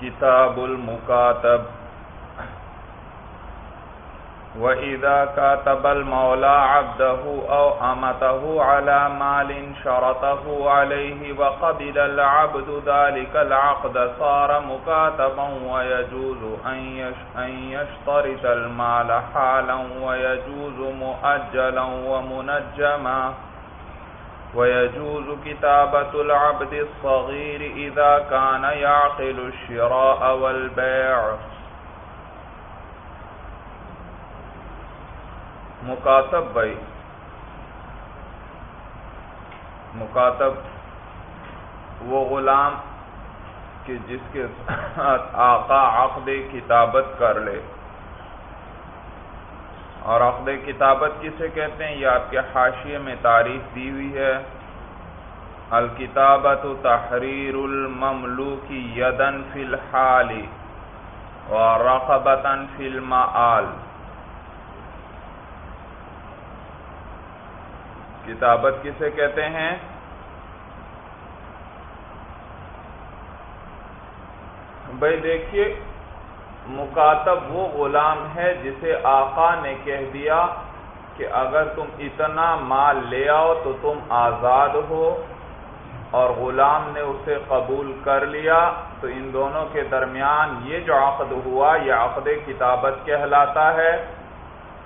کتاب المکاتب وَإِذَا كَاتَبَ الْمَوْلَى عَبْدَهُ أَوْ أَمَتَهُ عَلَى مَالٍ شَرَطَهُ عَلَيْهِ وَقَبِلَ الْعَبْدُ ذَلِكَ الْعَقْدَ صَارَ مُكَاتَبًا وَيَجُوزُ أَن يَشْتَرِطَ الْمَالَ حَالًا وَيَجُوزُ مُؤَجَّلًا وَمُنَجَّمًا ويجوز كتابة العبد الصغير إذا كان يعقل الشراء والبيع. مکاتب بھائی، مکاتب، وہ غلام کہ جس کے ساتھ آقا عقد کتابت کر لے۔ اور عقد کتابت کسے کہتے ہیں؟ یہ آپ کے حاشیے میں تعریف دی ہوئی ہے۔ الکتابت تحریر المملوک یدن فی الحال اور رقبتن فی المعال کتابت کسے کہتے ہیں؟ بھائی دیکھیے مکاتب وہ غلام ہے جسے آقا نے کہہ دیا کہ اگر تم اتنا مال لے آؤ تو تم آزاد ہو اور غلام نے اسے قبول کر لیا تو ان دونوں کے درمیان یہ جو عقد ہوا، یہ عقد کتابت کہلاتا ہے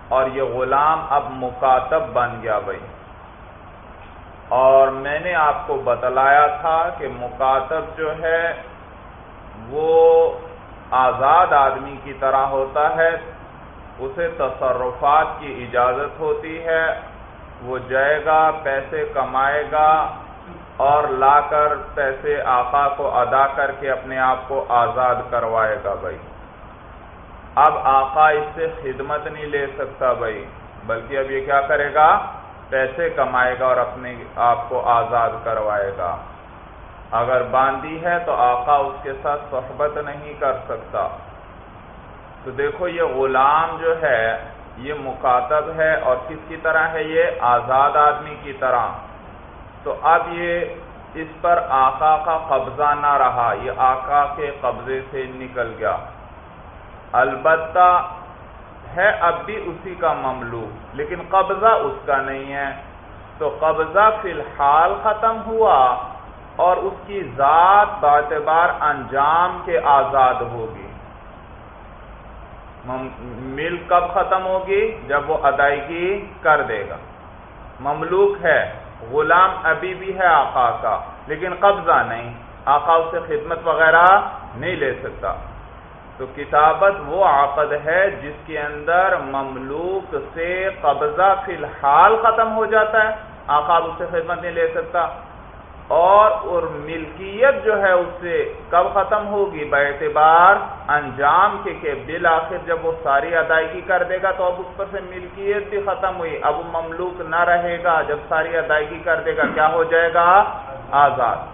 اور یہ غلام اب مکاتب بن گیا بھائی۔ اور میں نے آپ کو بتلایا تھا کہ مکاتب جو ہے وہ آزاد آدمی کی طرح ہوتا ہے، اسے تصرفات کی اجازت ہوتی ہے۔ وہ جائے گا، پیسے کمائے گا اور لا کر پیسے آقا کو ادا کر کے اپنے آپ کو آزاد کروائے گا بھائی۔ اب آقا اس سے خدمت نہیں لے سکتا بھائی، بلکہ اب یہ کیا کرے گا؟ پیسے کمائے گا اور اپنے آپ کو آزاد کروائے گا۔ اگر باندھی ہے تو آقا اس کے ساتھ صحبت نہیں کر سکتا۔ تو دیکھو یہ غلام جو ہے، یہ مکاتب ہے اور کس کی طرح ہے یہ؟ آزاد آدمی کی طرح۔ تو اب یہ اس پر آقا کا قبضہ نہ رہا، یہ آقا کے قبضے سے نکل گیا۔ البتہ ہے اب بھی اسی کا مملوک، لیکن قبضہ اس کا نہیں ہے۔ تو قبضہ فی الحال ختم ہوا۔ اور اس کی ذات باعتبار انجام کے آزاد ہوگی۔ مل کب ختم ہوگی؟ جب وہ ادائیگی کر دے گا۔ مملوک ہے، غلام ابھی بھی ہے آقا کا، لیکن قبضہ نہیں۔ آقا اس سے خدمت وغیرہ نہیں لے سکتا۔ تو کتابت وہ عقد ہے جس کے اندر مملوک سے قبضہ فی الحال ختم ہو جاتا ہے۔ آقا اس سے خدمت نہیں لے سکتا۔ اور اور ملکیت جو ہے اس سے کب ختم ہوگی؟ بے اعتبار انجام کے کہ بالآخر جب وہ ساری ادائیگی کر دے گا تو اب اس پر سے ملکیت بھی ختم ہوئی۔ اب مملوک نہ رہے گا۔ جب ساری ادائیگی کر دے گا، کیا ہو جائے گا؟ آزاد۔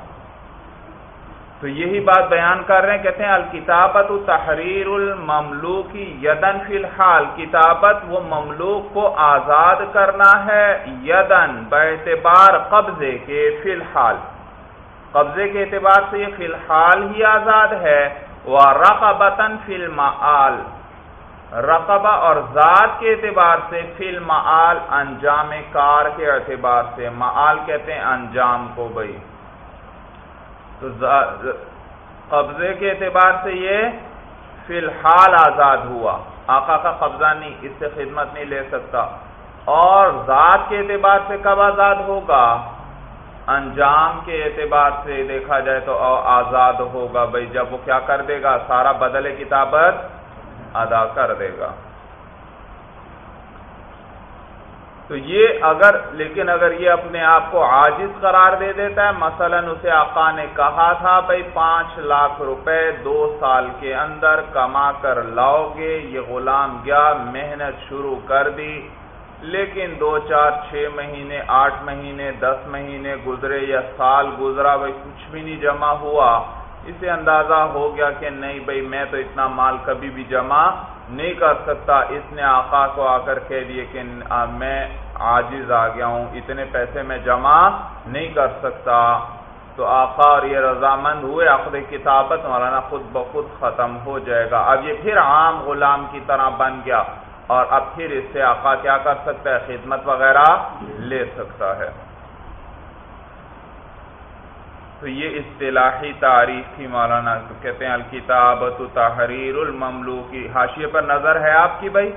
تو یہی بات بیان کر رہے ہیں، کہتے ہیں الکتابت تحریر المملوک یدن فی الحال۔ کتابت وہ مملوک کو آزاد کرنا ہے، یدن اعتبار قبضے کے فی الحال۔ قبضے کے اعتبار سے یہ فی الحال ہی آزاد ہے۔ وہ رقبتن فی المعال رقبہ اور ذات کے اعتبار سے فی المعال انجام کار کے اعتبار سے۔ معال کہتے ہیں انجام کو بھائی۔ تو قبضے کے اعتبار سے یہ فی الحال آزاد ہوا۔ آقا کا قبضہ نہیں، اس سے خدمت نہیں لے سکتا۔ اور ذات کے اعتبار سے کب آزاد ہوگا؟ انجام کے اعتبار سے دیکھا جائے تو آزاد ہوگا۔ بھائی جب وہ کیا کر دے گا؟ سارا بدل کتابت ادا کر دے گا۔ تو یہ اگر لیکن اگر یہ اپنے آپ کو عاجز قرار دے دیتا ہے، مثلا اسے آقا نے کہا تھا بھائی پانچ لاکھ روپے دو سال کے اندر کما کر لاؤ گے، یہ غلام گیا محنت شروع کر دی؟ لیکن دو چار چھ مہینے، آٹھ مہینے، دس مہینے گزرے یا سال گزرا بھائی کچھ بھی نہیں جمع ہوا۔ اسے اندازہ ہو گیا کہ نہیں بھائی میں تو اتنا مال کبھی بھی جمع نہیں کر سکتا۔ اس نے آقا کو آ کر کہہ دیے کہ میں آجز آ گیا ہوں، اتنے پیسے میں جمع نہیں کر سکتا۔ تو آقا اور یہ رضامند ہوئے، عقد کتابت، مولانا خود بخود ختم ہو جائے گا۔ اب یہ پھر عام غلام کی طرح بن گیا اور اب پھر اس سے آقا کیا کر سکتا ہے؟ خدمت وغیرہ لے سکتا ہے۔ تو یہ اصطلاحی تعریف تھی مولانا کہتے ہیں الکتابت تحریر المملو کی حاشیے پر نظر ہے آپ کی بھائی؟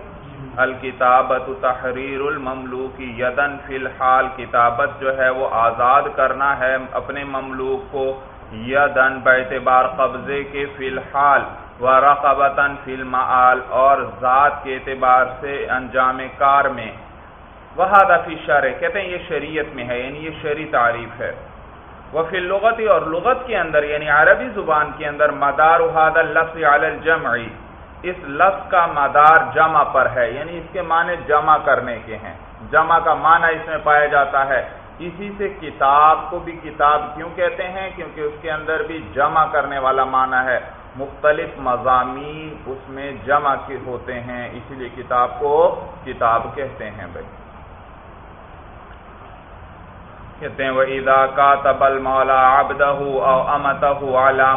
الکتابت تحریر المملوک یدن فی الحال۔ کتابت جو ہے وہ آزاد کرنا ہے اپنے مملوک کو۔ یدن بیتبار قبضے کے فی الحال۔ و رقبتاً فی المعال اور ذات کے اعتبار سے انجام کار میں۔ وہادہ فی شرع کہتے ہیں یہ شریعت میں ہے یعنی یہ شریع تعریف ہے۔ وہ فی لغتی اور لغت کے اندر یعنی عربی زبان کے اندر، مدار لفظ علی الجمعی اس لفظ کا مدار جمع پر ہے یعنی اس کے معنی جمع کرنے کے ہیں. جمع کا معنی اس میں پایا جاتا ہے. اسی سے کتاب کو بھی کتاب کیوں کہتے ہیں؟ کیونکہ اس کے اندر بھی جمع کرنے والا معنی ہے. مختلف مضامین اس میں جمع ہوتے ہیں، اسی لیے کتاب کو کتاب کہتے ہیں بھائی. کہتے ہیں وہ ادا کا تبل مولا آبد او امت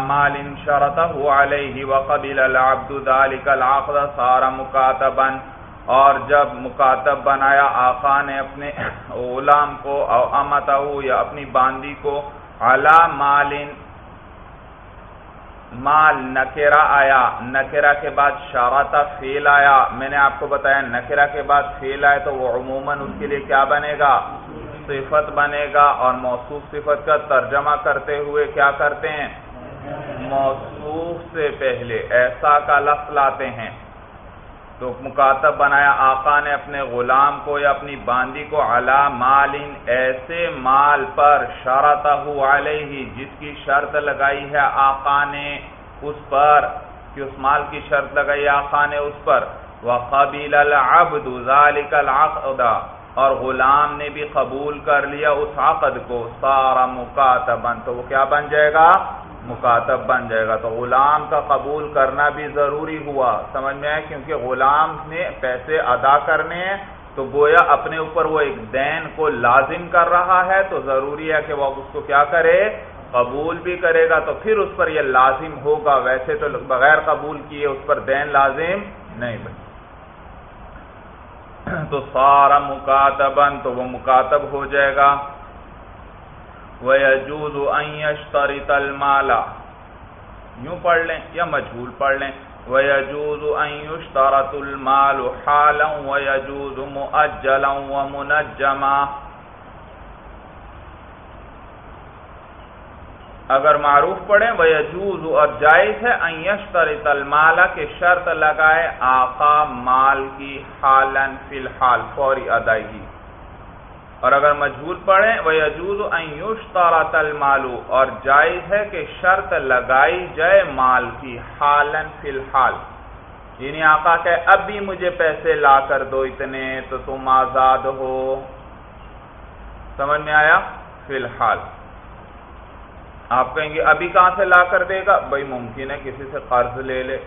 مال شرط علیہ وقبل العبد ذلك العقد صار مکاتبا اور جب مکاتب بنایا، آقا نے اپنے غلام کو او امت یا اپنی باندی کو علا مال مال نکرا آیا نکرا کے بعد شارتا فیل آیا، میں نے آپ کو بتایا نکرا کے بعد فیل آئے تو وہ عموماً اس کے لیے کیا بنے گا؟ صفت بنے گا اور موصوف صفت کا ترجمہ کرتے ہوئے کیا کرتے ہیں؟ موصوف سے پہلے ایسا کا لفظ لاتے ہیں۔ تو مکاتب بنایا آقا نے اپنے غلام کو یا اپنی باندی کو علا مال ایسے مال پر شرط علیہ جس کی شرط لگائی ہے آقا نے اس پر، کہ اس مال کی شرط لگائی آقا نے اس پر۔ وقبیل العبد ذالک العقد۔ اور غلام نے بھی قبول کر لیا اس عقد کو۔ سارا مکاتبن تو وہ کیا بن جائے گا؟ مکاتب بن جائے گا۔ تو غلام کا قبول کرنا بھی ضروری ہوا، سمجھ میں آئے کیونکہ غلام نے پیسے ادا کرنے ہیں، تو گویا اپنے اوپر وہ ایک دین کو لازم کر رہا ہے، تو ضروری ہے کہ وہ اس کو کیا کرے؟ قبول بھی کرے گا۔ تو پھر اس پر یہ لازم ہوگا۔ ویسے تو بغیر قبول کیے اس پر دین لازم نہیں بنے تو سارا مکاتبن تو وہ مکاتب ہو جائے گا۔ وَيَجُوزُ أَن يَشْتَرِطَ الْمَالَ۔ یوں پڑھ لیں یا مجھول پڑھ لیں۔ وَيَجُوزُ أَن يُشْتَرَطُ الْمَالُ حَالًا وَيَجُوزُ مُؤَجَّلًا وَمُنَجَّمًا۔ اگر معروف پڑھیں وہ اور جائز ہے ایشتر تلمالا کے شرط لگائے آقا مال کی حالن فی الحال، فوری ادائیگی۔ اور اگر مجبور پڑھیں وہ یجوز ایوشتر اور جائز ہے کہ شرط لگائی جائے مال کی حالن فی الحال۔ یعنی آقا کہ اب بھی مجھے پیسے لا کر دو اتنے تو تم آزاد ہو۔ سمجھ میں آیا؟ فی الحال۔ آپ کہیں گے ابھی کہاں سے لا کر دے گا؟ بھائی ممکن ہے کسی سے قرض لے لے۔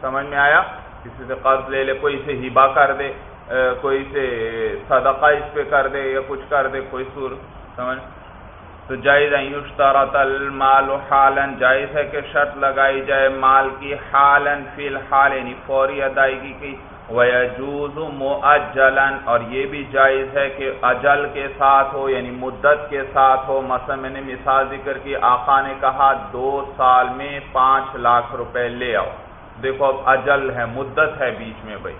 سمجھ میں آیا؟ کسی سے قرض لے لے، کوئی سے ہبا کر دے کوئی سے صدقہ اس پہ کر دے یا کچھ کر دے، کوئی سور، سمجھ؟ تو جائز تل مال و حالن جائز ہے کہ شرط لگائی جائے مال کی حالن فی الحال یعنی فوری ادائیگی کی وَيَجُوزُ مُؤَجَّلًا، اور یہ بھی جائز ہے کہ اجل کے ساتھ ہو یعنی مدت کے ساتھ ہو۔ مثلا میں نے مثال ذکر کی، آقا نے کہا دو سال میں پانچ لاکھ روپے لے آؤ۔ دیکھو اب اجل ہے، مدت ہے بیچ میں بھائی۔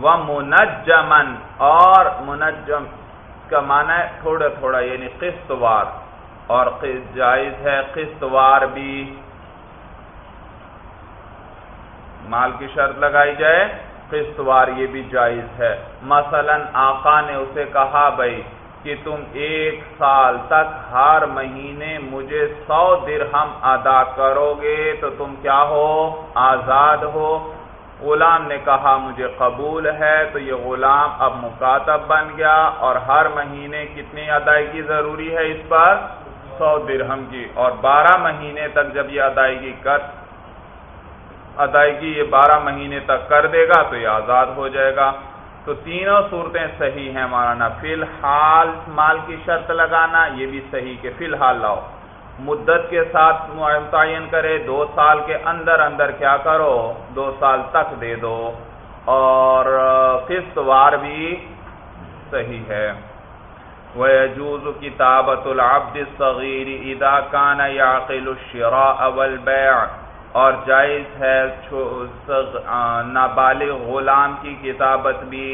وہ منجمن اور منجم کا معنی ہے تھوڑا تھوڑا یعنی قسط وار۔ اور جائز ہے، قسط وار بھی مال کی شرط لگائی جائے قسط وار یہ بھی جائز ہے۔ مثلا آقا نے اسے کہا، بھائی، کہ تم ایک سال تک ہر مہینے مجھے سو درہم ادا کرو گے تو تم کیا ہو؟ آزاد ہو۔ غلام نے کہا، مجھے قبول ہے۔ تو یہ غلام اب مکاتب بن گیا اور ہر مہینے کتنی ادائیگی ضروری ہے اس پر؟ سو درہم کی۔ اور بارہ مہینے تک جب یہ ادائیگی کر ادائیگی یہ بارہ مہینے تک کر دے گا تو یہ آزاد ہو جائے گا۔ تو تینوں صورتیں صحیح ہیں مولانا۔ فی الحال مال کی شرط لگانا، یہ بھی صحیح کہ فی الحال لاؤ۔ مدت کے ساتھ متعین کرے، دو سال کے اندر اندر کیا کرو، دو سال تک دے دو۔ اور قسط وار بھی صحیح ہے۔ وَيَجُوزُ كِتَابَةُ الْعَبْدِ الصَّغِيرِ إِذَا كَانَ يَعْقِلُ الشِّرَاءَ وَالْبَيْعَ۔ اور جائز ہے نابالغ غلام کی کتابت بھی۔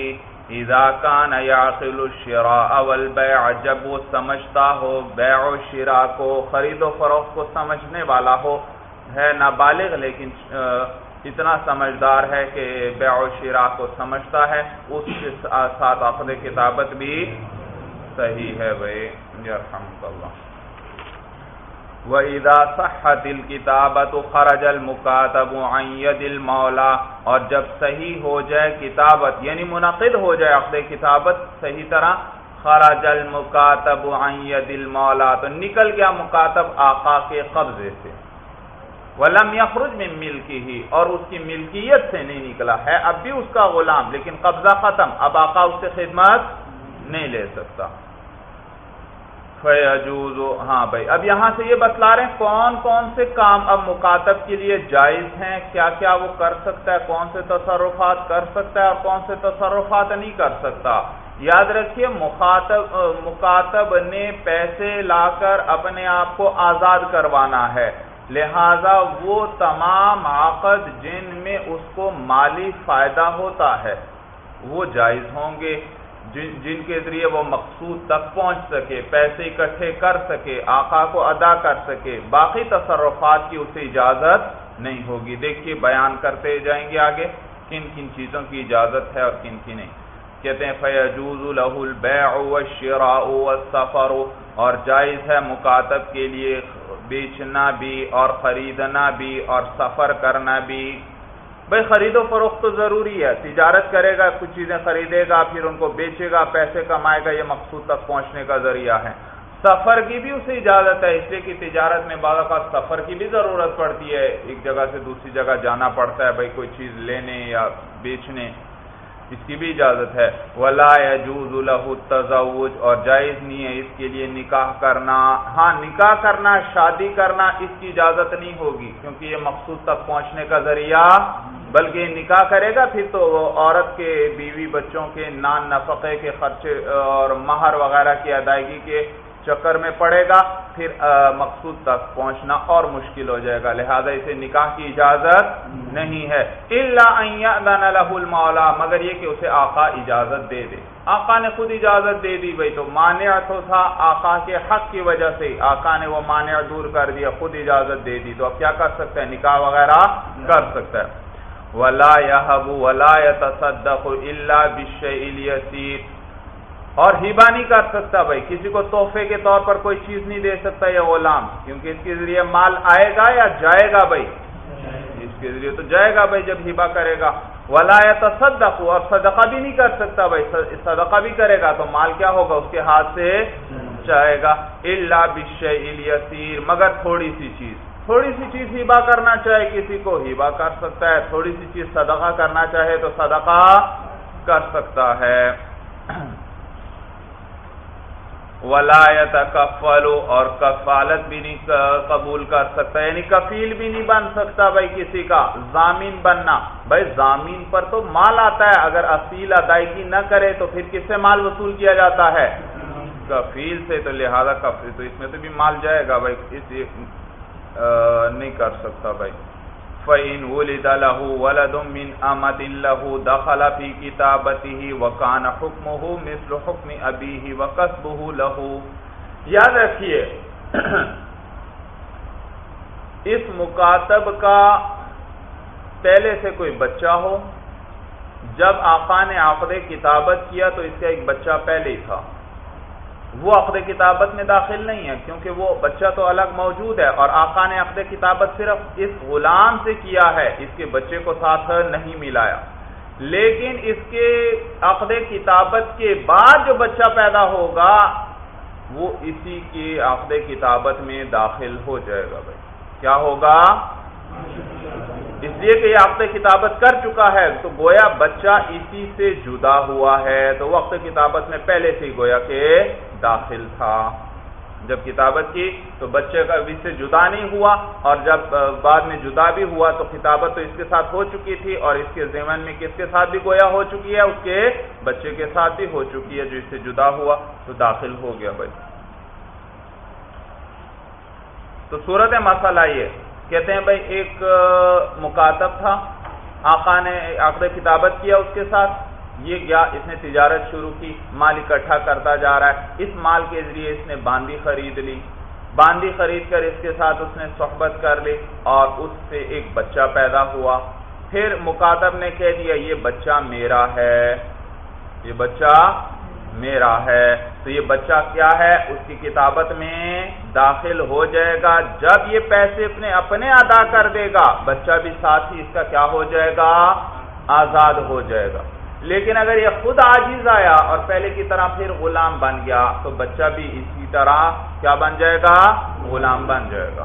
اذا كان يعقل الشراء والبيع جب وہ سمجھتا ہو بیع و شراء کو، خرید و فروخت کو سمجھنے والا ہو، ہے نابالغ، لیکن اتنا سمجھدار ہے کہ بیع و شراء کو سمجھتا ہے، اس کے ساتھ عقد کتابت بھی صحیح ہے۔ بھائی، یرحمک اللہ۔ وَإِذَا صَحَّتِ الْكِتَابَةُ خَرَجَ الْمُكَاتَبُ عَنْ يَدِ الْمَوْلَى اور جب صحیح ہو جائے کتابت یعنی منعقد ہو جائے عقد کتابت، صحیح طرح خرج المکاتب عن يد المولا تو نکل گیا مکاتب آقا کے قبضے سے۔ ولم يخرج من ملکی اور اس کی ملکیت سے نہیں نکلا۔ ہے، اب بھی اس کا غلام، لیکن قبضہ ختم۔ اب آقا اس سے خدمت نہیں لے سکتا۔ فیجوز ہاں بھائی، اب یہاں سے یہ بتلا رہے ہیں، کون کون سے کام اب مکاتب کے لیے جائز ہیں؟ کیا کیا وہ کر سکتا ہے؟ کون سے تصرفات کر سکتا ہے اور کون سے تصرفات نہیں کر سکتا؟ یاد رکھیے، مخاطب مکاتب نے پیسے لا کر اپنے آپ کو آزاد کروانا ہے۔ لہذا وہ تمام عقد جن میں اس کو مالی فائدہ ہوتا ہے، وہ جائز ہوں گے۔ جن جن کے ذریعے وہ مقصود تک پہنچ سکے، پیسے اکٹھے کر سکے، آقا کو ادا کر سکے، باقی تصرفات کی اسے اجازت نہیں ہوگی۔ دیکھیے، بیان کرتے جائیں گے آگے، کن کن چیزوں کی اجازت ہے اور کن کی نہیں۔ کہتے ہیں فیجوز له البيع والشراء والسفر۔ اور جائز ہے مکاتب کے لیے بیچنا بھی اور خریدنا بھی اور سفر کرنا بھی۔ بھائی خرید و فروخت تو ضروری ہے، تجارت کرے گا، کچھ چیزیں خریدے گا، پھر ان کو بیچے گا، پیسے کمائے گا، یہ مقصود تک پہنچنے کا ذریعہ ہے۔ سفر کی بھی اسے اجازت ہے، اس لیے کہ تجارت میں بعض اوقات سفر کی بھی ضرورت پڑتی ہے۔ ایک جگہ سے دوسری جگہ جانا پڑتا ہے، بھائی کوئی چیز لینے یا بیچنے۔ اس کی بھی اجازت ہے۔ ولا يجوز له التزوج۔ اور جائز نہیں ہے اس کے لیے نکاح کرنا۔ ہاں نکاح کرنا، شادی کرنا اس کی اجازت نہیں ہوگی، کیونکہ یہ مقصود تک پہنچنے کا ذریعہ۔ بلکہ نکاح کرے گا پھر تو وہ عورت کے، بیوی بچوں کے، نان نفقے کے خرچے اور مہر وغیرہ کی ادائیگی کے چکر میں پڑے گا، پھر مقصود تک پہنچنا اور مشکل ہو جائے گا، لہذا اسے نکاح کی اجازت نہیں ہے۔ اللہ المولا، مگر یہ کہ اسے آقا اجازت دے دے۔ آقا نے خود اجازت دے دی بھائی، تو مانع تو تھا آقا کے حق کی وجہ سے۔ آقا نے وہ مانع دور کر دیا، خود اجازت دے دی۔ تو اب کیا کر سکتا ہے؟ نکاح وغیرہ کر سکتا ہے۔ ولا يهب ولا يتصدق الا بالشيء اليسير۔ اور ہیبا نہیں کر سکتا بھائی، کسی کو تحفے کے طور پر کوئی چیز نہیں دے سکتا یہ غلام، کیونکہ اس کے ذریعے مال آئے گا یا جائے گا بھائی؟ اس کے ذریعے تو جائے گا بھائی جب ہیبا کرے گا۔ ولا تصدق اور صدقہ بھی نہیں کر سکتا بھائی صدقہ بھی کرے گا تو مال کیا ہوگا؟ اس کے ہاتھ سے جائے گا۔ اللہ بشیر مگر تھوڑی سی چیز۔ تھوڑی سی چیز ہیبا کرنا چاہے کسی کو ہیبا کر سکتا ہے۔ تھوڑی سی چیز صدقہ کرنا چاہے تو صدقہ کر سکتا ہے۔ ولایت کفلو اور کفالت بھی نہیں قبول کر سکتا یعنی کفیل بھی نہیں بن سکتا بھائی کسی کا زامین بننا۔ بھائی زامین پر تو مال آتا ہے، اگر اصیل ادائیگی نہ کرے تو پھر کس سے مال وصول کیا جاتا ہے؟ کفیل سے، تو لہذا کفیل، تو اس میں تو بھی مال جائے گا بھائی، اس نہیں کر سکتا بھائی۔ فَإِنْ وُلِدَ لَهُ وَلَدٌ مِّنْ أَمَدٍ لَهُ دَخَلَ فِي كِتَابَتِهِ وَكَانَ حُكْمُهُ مِثْلُ حُكْمِ أَبِيهِ وَقَسْبُهُ لَهُ۔ یاد رکھیے، اس مکاتب کا پہلے سے کوئی بچہ ہو، جب آقا نے عقد کتابت کیا تو اس کا ایک بچہ پہلے ہی تھا۔ وہ عقد کتابت میں داخل نہیں ہے، کیونکہ وہ بچہ تو الگ موجود ہے اور آقا نے عقد کتابت صرف اس غلام سے کیا ہے، اس کے بچے کو ساتھ نہیں ملایا۔ لیکن اس کے عقد کتابت کے بعد جو بچہ پیدا ہوگا، وہ اسی کے عقد کتابت میں داخل ہو جائے گا بھائی۔ کیا ہوگا؟ اس لیے کہ یہ عقد کتابت کر چکا ہے، تو گویا بچہ اسی سے جدا ہوا ہے۔ تو وقت کتابت میں پہلے سے گویا کہ داخل تھا۔ جب کتابت کی تو بچے کا اس سے جدا نہیں ہوا، اور جب بعد میں جدا بھی ہوا تو کتابت تو اس کے ساتھ ہو چکی تھی، اور اس کے ذہن میں کس کے ساتھ بھی گویا ہو چکی ہے؟ اس کے بچے کے ساتھ بھی ہو چکی ہے جو اس سے جدا ہوا۔ تو داخل ہو گیا بھائی۔ تو صورت مسئلہ یہ کہتے ہیں بھائی ایک مکاتب تھا، آقا نے عقد کتابت کیا اس کے ساتھ، یہ گیا اس نے تجارت شروع کی، مال اکٹھا کرتا جا رہا ہے، اس مال کے ذریعے اس نے باندی خرید لی۔ باندی خرید کر اس کے ساتھ اس نے صحبت کر لی اور اس سے ایک بچہ پیدا ہوا۔ پھر مکاتب نے کہہ دیا، یہ بچہ میرا ہے۔ یہ بچہ میرا ہے۔ تو یہ بچہ کیا ہے؟ اس کی کتابت میں داخل ہو جائے گا۔ جب یہ پیسے اپنے اپنے ادا کر دے گا، بچہ بھی ساتھ ہی اس کا کیا ہو جائے گا؟ آزاد ہو جائے گا۔ لیکن اگر یہ خود آجیز آیا اور پہلے کی طرح پھر غلام بن گیا، تو بچہ بھی اسی طرح کیا بن جائے گا؟ غلام بن جائے گا۔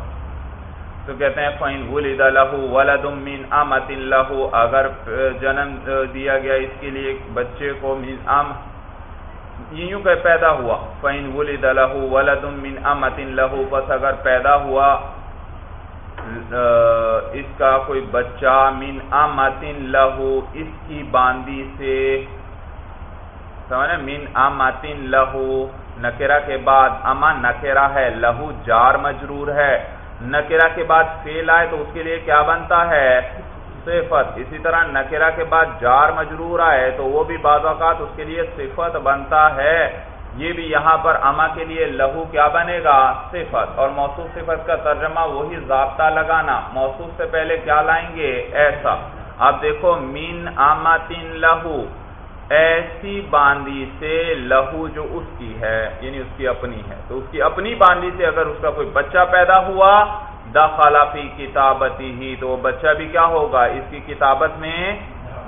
تو کہتے ہیں فائن ولید لہو ولد من امت لہو اگر جنم دیا گیا اس کے لیے بچے کو من ام یوں کہ پیدا ہوا۔ فائن ولید لہو ولد من امت لہو بس اگر پیدا ہوا اس کا کوئی بچہ من امتن لہو اس کی باندی سے، سمجھے، من امتن لہو نکرا کے بعد اما نکرا ہے، لہو جار مجرور ہے۔ نکرا کے بعد فیل آئے تو اس کے لیے کیا بنتا ہے؟ صفت۔ اسی طرح نکرا کے بعد جار مجرور آئے تو وہ بھی بعض اوقات اس کے لیے صفت بنتا ہے۔ یہ بھی یہاں پر اما کے لیے لہو کیا بنے گا؟ صفت۔ اور موصوف صفت کا ترجمہ وہی ضابطہ لگانا۔ موصوف سے پہلے کیا لائیں گے؟ ایسا۔ اب دیکھو مین آماتین لہو۔ ایسی باندی سے لہو جو اس کی ہے یعنی اس کی اپنی ہے۔ تو اس کی اپنی باندی سے اگر اس کا کوئی بچہ پیدا ہوا داخلہ فی کتابتی ہی، تو وہ بچہ بھی کیا ہوگا؟ اس کی کتابت میں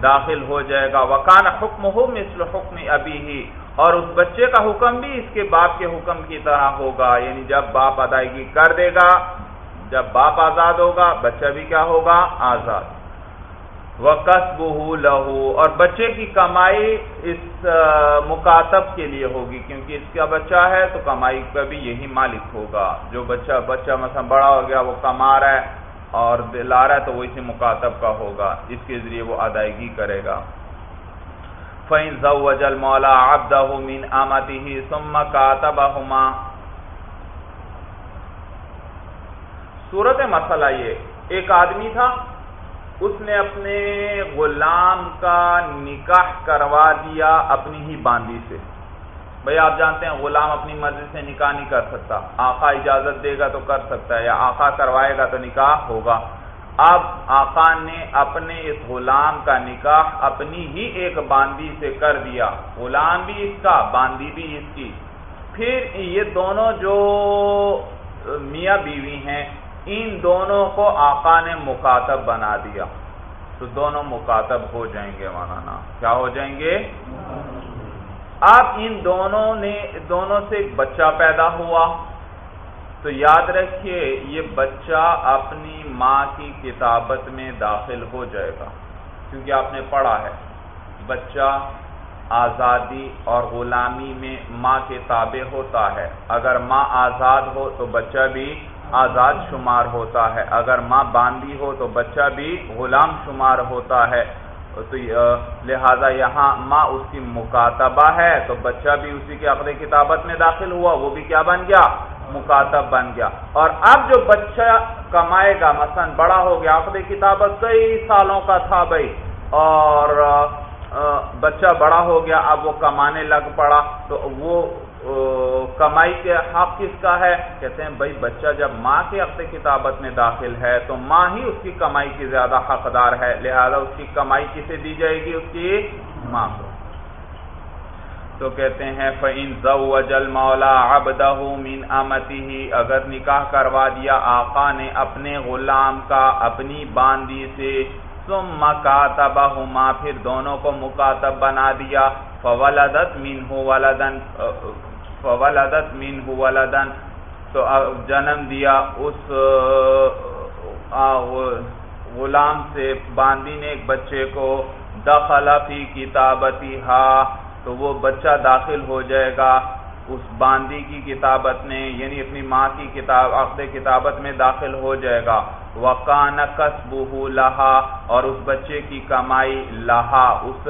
داخل ہو جائے گا۔ وکان حکم ہو مثل حکم ابھی ہی۔ اور اس بچے کا حکم بھی اس کے باپ کے حکم کی طرح ہوگا۔ یعنی جب باپ ادائیگی کر دے گا، جب باپ آزاد ہوگا، بچہ بھی کیا ہوگا؟ آزاد۔ وہ لہو، اور بچے کی کمائی اس مکاتب کے لیے ہوگی، کیونکہ اس کا بچہ ہے تو کمائی کا بھی یہی مالک ہوگا۔ جو بچہ بچہ مثلا بڑا ہو گیا، وہ کما رہا ہے اور لا رہا ہے تو وہ اسی مکاتب کا ہوگا، اس کے ذریعے وہ ادائیگی کرے گا۔ فَإِن زَوَّجَ الْمَوْلَى عَبْدَهُ مِنْ آمَتِهِ ثُمَّ كَاتَبَهُمَا۔ صورت مسئلہ یہ، ایک آدمی تھا اس نے اپنے غلام کا نکاح کروا دیا اپنی ہی باندی سے۔ بھئی آپ جانتے ہیں غلام اپنی مرضی سے نکاح نہیں کر سکتا۔ آقا اجازت دے گا تو کر سکتا ہے یا آقا کروائے گا تو نکاح ہوگا۔ اب آقا نے اپنے اس غلام کا نکاح اپنی ہی ایک باندی سے کر دیا۔ غلام بھی اس کا باندی بھی اس کی۔ پھر یہ دونوں جو میاں بیوی ہیں ان دونوں کو آقا نے مکاتب بنا دیا۔ تو دونوں مکاتب ہو جائیں گے مولانا۔ کیا ہو جائیں گے؟ اب ان دونوں نے، دونوں سے ایک بچہ پیدا ہوا۔ تو یاد رکھیے، یہ بچہ اپنی ماں کی کتابت میں داخل ہو جائے گا۔ کیونکہ آپ نے پڑھا ہے۔ بچہ آزادی اور غلامی میں ماں کے تابع ہوتا ہے۔ اگر ماں آزاد ہو تو بچہ بھی آزاد شمار ہوتا ہے۔ اگر ماں باندھی ہو تو بچہ بھی غلام شمار ہوتا ہے۔ تو لہذا یہاں ماں اس کی مکاتبہ ہے، تو بچہ بھی اسی کے عقد کتابت میں داخل ہوا، وہ بھی کیا بن گیا؟ مکاتب بن گیا۔ اور اب جو بچہ کمائے گا، مثلا بڑا ہو گیا، عقد کتابت کئی سالوں کا تھا بھائی، اور بچہ بڑا ہو گیا، اب وہ کمانے لگ پڑا، تو وہ کمائی کے حق کس کا ہے؟ کہتے ہیں، بھائی بچہ جب ماں کے عقد کتابت میں داخل ہے تو ماں ہی اس کی کمائی کی زیادہ حقدار ہے، لہذا اس کی کمائی کسے دی جائے گی؟ اس کی ماں کو۔ تو کہتے ہیں، فَإِن زَوَّجَ الْمَوْلَى عَبْدَهُ مِنْ أَمَتِهِ، اگر نکاح کروا دیا آقا نے اپنے غلام کا اپنی باندی سے، ثُمَّ كَاتَبَهُمَا پھر دونوں کو مکاتب بنا دیا۔ فَوَلَدَتْ مِنْهُ وَلَدًا فَوَلَدَتْ مِنْهُ وَلَدًا. تو جنم دیا اس غلام سے باندی نے ایک بچے کو، دخل فی کتابتی تو وہ بچہ داخل ہو جائے گا۔ اس باندی کی کتابت میں یعنی اپنی ماں کی کتاب، عقد کتابت میں داخل ہو جائے گا۔ وکان کسبہ لہا، اور اس بچے کی کمائی لہا، اس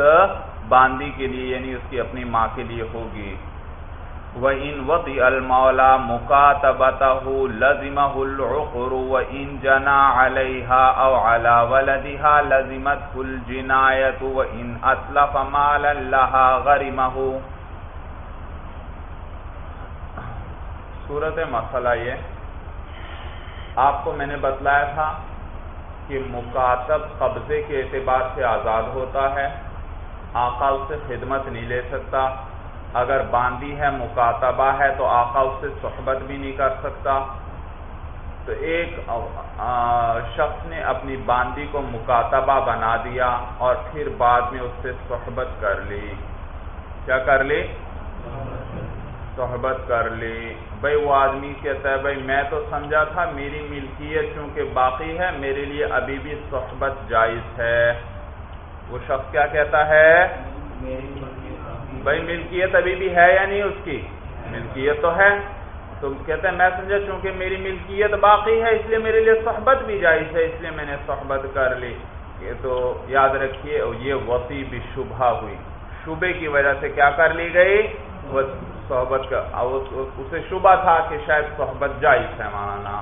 باندی کے لیے یعنی اس کی اپنی ماں کے لیے ہوگی۔ وَإِن وَطِئَ الْمَوْلَى مُكَاتَبَتَهُ لَزِمَهُ الْعُقْرُ وَإِن جَنَى عَلَيْهَا أَوْ عَلَى وَلَدِهَا لَزِمَتْهُ الْجِنَايَةُ وَإِن أَتْلَفَ مَالًا لَهَا غَرِمَهُ صورت مسئلہ یہ آپ کو میں نے بتلایا تھا کہ مکاتب قبضے کے اعتبار سے آزاد ہوتا ہے، آقا اس سے خدمت نہیں لے سکتا اگر باندی ہے، مکاتبہ ہے، تو آقا اس سے صحبت بھی نہیں کر سکتا۔ تو ایک شخص نے اپنی باندی کو مکاتبہ بنا دیا اور پھر بعد میں اس سے صحبت کر لی۔ کیا کر لی؟ صحبت کر لی۔ بھائی، وہ آدمی کہتا ہے، بھائی، میں تو سمجھا تھا میری ملکیت چونکہ باقی ہے، میرے لیے ابھی بھی صحبت جائز ہے۔ وہ شخص کیا کہتا ہے؟ بھائی ملکیت ابھی بھی ہے یا نہیں اس کی؟ ملکیت تو ہے۔ تو کہتے ہیں میں سمجھا چونکہ میری ملکیت باقی ہے، اس لیے میرے لیے صحبت بھی جائز ہے، اس لیے میں نے صحبت کر لی۔ یہ تو یاد رکھیے یہ وسیع بھی شبہ ہوئی۔ شبے کی وجہ سے کیا کر لی گئی؟ صحبت کا اسے شبہ تھا کہ شاید صحبت جائز ہے مانا۔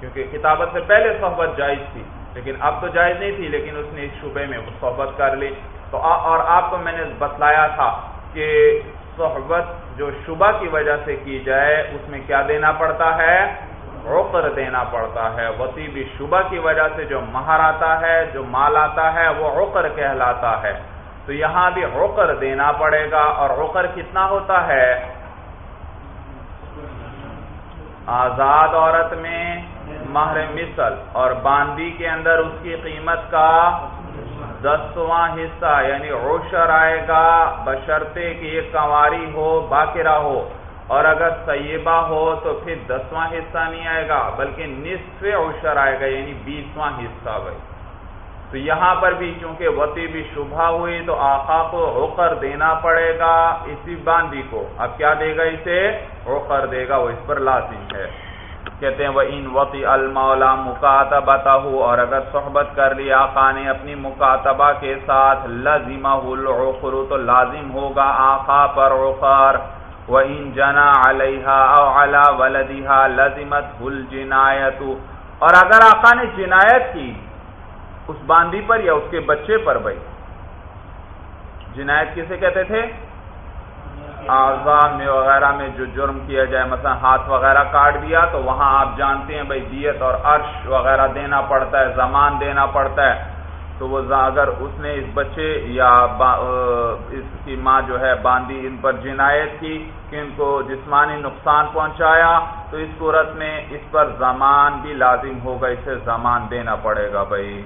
کیونکہ کتابت سے پہلے صحبت جائز تھی، لیکن اب تو جائز نہیں تھی، لیکن اس نے اس شبے میں صحبت کر لی۔ تو اور آپ کو میں نے بتلایا تھا کہ صحبت جو شبہ کی وجہ سے کی جائے، اس میں کیا دینا پڑتا ہے؟ عقر دینا پڑتا ہے۔ وسیع بھی شبہ کی وجہ سے جو مہر آتا ہے، جو مال آتا ہے، وہ عقر کہلاتا ہے۔ تو یہاں بھی عقر دینا پڑے گا۔ اور عقر کتنا ہوتا ہے؟ آزاد عورت میں مہر مثل اور باندی کے اندر اس کی قیمت کا دسواں حصہ یعنی عشر آئے گا بشرتے کہ یہ کنواری ہو، باقرہ ہو۔ اور اگر سیبہ ہو تو پھر دسواں حصہ نہیں آئے گا، بلکہ نصف عشر آئے گا یعنی بیسواں حصہ بھائی۔ تو یہاں پر بھی چونکہ وطی بھی شبہ ہوئی، تو آقا کو عقر دینا پڑے گا اسی باندی کو۔ اب کیا دے گا اسے؟ عقر دے گا، وہ اس پر لازم ہے۔ کہتے ہیں وہ ان وقی المولا مکاتبہ اور اگر صحبت کر لی آقا نے اپنی مکاتبہ کے ساتھ لازمہ العقر تو لازم ہوگا آقا پر عقر وہ ان جنا علیہ او علی ولدیہ لازمت الجنایت اور اگر آقا نے جنایت کی اس باندی پر یا اس کے بچے پر بھائی؟ جنایت کسے کہتے تھے؟ میں وغیرہ میں جو جرم کیا جائے، مثلا ہاتھ وغیرہ کاٹ دیا تو وہاں آپ جانتے ہیں بھائی دیت اور عرش وغیرہ دینا پڑتا ہے، زمان دینا پڑتا ہے۔ تو وہ اگر اس نے اس بچے یا اس کی ماں جو ہے باندھی ان پر جنایت کی، کہ ان کو جسمانی نقصان پہنچایا، تو اس صورت میں اس پر زمان بھی لازم ہوگا، اسے زمان دینا پڑے گا بھائی۔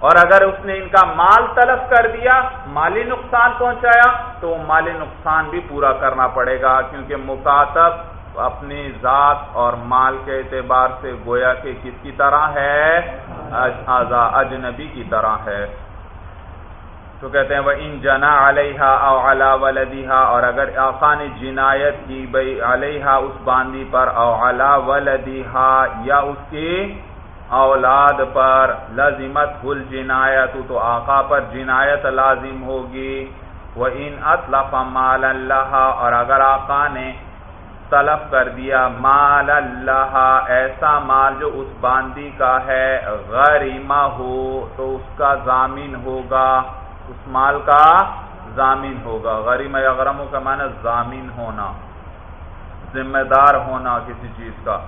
اور اگر اس نے ان کا مال تلف کر دیا، مالی نقصان پہنچایا، تو وہ مالی نقصان بھی پورا کرنا پڑے گا، کیونکہ مکاتب اپنی ذات اور مال کے اعتبار سے گویا کہ کس کی طرح ہے؟ اجنبی کی طرح ہے۔ تو کہتے ہیں وہ ان جنا علیہ او علا ولدیہ اور اگر آقا نے جنایت کی بھائی علیہ اس باندی پر او علا ولدیہ یا اس کی اولاد پر لازمت ہل جنایت، تو آقا پر جنایت لازم ہوگی۔ وہ ان اطلف مال اللہ اور اگر آقا نے طلب کر دیا مال اللہ ایسا مال جو اس باندی کا ہے غریمہ ہو تو اس کا ضامین ہوگا۔ اس مال کا ضامین ہوگا۔ غریم غرموں کا معنی ضامین ہونا، ذمہ دار ہونا کسی چیز کا۔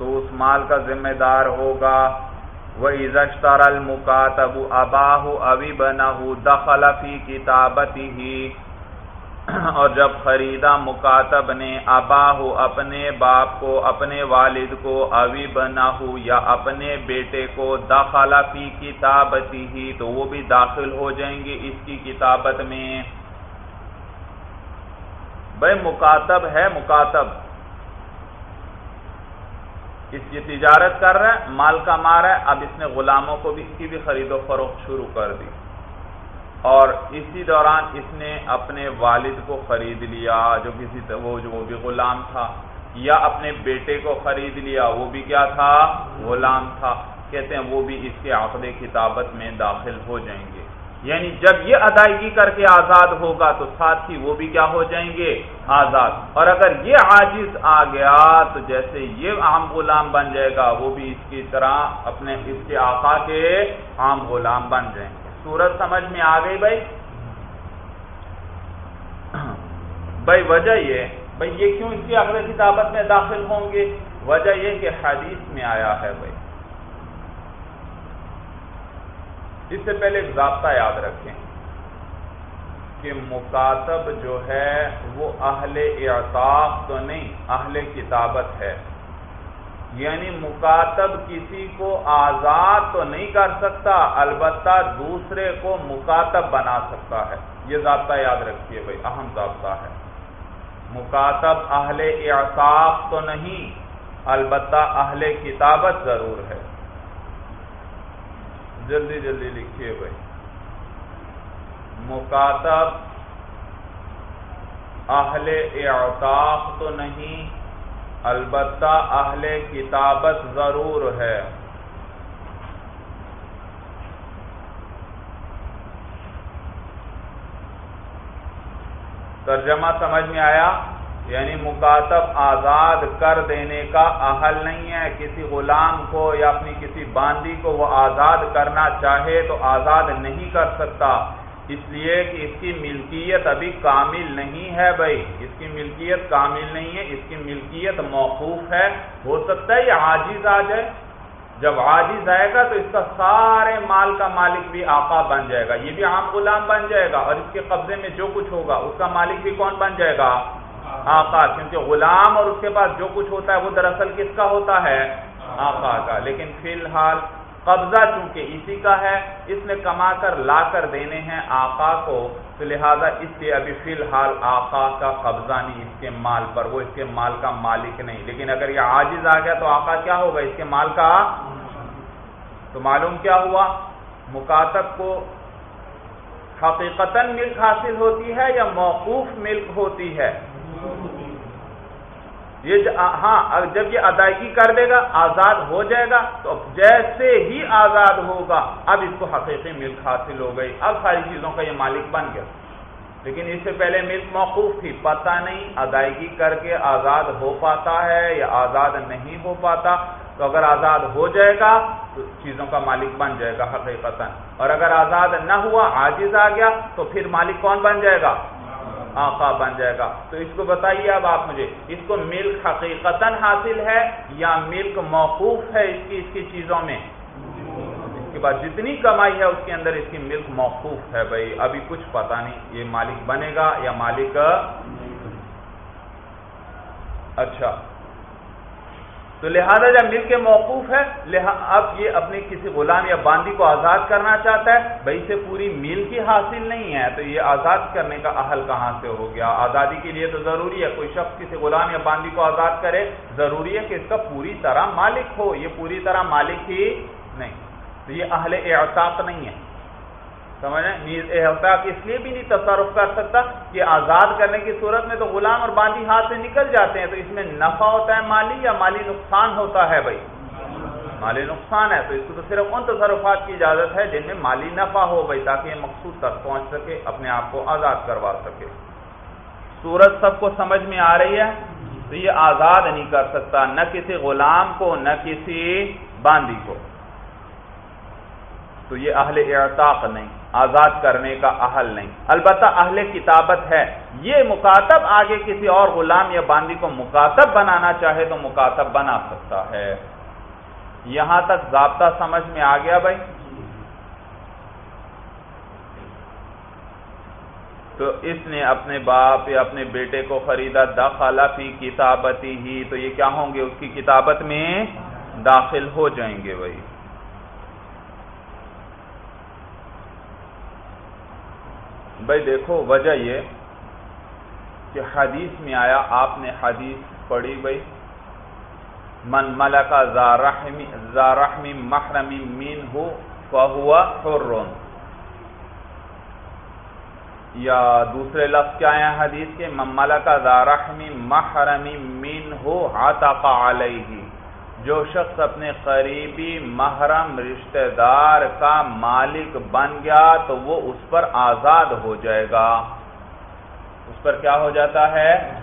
تو اس مال کا ذمہ دار ہوگا۔ وہ عزشتر المکاتب اباہ ابھی بنا دخل فی کتابتی ہی اور جب خریدا مکاتب نے اباہ اپنے باپ کو، اپنے والد کو ابھی بنا یا اپنے بیٹے کو دخل فی کتابتی ہی تو وہ بھی داخل ہو جائیں گے اس کی کتابت میں۔ بھائی مکاتب ہے مکاتب اس یہ تجارت کر رہا ہے، مال کا مار ہے، اب اس نے غلاموں کو بھی کی بھی خرید و فروخت شروع کر دی۔ اور اسی دوران اس نے اپنے والد کو خرید لیا، جو کسی وہ جو وہ بھی غلام تھا، یا اپنے بیٹے کو خرید لیا، وہ بھی کیا تھا؟ غلام تھا۔ کہتے ہیں وہ بھی اس کے عقد کتابت میں داخل ہو جائیں گے۔ یعنی جب یہ ادائیگی کر کے آزاد ہوگا تو ساتھ ہی وہ بھی کیا ہو جائیں گے؟ آزاد۔ اور اگر یہ عاجز آ گیا تو جیسے یہ عام غلام بن جائے گا، وہ بھی اس کی طرح اپنے اس کے آقا کے عام غلام بن جائیں گے۔ سورج سمجھ میں آ گئی بھائی؟ بھائی، وجہ یہ، بھائی، یہ کیوں اس کی اگلے کتابت میں داخل ہوں گے؟ وجہ یہ کہ حدیث میں آیا ہے بھائی۔ اس سے پہلے ایک ضابطہ یاد رکھیں کہ مکاتب جو ہے وہ اہل اعتاق تو نہیں، اہل کتابت ہے۔ یعنی مکاتب کسی کو آزاد تو نہیں کر سکتا، البتہ دوسرے کو مکاتب بنا سکتا ہے۔ یہ ضابطہ یاد رکھیے بھائی، اہم ضابطہ ہے۔ مکاتب اہل اعتاق تو نہیں، البتہ اہل کتابت ضرور ہے۔ جلدی جلدی لکھیے بھائی۔ مکاتب اہل اعتاق تو نہیں، البتہ اہل کتابت ضرور ہے۔ ترجمہ سمجھ میں آیا؟ یعنی مکاتب آزاد کر دینے کا اہل نہیں ہے۔ کسی غلام کو یا اپنی کسی باندی کو وہ آزاد کرنا چاہے تو آزاد نہیں کر سکتا۔ اس لیے کہ اس کی ملکیت ابھی کامل نہیں ہے بھائی۔ اس کی ملکیت کامل نہیں ہے، اس کی ملکیت موقوف ہے۔ ہو سکتا ہے یہ عاجز آ جائے۔ جب عاجز آئے گا تو اس کا سارے مال کا مالک بھی آقا بن جائے گا۔ یہ بھی عام غلام بن جائے گا اور اس کے قبضے میں جو کچھ ہوگا، اس کا مالک بھی کون بن جائے گا؟ آقا کیونکہ غلام اور اس کے پاس جو کچھ ہوتا ہے وہ دراصل کس کا ہوتا ہے؟ آقا کا۔ لیکن فی الحال قبضہ چونکہ اسی کا ہے، اس نے کما کر لا کر دینے ہیں آقا کو، تو لہذا اس لیے ابھی فی الحال آقا کا قبضہ نہیں، اس کے مال پر، وہ اس کے مال کا مالک نہیں۔ لیکن اگر یہ عاجز آ گیا تو آقا کیا ہوگا؟ اس کے مال کا؟ تو معلوم کیا ہوا؟ مکاتب کو حقیقتاً ملک حاصل ہوتی ہے یا موقوف ملک ہوتی ہے؟ یہ ہاں جب یہ ادائیگی کر دے گا، آزاد ہو جائے گا، تو جیسے ہی آزاد ہوگا، اب اس کو حقیقی ملک حاصل ہو گئی۔ اب ساری چیزوں کا یہ مالک بن گیا۔ لیکن اس سے پہلے ملک موقوف تھی، پتہ نہیں ادائیگی کر کے آزاد ہو پاتا ہے یا آزاد نہیں ہو پاتا۔ تو اگر آزاد ہو جائے گا، تو چیزوں کا مالک بن جائے گا حقیقت اور اگر آزاد نہ ہوا، عاجز آ گیا، تو پھر مالک کون بن جائے گا؟ آقا بن جائے گا۔ تو اس کو بتائیے اب آپ مجھے، اس کو ملک حقیقت حاصل ہے یا ملک موقوف ہے اس کی اس کی چیزوں میں؟ اس کے بعد جتنی کمائی ہے اس کے اندر اس کی ملک موقوف ہے بھائی۔ ابھی کچھ پتا نہیں یہ مالک بنے گا یا مالک۔ اچھا۔ تو لہذا جب مل کے موقوف ہے اب یہ اپنے کسی غلام یا باندی کو آزاد کرنا چاہتا ہے، بھائی سے پوری میل کی حاصل نہیں ہے۔ تو یہ آزاد کرنے کا اہل کہاں سے ہو گیا؟ آزادی کے لیے تو ضروری ہے۔ کوئی شخص کسی غلام یا باندی کو آزاد کرے، ضروری ہے کہ اس کا پوری طرح مالک ہو۔ یہ پوری طرح مالک ہی نہیں۔ تو یہ اہل اعتاق نہیں ہے۔ سمجھیں احتاق اس لیے بھی نہیں تصرف کر سکتا کہ آزاد کرنے کی صورت میں تو غلام اور باندھی ہاتھ سے نکل جاتے ہیں، تو اس میں نفع ہوتا ہے مالی یا مالی نقصان ہوتا ہے بھائی؟ مالی نقصان ہے، تو اس کو تو صرف ان تصرفات کی اجازت ہے جن میں مالی نفع ہو بھائی، تاکہ یہ مقصود تک پہنچ سکے، اپنے آپ کو آزاد کروا سکے۔ صورت سب کو سمجھ میں آ رہی ہے؟ تو یہ آزاد نہیں کر سکتا، نہ کسی غلام کو، نہ کسی باندی کو۔ تو یہ اہل اعتاق نہیں۔ آزاد کرنے کا اہل نہیں۔ البتہ اہل کتابت ہے۔ یہ مکاتب آگے کسی اور غلام یا باندی کو مکاتب بنانا چاہے تو مکاتب بنا سکتا ہے۔ یہاں تک ضابطہ سمجھ میں آ گیا بھائی؟ تو اس نے اپنے باپ یا اپنے بیٹے کو خریدا دخلا فی کتابتی ہی، تو یہ کیا ہوں گے؟ اس کی کتابت میں داخل ہو جائیں گے بھائی۔ بھائی دیکھو، وجہ یہ کہ حدیث میں آیا، آپ نے حدیث پڑھی بھائی، من ملک زارحم محرم مین ہو فہوا حرن یا دوسرے لفظ کیا ہیں حدیث کے؟ من ملک زارحم محرم مین ہو عطق علیہ. جو شخص اپنے قریبی محرم رشتہ دار کا مالک بن گیا تو وہ اس پر آزاد ہو جائے گا۔ اس پر کیا ہو جاتا ہے؟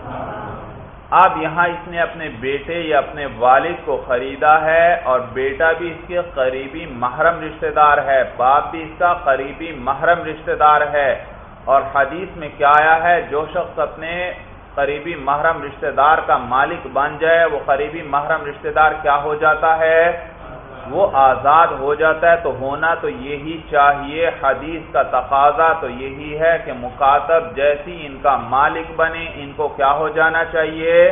اب یہاں اس نے اپنے بیٹے یا اپنے والد کو خریدا ہے اور بیٹا بھی اس کے قریبی محرم رشتہ دار ہے، باپ بھی اس کا قریبی محرم رشتہ دار ہے۔ اور حدیث میں کیا آیا ہے؟ جو شخص اپنے قریبی محرم رشتہ دار کا مالک بن جائے، وہ قریبی محرم رشتہ دار کیا ہو جاتا ہے؟ وہ آزاد ہو جاتا ہے۔ تو ہونا تو یہی چاہیے، حدیث کا تقاضا تو یہی ہے کہ مکاتب جیسی ان کا مالک بنے، ان کو کیا ہو جانا چاہیے؟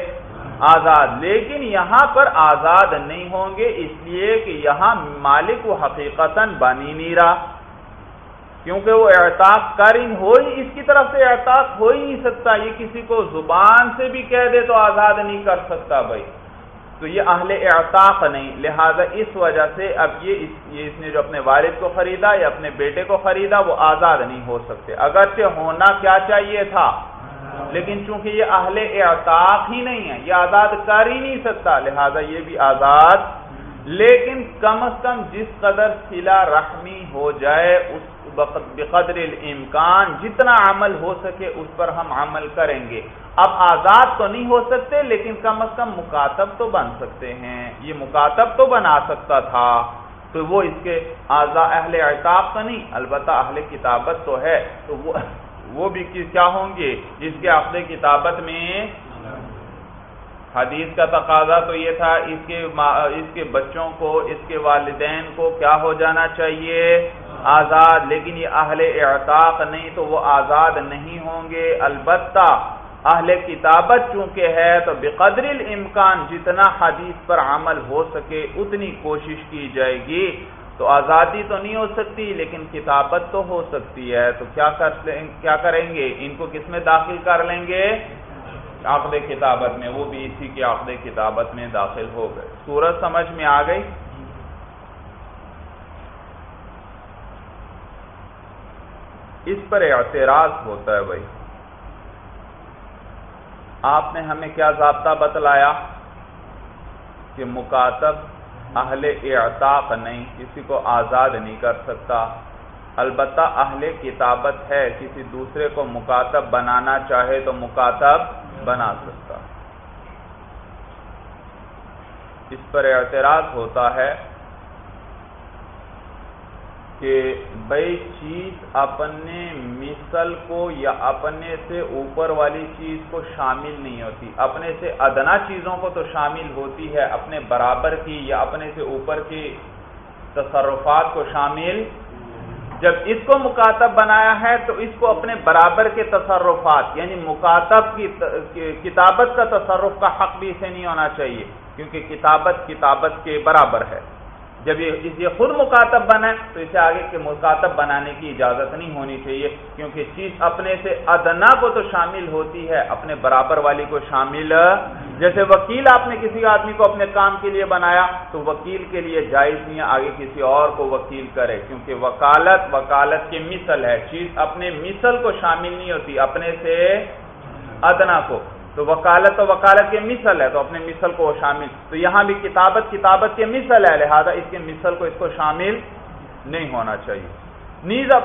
آزاد۔ لیکن یہاں پر آزاد نہیں ہوں گے، اس لیے کہ یہاں مالک وہ حقیقت بنی نہیں رہا۔ کیونکہ وہ اعتاق کر ہو ہی اس کی طرف سے اعتاق ہو ہی نہیں سکتا. یہ کسی کو زبان سے بھی کہہ دے تو آزاد نہیں کر سکتا بھائی. تو یہ اہل اعتاق نہیں. لہذا اس وجہ سے اب یہ اس, یہ اس نے جو اپنے والد کو خریدا یا اپنے بیٹے کو خریدا وہ آزاد نہیں ہو سکتے. اگرچہ ہونا کیا چاہیے تھا لیکن چونکہ یہ اہل اعتاق ہی نہیں ہے یہ آزاد کر ہی نہیں سکتا لہذا یہ بھی آزاد. لیکن کم از کم جس قدر سلا رحمی ہو جائے اس بقدر الامکان جتنا عمل ہو سکے اس پر ہم عمل کریں گے۔ اب آزاد تو نہیں ہو سکتے، لیکن کم از کم مکاتب تو بن سکتے ہیں۔ یہ مکاتب تو بنا سکتا تھا۔ تو وہ اس کے اہل اعتاب تو نہیں، البتہ اہل کتابت تو ہے۔ تو وہ وہ بھی کیا ہوں گے؟ جس کے عقد کتابت میں حدیث کا تقاضا تو یہ تھا، اس کے اس کے بچوں کو، اس کے والدین کو کیا ہو جانا چاہیے؟ آزاد، لیکن یہ اہل اعتاق نہیں، تو وہ آزاد نہیں ہوں گے۔ البتہ اہل کتابت چونکہ ہے، تو بقدر الامکان جتنا حدیث پر عمل ہو سکے، اتنی کوشش کی جائے گی۔ تو آزادی تو نہیں ہو سکتی، لیکن کتابت تو ہو سکتی ہے۔ تو کیا کر کیا کریں گے؟ ان کو کس میں داخل کر لیں گے؟ عقد کتابت میں۔ وہ بھی اسی کے عقد کتابت میں داخل ہو گئے۔ سورج سمجھ میں آ گئی؟ اس پر اعتراض ہوتا ہے بھائی۔ آپ نے ہمیں کیا ضابطہ بتلایا کہ مکاتب اہل اعتاق نہیں، کسی کو آزاد نہیں کر سکتا۔ البتہ اہل کتابت ہے، کسی دوسرے کو مکاتب بنانا چاہے تو مکاتب بنا سکتا۔ اس پر اعتراض ہوتا ہے کہ بھائی چیز اپنے مثل کو یا اپنے سے اوپر والی چیز کو شامل نہیں ہوتی، اپنے سے ادنا چیزوں کو تو شامل ہوتی ہے، اپنے برابر کی یا اپنے سے اوپر کی تصرفات کو شامل۔ جب اس کو مکاتب بنایا ہے تو اس کو اپنے برابر کے تصرفات یعنی مکاتب کی کتابت کا تصرف کا حق بھی اسے نہیں ہونا چاہیے، کیونکہ کتابت کتابت کے برابر ہے۔ جب یہ خود مکاتب بنا تو اسے آگے کے مکاتب بنانے کی اجازت نہیں ہونی چاہیے، کیونکہ چیز اپنے سے ادنا کو تو شامل ہوتی ہے، اپنے برابر والی کو شامل۔ جیسے وکیل آپ نے کسی آدمی کو اپنے کام کے لیے بنایا، تو وکیل کے لیے جائز نہیں ہے، آگے کسی اور کو وکیل کرے، کیونکہ وکالت وکالت کی مثل ہے۔ چیز اپنے مثل کو شامل نہیں ہوتی، اپنے سے ادنا کو۔ تو وکالت تو وکالت کے مثل ہے تو اپنے مثل کو شامل۔ تو یہاں بھی کتابت کتابت کے مثل ہے، لہذا اس کے مثل کو اس کو شامل نہیں ہونا چاہیے۔ نیز اب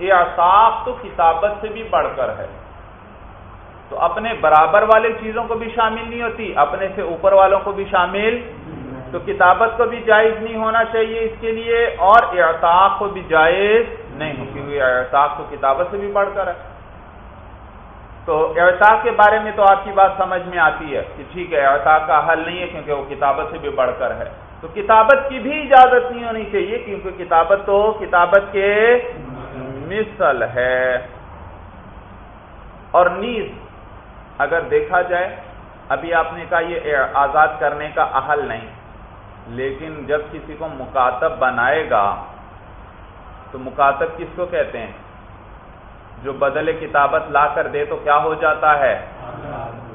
اعصاف تو کتابت سے بھی بڑھ کر ہے۔ تو اپنے برابر والے چیزوں کو بھی شامل نہیں ہوتی، اپنے سے اوپر والوں کو بھی شامل۔ تو کتابت کو بھی جائز نہیں ہونا چاہیے اس کے لیے، اور اعتاق کو بھی جائز نہیں ہو کیونکہ اعتاق تو کتابت سے بھی بڑھ کر ہے۔ تو اعتاق کے بارے میں تو آپ کی بات سمجھ میں آتی ہے کہ ٹھیک ہے اعتاق کا حل نہیں ہے کیونکہ وہ کتابت سے بھی بڑھ کر ہے۔ تو کتابت کی بھی اجازت نہیں ہونی چاہیے کیونکہ کتابت تو کتابت کے مثل ہے۔ اور نیز اگر دیکھا جائے، ابھی آپ نے کہا یہ آزاد کرنے کا اہل نہیں، لیکن جب کسی کو مکاتب بنائے گا، تو مکاتب کس کو کہتے ہیں؟ جو بدل کتابت لا کر دے تو کیا ہو جاتا ہے؟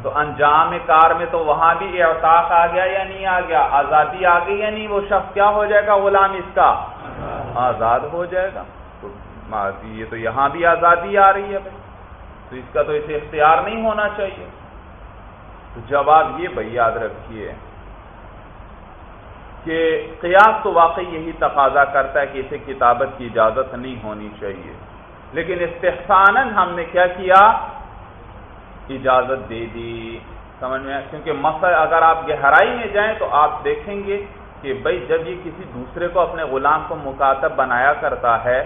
تو انجام کار میں تو وہاں بھی اعتاق آ گیا یا نہیں آ گیا؟ آزادی آ گئی یا نہیں؟ وہ شخص کیا ہو جائے گا غلام اس کا؟ آزاد ہو جائے گا۔ تو یہ تو یہاں بھی آزادی آ رہی ہے بھائی۔ تو اس کا تو اسے اختیار نہیں ہونا چاہیے۔ تو جواب یہ بھائی یاد رکھیے کہ قیاس تو واقعی یہی تقاضا کرتا ہے کہ اسے کتابت کی اجازت نہیں ہونی چاہیے۔ لیکن استحسان ہم نے کیا کیا؟ اجازت دے دی۔ سمجھ میں کیونکہ مسئلہ اگر آپ گہرائی میں جائیں تو آپ دیکھیں گے کہ بھائی جب یہ کسی دوسرے کو اپنے غلام کو مکاتب بنایا کرتا ہے،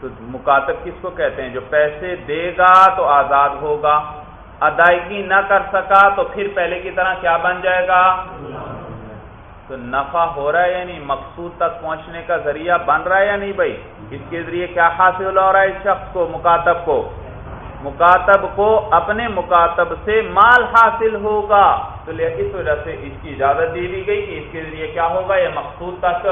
تو مکاتب کس کو کہتے ہیں؟ جو پیسے دے گا تو آزاد ہوگا، ادائیگی نہ کر سکا تو پھر پہلے کی طرح کیا بن جائے گا؟ تو نفع ہو رہا ہے یا نہیں؟ مقصود تک پہنچنے کا ذریعہ بن رہا ہے یا نہیں بھائی؟ اس کے ذریعے کیا حاصل ہو رہا ہے اس شخص کو، مکاتب کو؟ مکاتب کو اپنے مکاتب سے مال حاصل ہوگا۔ تو اس وجہ سے اس کی اجازت دی دی گئی کہ اس کے ذریعے کیا ہوگا؟ یہ مقصود تک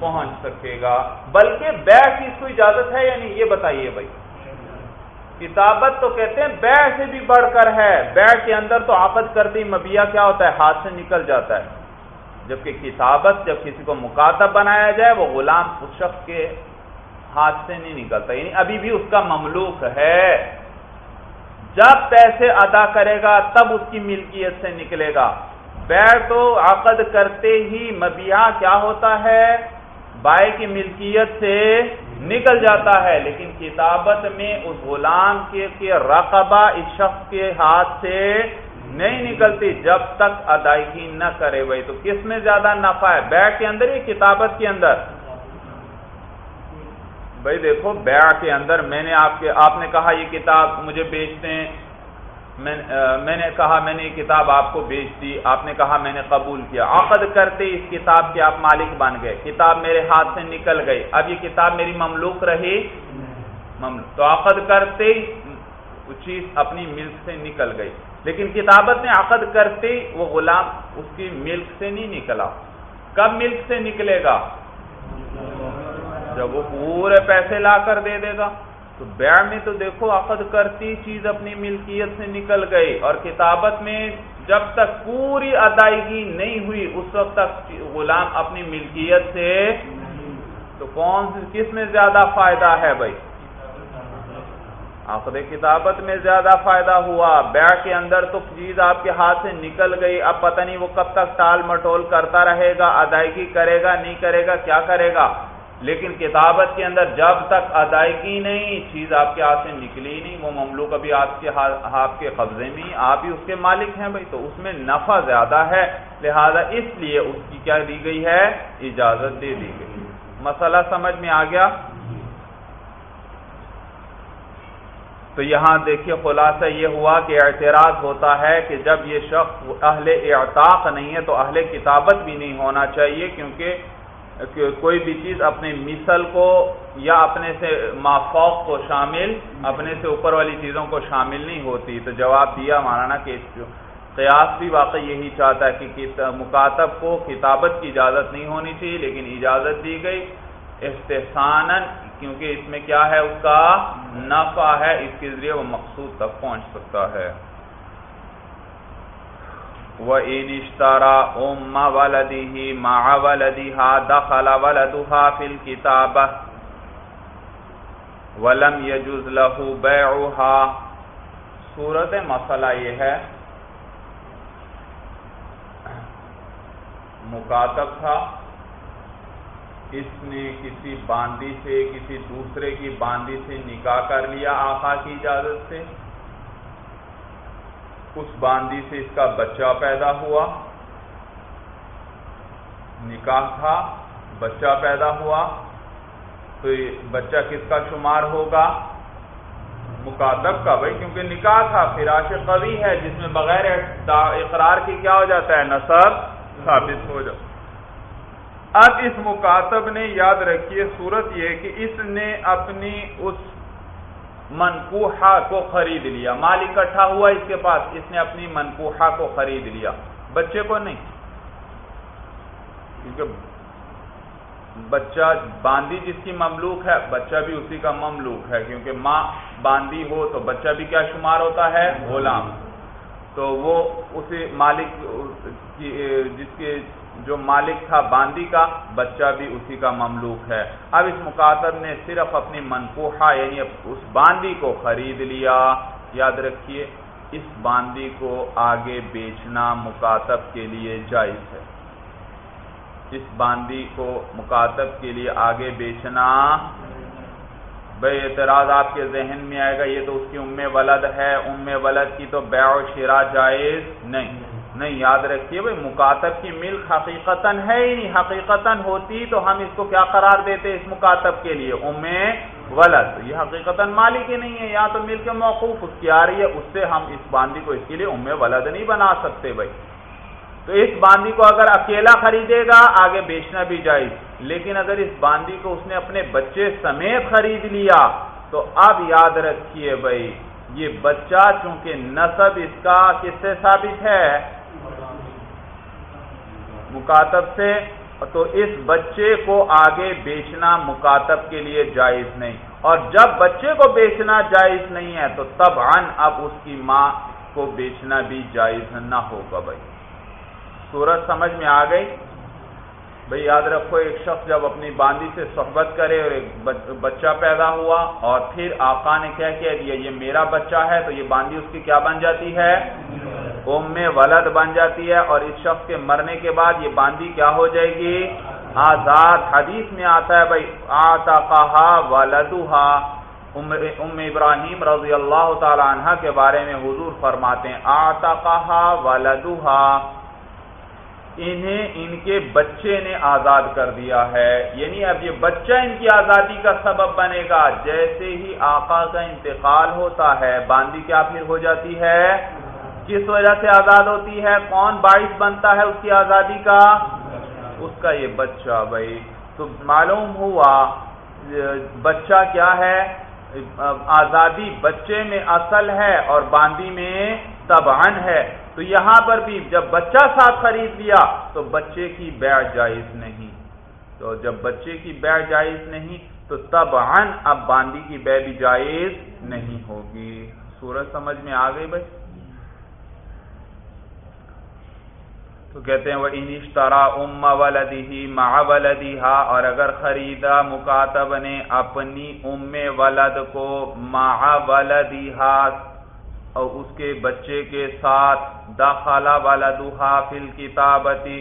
پہنچ سکے گا۔ بلکہ بیع کی اس کو اجازت ہے یا نہیں؟ یہ بتائیے بھائی۔ کتابت تو کہتے ہیں بیع سے بھی بڑھ کر ہے۔ بیع کے اندر تو آفت کرتی مبیا کیا ہوتا ہے؟ ہاتھ سے نکل جاتا ہے۔ جبکہ کتابت جب کسی کو مکاتب بنایا جائے، وہ غلام اس شخص کے ہاتھ سے نہیں نکلتا۔ یعنی ابھی بھی اس کا مملوک ہے۔ جب پیسے ادا کرے گا، تب اس کی ملکیت سے نکلے گا۔ بیع تو عقد کرتے ہی مبیا کیا ہوتا ہے؟ بائے کی ملکیت سے نکل جاتا ہے۔ لیکن کتابت میں اس غلام کے رقبہ اس شخص کے ہاتھ سے نہیں نکلتی جب تک ادائیگی نہ کرے بھائی۔ تو کس میں زیادہ نفع ہے؟ بیع کے اندر یا کتابت کے اندر؟ بھائی دیکھو، بیع کے اندر میں نے آپ کے آپ نے کہا یہ کتاب مجھے بیچتے ہیں۔ میں نے کہا میں نے یہ کتاب آپ کو بیچ دی آپ نے کہا میں نے قبول کیا۔ عقد کرتے اس کتاب کے آپ مالک بن گئے۔ کتاب میرے ہاتھ سے نکل گئی۔ اب یہ کتاب میری مملوک رہی؟ مملوک۔ تو عقد کرتے وہ چیز اپنی ملک سے نکل گئی۔ لیکن کتابت نے عقد کرتے وہ غلام اس کی ملک سے نہیں نکلا۔ کب ملک سے نکلے گا؟ جب وہ پورے پیسے لا کر دے دے گا۔ تو بیع میں تو دیکھو، عقد کرتی چیز اپنی ملکیت سے نکل گئی۔ اور کتابت میں جب تک پوری ادائیگی نہیں ہوئی، اس وقت تک غلام اپنی ملکیت سے تو کون کس میں زیادہ فائدہ ہے بھائی؟ عقد کتابت میں زیادہ فائدہ ہوا۔ بیع کے اندر تو چیز آپ کے ہاتھ سے نکل گئی۔ اب پتہ نہیں وہ کب تک ٹال مٹول کرتا رہے گا، ادائیگی کرے گا، نہیں کرے گا، کیا کرے گا؟ لیکن کتابت کے اندر جب تک ادائیگی نہیں، چیز آپ کے ہاتھ سے نکلی نہیں۔ وہ مملوک ابھی آپ کے آپ کے قبضے میں آپ ہی اس کے مالک ہیں بھائی۔ تو اس میں نفع زیادہ ہے۔ لہذا اس لیے اس کی کیا دی گئی ہے؟ اجازت دے دی گئی۔ مسئلہ سمجھ میں آ گیا؟ تو یہاں دیکھیے خلاصہ یہ ہوا کہ اعتراض ہوتا ہے کہ جب یہ شخص اہل اعتاق نہیں ہے تو اہل کتابت بھی نہیں ہونا چاہیے، کیونکہ کوئی بھی چیز اپنے مثل کو یا اپنے سے مافوق کو شامل، اپنے سے اوپر والی چیزوں کو شامل نہیں ہوتی۔ تو جواب دیا مارانا کہ قیاس بھی واقعی یہی چاہتا ہے کہ مکاتب کو کتابت کی اجازت نہیں ہونی چاہیے، لیکن اجازت دی گئی۔ استحسان کیونکہ اس میں کیا ہے؟ اس کا نفع ہے، اس کے ذریعے وہ مقصود تک پہنچ سکتا ہے۔ وَإِنِ اشْتَرَى أُمَّ وَلَدِهِ مَعَ وَلَدِهَا دَخَلَ وَلَدُهَا فِي الْكِتَابَةِ وَلَمْ يَجُزْ لَهُ بَيْعُهَا۔ صورت مسئلہ یہ ہے، مکاتب تھا۔ اس نے کسی باندی سے، کسی دوسرے کی باندی سے نکاح کر لیا آقا کی اجازت سے۔ اس باندی سے اس کا بچہ پیدا ہوا۔ نکاح تھا، بچہ پیدا ہوا۔ تو یہ بچہ کس کا شمار ہوگا؟ مکاتب کا۔ بھائی، کیونکہ نکاح تھا، فراش قوی ہے، جس میں بغیر اقرار کی کیا ہو جاتا ہے؟ نصب ثابت ہو جاتا اب اس مکاتب نے یاد رکھیے، صورت یہ کہ اس نے اپنی اس منکوحا کو خرید لیا۔ مال اکٹھا ہوا اس کے پاس، اس نے اپنی منکوحا کو خرید لیا۔ بچے کو نہیں، کیونکہ بچہ باندی جس کی مملوک ہے، بچہ بھی اسی کا مملوک ہے، کیونکہ ماں باندی ہو تو بچہ بھی کیا شمار ہوتا ہے؟ غلام۔ تو وہ اسی مالک جس کے جو مالک تھا باندی کا، بچہ بھی اسی کا مملوک ہے۔ اب اس مکاتب نے صرف اپنی منقوحہ یعنی اس باندی کو خرید لیا۔ یاد رکھیے، اس باندی کو آگے بیچنا مکاتب کے لیے جائز ہے۔ اس باندی کو مکاتب کے لیے آگے بیچنا بھائی اعتراض آپ کے ذہن میں آئے گا، یہ تو اس کی ام ولد ہے۔ ام ولد کی تو بیع و شرا جائز نہیں۔ نہیں یاد رکھیے بھائی، مکاتب کی ملک حقیقت ہے ہی نہیں حقیقت ہوتی تو ہم اس کو کیا قرار دیتے اس مکاتب کے لیے؟ ام ولد، یہ حقیقت مالک ہی نہیں ہے، یا تو ملک موقوف، اس کی آ رہی ہے، اس سے ہم اس باندی کو اس کے لیے ام ولد نہیں بنا سکتے بھائی۔ تو اس باندی کو اگر اکیلا خریدے گا، آگے بیچنا بھی جائز۔ لیکن اگر اس باندی کو اس نے اپنے بچے سمیت خرید لیا، تو اب یاد رکھیے بھائی، یہ بچہ چونکہ نصب اس کا کس سے ثابت ہے؟ مکاتب سے، تو اس بچے کو آگے بیچنا مکاتب کے لیے جائز نہیں۔ اور جب بچے کو بیچنا جائز نہیں ہے، تو تب ان اب اس کی ماں کو بیچنا بھی جائز نہ ہوگا بھائی۔ صورت سمجھ میں آ گئی؟ بھئی یاد رکھو، ایک شخص جب اپنی باندی سے صحبت کرے اور ایک بچہ پیدا ہوا اور پھر آقا نے کیا کیا دیا یہ میرا بچہ ہے تو یہ باندی اس کی کیا بن جاتی ہے؟ ام ولد بن جاتی ہے اور اس شخص کے مرنے کے بعد یہ باندی کیا ہو جائے گی؟ آزاد۔ حدیث میں آتا ہے بھائی آتا کہا ولدوہا۔ ام ابراہیم رضی اللہ تعالی عنہ کے بارے میں حضور فرماتے ہیں آتا کہا ولدوہا۔ انہیں ان کے بچے نے آزاد کر دیا ہے۔ یعنی اب یہ بچہ ان کی آزادی کا سبب بنے گا۔ جیسے ہی آقا کا انتقال ہوتا ہے باندی کیا پھر ہو جاتی ہے؟ کس وجہ سے آزاد ہوتی ہے؟ کون باعث بنتا ہے اس کی آزادی کا؟ اس کا یہ بچہ بھائی۔ تو معلوم ہوا، بچہ کیا ہے؟ آزادی بچے میں اصل ہے اور باندی میں تبعن ہے۔ تو یہاں پر بھی جب بچہ ساتھ خرید لیا تو بچے کی بیع جائز نہیں۔ تو جب بچے کی بیع جائز نہیں تو تب اب باندی کی بیع بھی جائز نہیں ہوگی۔ سورج سمجھ میں آ گئی بھائی؟ تو کہتے ہیں وہ انشترا ام ولدی مع ولدی اور اگر خریدا مکاتب نے اپنی ام ولد کو مع ولدی اور اس کے بچے کے ساتھ داخلہ والا دوہا کتابتی،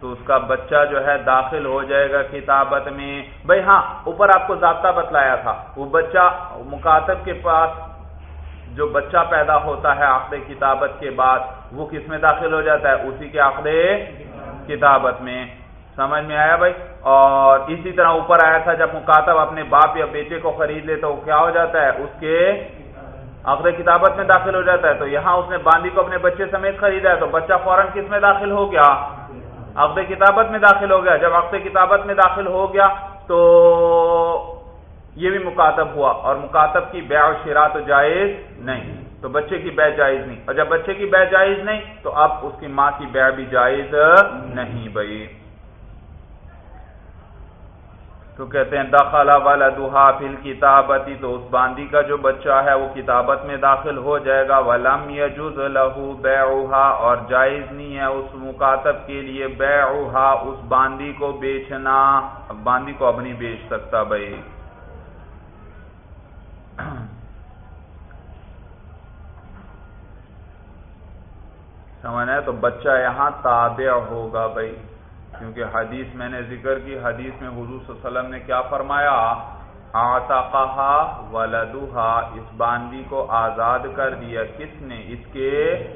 تو اس کا بچہ جو ہے داخل ہو جائے گا کتابت میں۔ بھائی ہاں اوپر آپ کو ضابطہ بتلایا تھا، وہ بچہ مکاتب کے پاس جو بچہ پیدا ہوتا ہے آخر کتابت کے بعد، وہ کس میں داخل ہو جاتا ہے؟ اسی کے آخر کتابت میں۔ سمجھ میں آیا بھائی؟ اور اسی طرح اوپر آیا تھا، جب مکاتب اپنے باپ یا بیٹے کو خرید لے تو کیا ہو جاتا ہے؟ اس کے آخر کتابت میں داخل ہو جاتا ہے، تو یہاں اس نے باندی کو اپنے بچے سمیت خریدا ہے، تو بچہ فوراً کس میں داخل ہو گیا؟ عقد کتابت میں داخل ہو گیا۔ جب عقد کتابت میں داخل ہو گیا، تو یہ بھی مکاتب ہوا، اور مکاتب کی بیع و شرا تو جائز نہیں، تو بچے کی بیع جائز نہیں۔ اور جب بچے کی بیع جائز نہیں، تو اب اس کی ماں کی بیع بھی جائز نہیں بھائی۔ تو کہتے ہیں داخلہ والا دوہا فل کتابتی تو اس باندی کا جو بچہ ہے، وہ کتابت میں داخل ہو جائے گا، ولم یجوز لہو بیعوہا اور جائز نہیں ہے اس مکاتب کے لیے بیعوہا اس باندی کو بیچنا۔ باندی کو اب نہیں بیچ سکتا بھائی۔ سمجھ ہے تو بچہ یہاں تابع ہوگا بھائی۔ کیونکہ حدیث میں نے ذکر کی، حدیث میں حضور صلی اللہ علیہ وسلم نے کیا فرمایا؟ آتا ولدوہا اس باندی کو آزاد کر دیا۔ کس نے؟ اس کے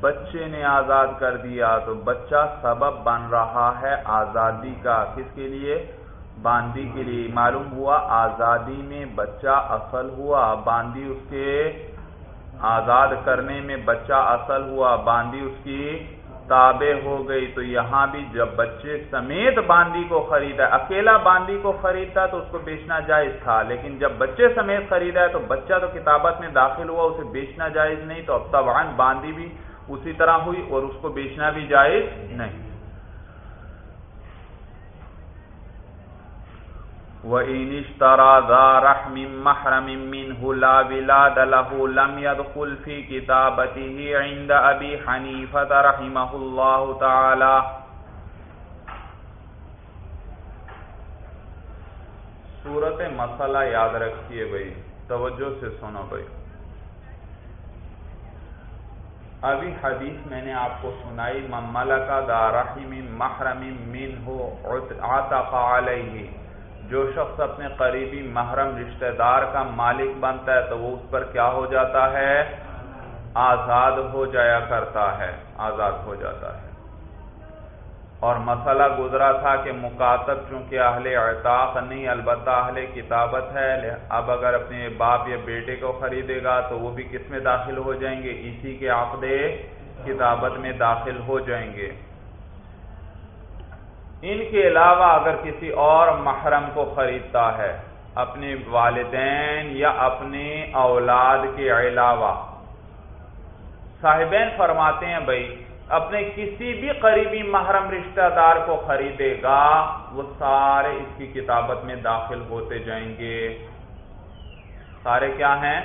بچے نے آزاد کر دیا۔ تو بچہ سبب بن رہا ہے آزادی کا۔ کس کے لیے؟ باندی کے لیے۔ معلوم ہوا، آزادی میں بچہ اصل ہوا۔ باندی اس کے آزاد کرنے میں بچہ اصل ہوا۔ باندی اس کی تابع ہو گئی تو یہاں بھی جب بچے سمیت باندی کو خریدا، اکیلا باندی کو خریدتا تو اس کو بیچنا جائز تھا، لیکن جب بچے سمیت خریدا ہے تو بچہ تو کتابت میں داخل ہوا، اسے بیچنا جائز نہیں، تو اب تبان باندی بھی اسی طرح ہوئی اور اس کو بیچنا بھی جائز نہیں۔ وَإِنِ اشْتَرَى ذَا رَحْمٍ مَحْرَمٍ مِّنْهُ لَا وِلَادَ لَهُ، لَمْ يَدْخُلْ فِي كِتَابَتِهِ عِنْدَ أَبِي حَنِيفَةَ رَحِمَهُ اللَّهُ تَعَالَى. صورت مسئلہ یاد رکھیے بھئی توجہ سے سنو بھئی ابھی حدیث میں نے آپ کو سنائی مملکہ دا رحم محرم من ہو عطق علیہ جو شخص اپنے قریبی محرم رشتہ دار کا مالک بنتا ہے تو وہ اس پر کیا ہو جاتا ہے؟ آزاد ہو جایا کرتا ہے، آزاد ہو جاتا ہے۔ اور مسئلہ گزرا تھا کہ مکاتب چونکہ اہل اعتاق نہیں، البتہ اہل کتابت ہے، اب اگر اپنے باپ یا بیٹے کو خریدے گا تو وہ بھی کس میں داخل ہو جائیں گے؟ اسی کے عقد کتابت میں داخل ہو جائیں گے۔ ان کے علاوہ اگر کسی اور محرم کو خریدتا ہے، اپنے والدین یا اپنے اولاد کے علاوہ۔ صاحبین فرماتے ہیں بھائی، اپنے کسی بھی قریبی محرم رشتہ دار کو خریدے گا، وہ سارے اس کی کتابت میں داخل ہوتے جائیں گے۔ سارے کیا ہیں؟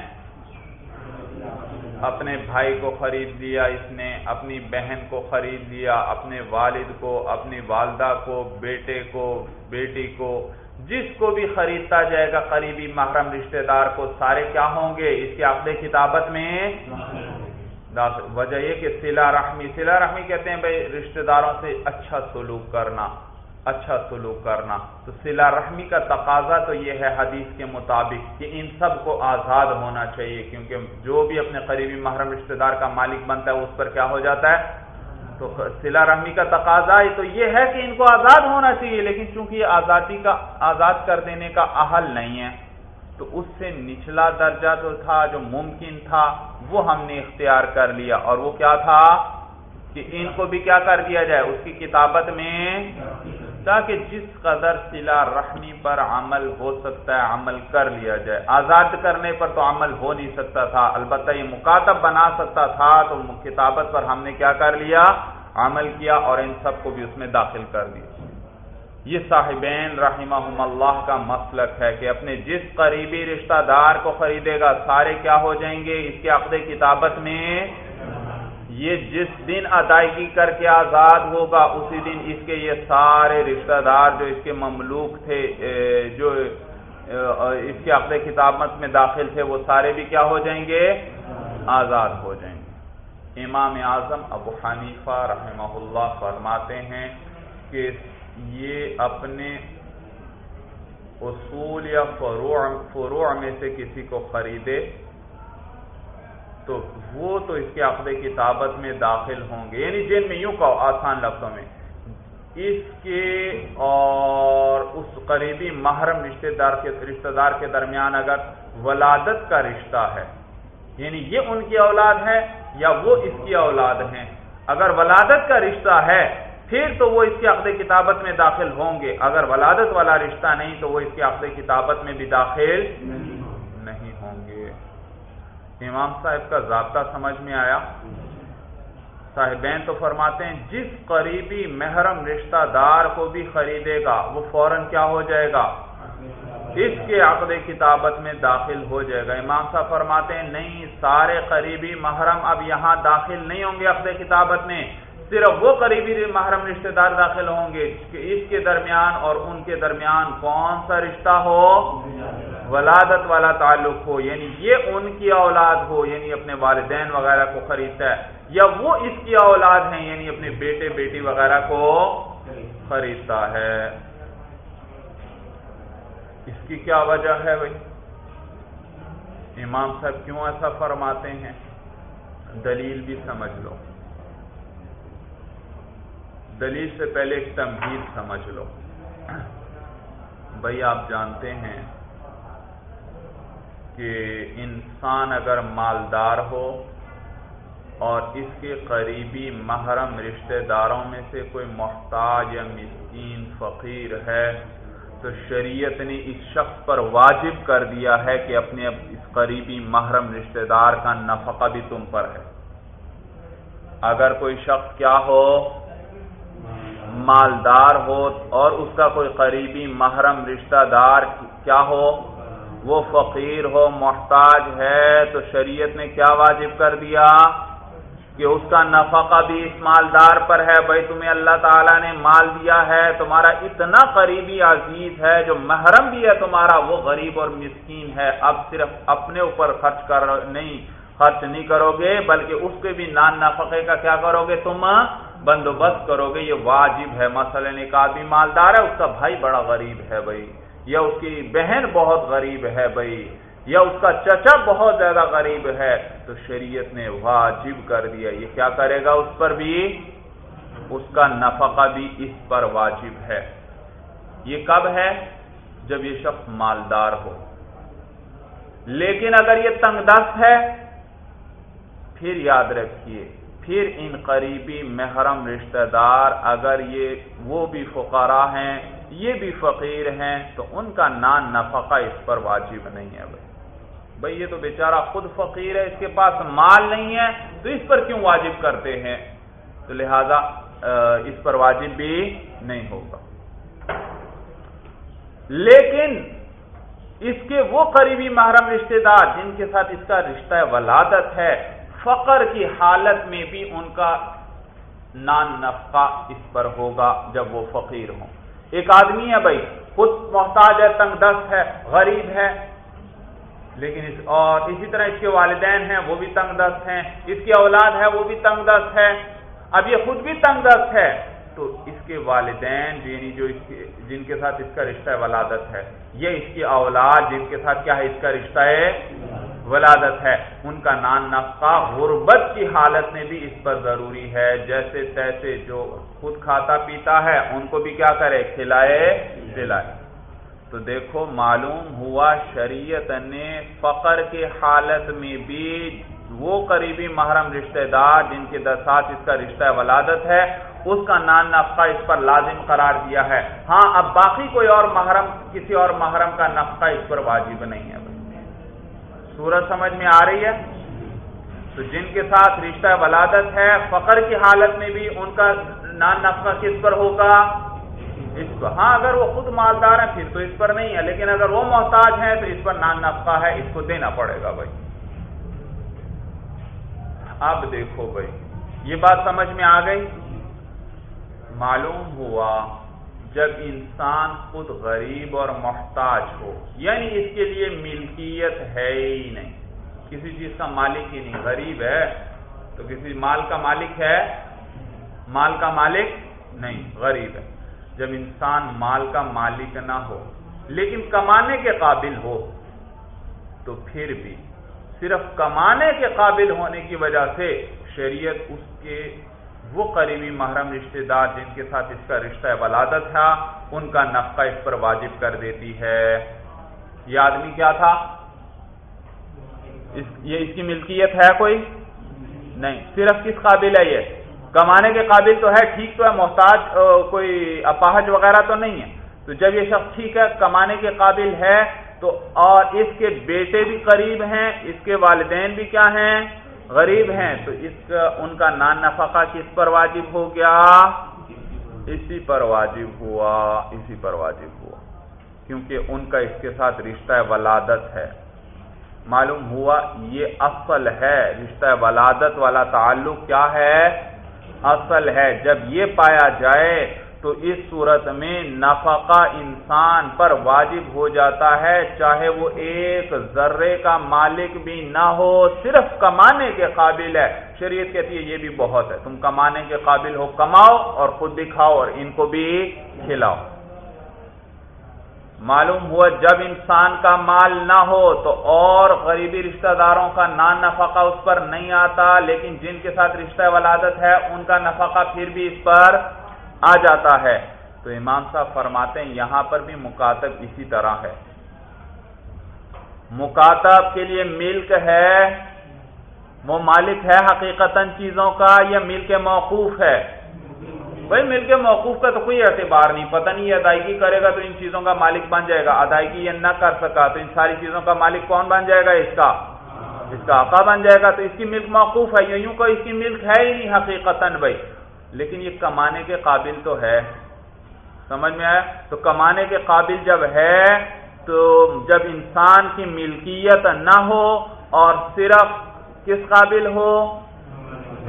اپنے بھائی کو خرید لیا، اس نے اپنی بہن کو خرید لیا، اپنے والد کو، اپنی والدہ کو، بیٹے کو، بیٹی کو، جس کو بھی خریدتا جائے گا، قریبی محرم رشتہ دار کو سارے کیا ہوں گے؟ اس کے عقد کتابت میں وجہ یہ کہ سلا رحمی سلا رحمی کہتے ہیں بھائی، رشتہ داروں سے اچھا سلوک کرنا۔ اچھا سلوک کرنا۔ تو سلا رحمی کا تقاضا تو یہ ہے حدیث کے مطابق کہ ان سب کو آزاد ہونا چاہیے، کیونکہ جو بھی اپنے قریبی محرم رشتہ دار کا مالک بنتا ہے، اس پر کیا ہو جاتا ہے؟ تو سلا رحمی کا تقاضا تو یہ ہے کہ ان کو آزاد ہونا چاہیے، لیکن چونکہ یہ آزادی کا، آزاد کر دینے کا اہل نہیں ہے، تو اس سے نچلا درجہ جو تھا، جو ممکن تھا، وہ ہم نے اختیار کر لیا۔ اور وہ کیا تھا؟ کہ ان کو بھی کیا کر دیا جائے؟ اس کی کتابت میں تاکہ جس قدر سلا رحمی پر عمل ہو سکتا ہے، عمل کر لیا جائے۔ آزاد کرنے پر تو عمل ہو نہیں سکتا تھا، البتہ یہ مکاتب بنا سکتا تھا، تو کتابت پر ہم نے کیا کر لیا؟ عمل کیا اور ان سب کو بھی اس میں داخل کر دیا۔ یہ صاحبین رحمہ اللہ کا مسلک ہے کہ اپنے جس قریبی رشتہ دار کو خریدے گا، سارے کیا ہو جائیں گے؟ اس کے عقد کتابت میں یہ جس دن ادائیگی کر کے آزاد ہوگا، اسی دن اس کے یہ سارے رشتہ دار جو اس کے مملوک تھے جو اس کے عقد کتابت میں داخل تھے، وہ سارے بھی کیا ہو جائیں گے؟ آزاد ہو جائیں گے۔ امام اعظم ابو حنیفہ رحمہ اللہ فرماتے ہیں کہ یہ اپنے اصول یا فروع فروع میں سے کسی کو خریدے تو وہ تو اس کے عقد کتابت میں داخل ہوں گے۔ یعنی جن میں یوں کہو، آسان لفظوں میں۔ اس کے اور اس قریبی محرم رشتہ دار کے رشتہ دار کے درمیان اگر ولادت کا رشتہ ہے یعنی یہ ان کی اولاد ہے یا وہ اس کی اولاد ہیں۔ اگر ولادت کا رشتہ ہے، پھر تو وہ اس کے عقد کتابت میں داخل ہوں گے۔ اگر ولادت والا رشتہ نہیں، تو وہ اس کے عقد کتابت میں بھی داخل امام صاحب کا ضابطہ سمجھ میں آیا۔ صاحبین تو فرماتے ہیں، جس قریبی محرم رشتہ دار کو بھی خریدے گا، وہ فوراً کیا ہو جائے گا؟ اس کے عقد کتابت میں داخل ہو جائے گا۔ امام صاحب فرماتے ہیں، نہیں، سارے قریبی محرم اب یہاں داخل نہیں ہوں گے عقد کتابت میں۔ صرف وہ قریبی محرم رشتہ دار داخل ہوں گے۔ کہ اس کے درمیان اور ان کے درمیان کون سا رشتہ ہو؟ ولادت والا تعلق ہو یعنی یہ ان کی اولاد ہو یعنی اپنے والدین وغیرہ کو خریدتا ہے، یا وہ اس کی اولاد ہیں یعنی اپنے بیٹے، بیٹی وغیرہ کو خریدتا ہے۔ اس کی کیا وجہ ہے بھائی؟ امام صاحب کیوں ایسا فرماتے ہیں؟ دلیل بھی سمجھ لو۔ دلیل سے پہلے ایک تمہید سمجھ لو۔ بھائی، آپ جانتے ہیں کہ انسان اگر مالدار ہو اور اس کے قریبی محرم رشتہ داروں میں سے کوئی محتاج یا مسکین فقیر ہے، تو شریعت نے اس شخص پر واجب کر دیا ہے کہ اپنے اس قریبی محرم رشتہ دار کا نفقہ بھی تم پر ہے۔ اگر کوئی شخص کیا ہو، مالدار ہو اور اس کا کوئی قریبی محرم رشتہ دار کیا ہو وہ فقیر ہو، محتاج ہے، تو شریعت نے کیا واجب کر دیا؟ کہ اس کا نفقہ بھی اس مالدار پر ہے، بھائی تمہیں اللہ تعالیٰ نے مال دیا ہے، تمہارا اتنا قریبی عزیز ہے، جو محرم بھی ہے تمہارا، وہ غریب اور مسکین ہے۔ اب صرف اپنے اوپر خرچ کر نہیں، خرچ نہیں کرو گے بلکہ اس کے بھی نان نفقے کا کیا کرو گے تم بندوبست کرو گے یہ واجب ہے۔ مثلاً ایک آدمی مالدار ہے، اس کا بھائی بڑا غریب ہے، بھائی۔ یا اس کی بہن بہت غریب ہے بھائی، یا اس کا چچا بہت زیادہ غریب ہے، تو شریعت نے واجب کر دیا۔ یہ کیا کرے گا اس پر بھی؟ اس کا نفقہ بھی اس پر واجب ہے۔ یہ کب ہے؟ جب یہ شخص مالدار ہو۔ لیکن اگر یہ تنگ دست ہے، پھر یاد رکھیے، پھر ان قریبی محرم رشتہ دار اگر یہ وہ بھی فقرا ہیں یہ بھی فقیر ہیں تو ان کا نان نفقہ اس پر واجب نہیں ہے بھائی۔ بھائی یہ تو بیچارہ خود فقیر ہے، اس کے پاس مال نہیں ہے، تو اس پر کیوں واجب کرتے ہیں؟ تو لہذا اس پر واجب بھی نہیں ہوگا۔ لیکن اس کے وہ قریبی محرم رشتے دار جن کے ساتھ اس کا رشتہ ولادت ہے، فقر کی حالت میں بھی ان کا نان نفقہ اس پر ہوگا جب وہ فقیر ہوں۔ ایک آدمی ہے بھائی، خود محتاج ہے، تنگ دست ہے، غریب ہے۔ لیکن اس، اور اسی طرح اس کے والدین ہیں، وہ بھی تنگ دست ہیں۔ اس کی اولاد ہے، وہ بھی تنگ دست ہے۔ اب یہ خود بھی تنگ دست ہے۔ تو اس کے والدین یعنی جو اس کے، جن کے ساتھ اس کا رشتہ ولادت ہے، یہ اس کی اولاد، جن کے ساتھ کیا ہے، اس کا رشتہ ہے؟ ولادت ہے، ان کا نان نفقہ غربت کی حالت میں بھی اس پر ضروری ہے۔ جیسے تیسے جو خود کھاتا پیتا ہے، ان کو بھی کیا کرے؟ کھلائے، دلائے۔ تو دیکھو، معلوم ہوا شریعت نے فقر کے حالت میں بھی وہ قریبی محرم رشتہ دار جن کے ساتھ اس کا رشتہ ولادت ہے، اس کا نان نفقہ اس پر لازم قرار دیا ہے۔ ہاں اب باقی کوئی اور محرم، کسی اور محرم کا نفقہ اس پر واجب نہیں ہے۔ سورج سمجھ میں آ رہی ہے۔ تو جن کے ساتھ رشتہ ولادت ہے، فقر کی حالت میں بھی ان کا نان نفقہ کس پر ہوگا؟ اس پر۔ ہاں اگر وہ خود مالدار ہیں، پھر تو اس پر نہیں ہے، لیکن اگر وہ محتاج ہیں، تو اس پر نان نفقہ ہے، اس کو دینا پڑے گا بھائی۔ اب دیکھو بھائی، یہ بات سمجھ میں آ گئی؟ معلوم ہوا۔ جب انسان خود غریب اور محتاج ہو یعنی اس کے لیے ملکیت ہے ہی نہیں۔ کسی چیز کا مالک ہی نہیں، غریب ہے۔ تو کسی مال کا مالک ہے؟ مال کا مالک نہیں، غریب ہے۔ جب انسان مال کا مالک نہ ہو، لیکن کمانے کے قابل ہو، تو پھر بھی صرف کمانے کے قابل ہونے کی وجہ سے شریعت اس کے وہ قریبی محرم رشتہ دار جن کے ساتھ اس کا رشتہ ولادت تھا، ان کا نفقہ اس پر واجب کر دیتی ہے۔ یہ آدمی کیا تھا؟ اس، یہ اس کی ملکیت ہے کوئی؟ نہیں، صرف کس قابل ہے یہ؟ کمانے کے قابل تو ہے، ٹھیک تو ہے، محتاج کوئی اپاہج وغیرہ تو نہیں ہے۔ تو جب یہ شخص ٹھیک ہے، کمانے کے قابل ہے، تو اور اس کے بیٹے بھی قریب ہیں، اس کے والدین بھی کیا ہیں؟ غریب ہیں، تو اس کا، ان کا نان نفقہ کس پر واجب ہو گیا؟ اسی پر واجب ہوا، اسی پر واجب ہوا۔ کیونکہ ان کا اس کے ساتھ رشتہ ولادت ہے۔ معلوم ہوا یہ اصل ہے، رشتہ ولادت والا تعلق کیا ہے؟ اصل ہے۔ جب یہ پایا جائے تو اس صورت میں نفقہ انسان پر واجب ہو جاتا ہے، چاہے وہ ایک ذرے کا مالک بھی نہ ہو، صرف کمانے کے قابل ہے۔ شریعت کہتی ہے، یہ بھی بہت ہے۔ تم کمانے کے قابل ہو، کماؤ اور خود دکھاؤ اور ان کو بھی کھلاؤ۔ معلوم ہوا، جب انسان کا مال نہ ہو تو اور غریبی رشتہ داروں کا نان نفقہ اس پر نہیں آتا، لیکن جن کے ساتھ رشتہ ولادت ہے، ان کا نفقہ پھر بھی اس پر آ جاتا ہے۔ تو امام صاحب فرماتے ہیں، یہاں پر بھی مکاتب اسی طرح ہے۔ مکاتب کے لیے ملک ہے، وہ مالک ہے حقیقت چیزوں کا، یا ملک موقوف ہے؟ بھائی مل کے موقوف کا تو کوئی اعتبار نہیں، پتہ نہیں یہ ادائیگی کرے گا تو ان چیزوں کا مالک بن جائے گا۔ ادائیگی یہ نہ کر سکا تو ان ساری چیزوں کا مالک کون بن جائے گا؟ اس کا اس کا آقا بن جائے گا۔ تو اس کی ملک موقوف ہے، یوں کو اس کی ملک ہے ہی نہیں حقیقت بھائی۔ لیکن یہ کمانے کے قابل تو ہے۔ سمجھ میں آیا؟ تو کمانے کے قابل جب ہے، تو جب انسان کی ملکیت نہ ہو اور صرف کس قابل ہو؟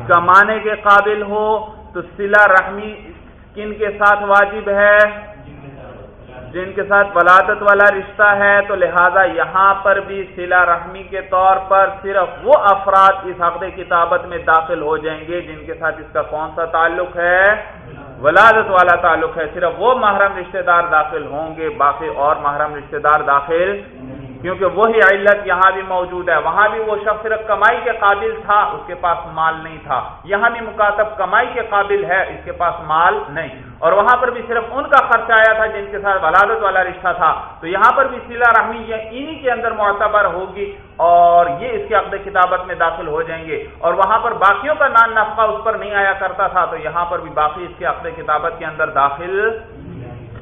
کمانے کے قابل ہو، تو سلا رحمی کن کے ساتھ واجب ہے۔ جن کے ساتھ ولادت والا رشتہ ہے، تو لہذا یہاں پر بھی سلا رحمی کے طور پر صرف وہ افراد اس حقد کتابت میں داخل ہو جائیں گے جن کے ساتھ اس کا کون سا تعلق ہے؟ ولادت والا تعلق ہے۔ صرف وہ محرم رشتہ دار داخل ہوں گے، باقی اور محرم رشتہ دار داخل کیونکہ وہی علت یہاں بھی موجود ہے۔ وہاں بھی وہ شخص صرف کمائی کے قابل تھا، اس کے پاس مال نہیں تھا۔ یہاں بھی مکاتب کمائی کے قابل ہے، اس کے پاس مال نہیں۔ اور وہاں پر بھی صرف ان کا خرچہ آیا تھا جن کے ساتھ ولادت والا رشتہ تھا۔ تو یہاں پر بھی سیلا رحمی یہ انہی کے اندر معتبر ہوگی اور یہ اس کے عقد کتابت میں داخل ہو جائیں گے۔ اور وہاں پر باقیوں کا نان نفقہ اس پر نہیں آیا کرتا تھا، تو یہاں پر بھی باقی اس کے عقد کتابت کے اندر داخل۔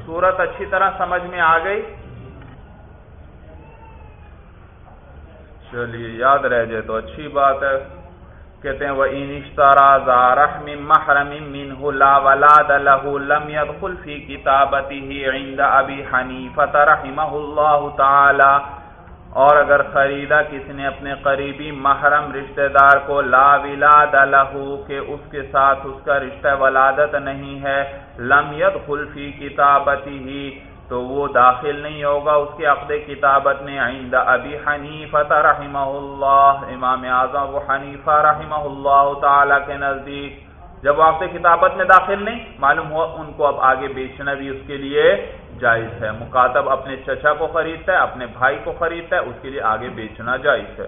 صورت اچھی طرح سمجھ میں آ گئی۔ چلیے، یاد رہ جائے تو اچھی بات ہے کہتے ہیں وہ انشترا زارحم محرم منہ لا ولاد له لم يدخل في كتابته عند ابي حنيفه رحمه الله تعالى اور اگر خریدا کسی نے اپنے قریبی محرم رشتہ دار کو لا ولاد له کہ اس کے ساتھ اس کا رشتہ ولادت نہیں ہے، لم يدخل في كتابته تو وہ داخل نہیں ہوگا اس کے عقد کتابت میں عند ابی حنیفہ رحمہ اللہ، امام اعظم و حنیفہ رحمہ اللہ تعالی کے نزدیک۔ جب وہ عقد کتابت میں داخل نہیں، معلوم ہوا ان کو اب آگے بیچنا بھی اس کے لیے جائز ہے۔ مکاتب اپنے چچا کو خریدتا ہے، اپنے بھائی کو خریدتا ہے، اس کے لیے آگے بیچنا جائز ہے۔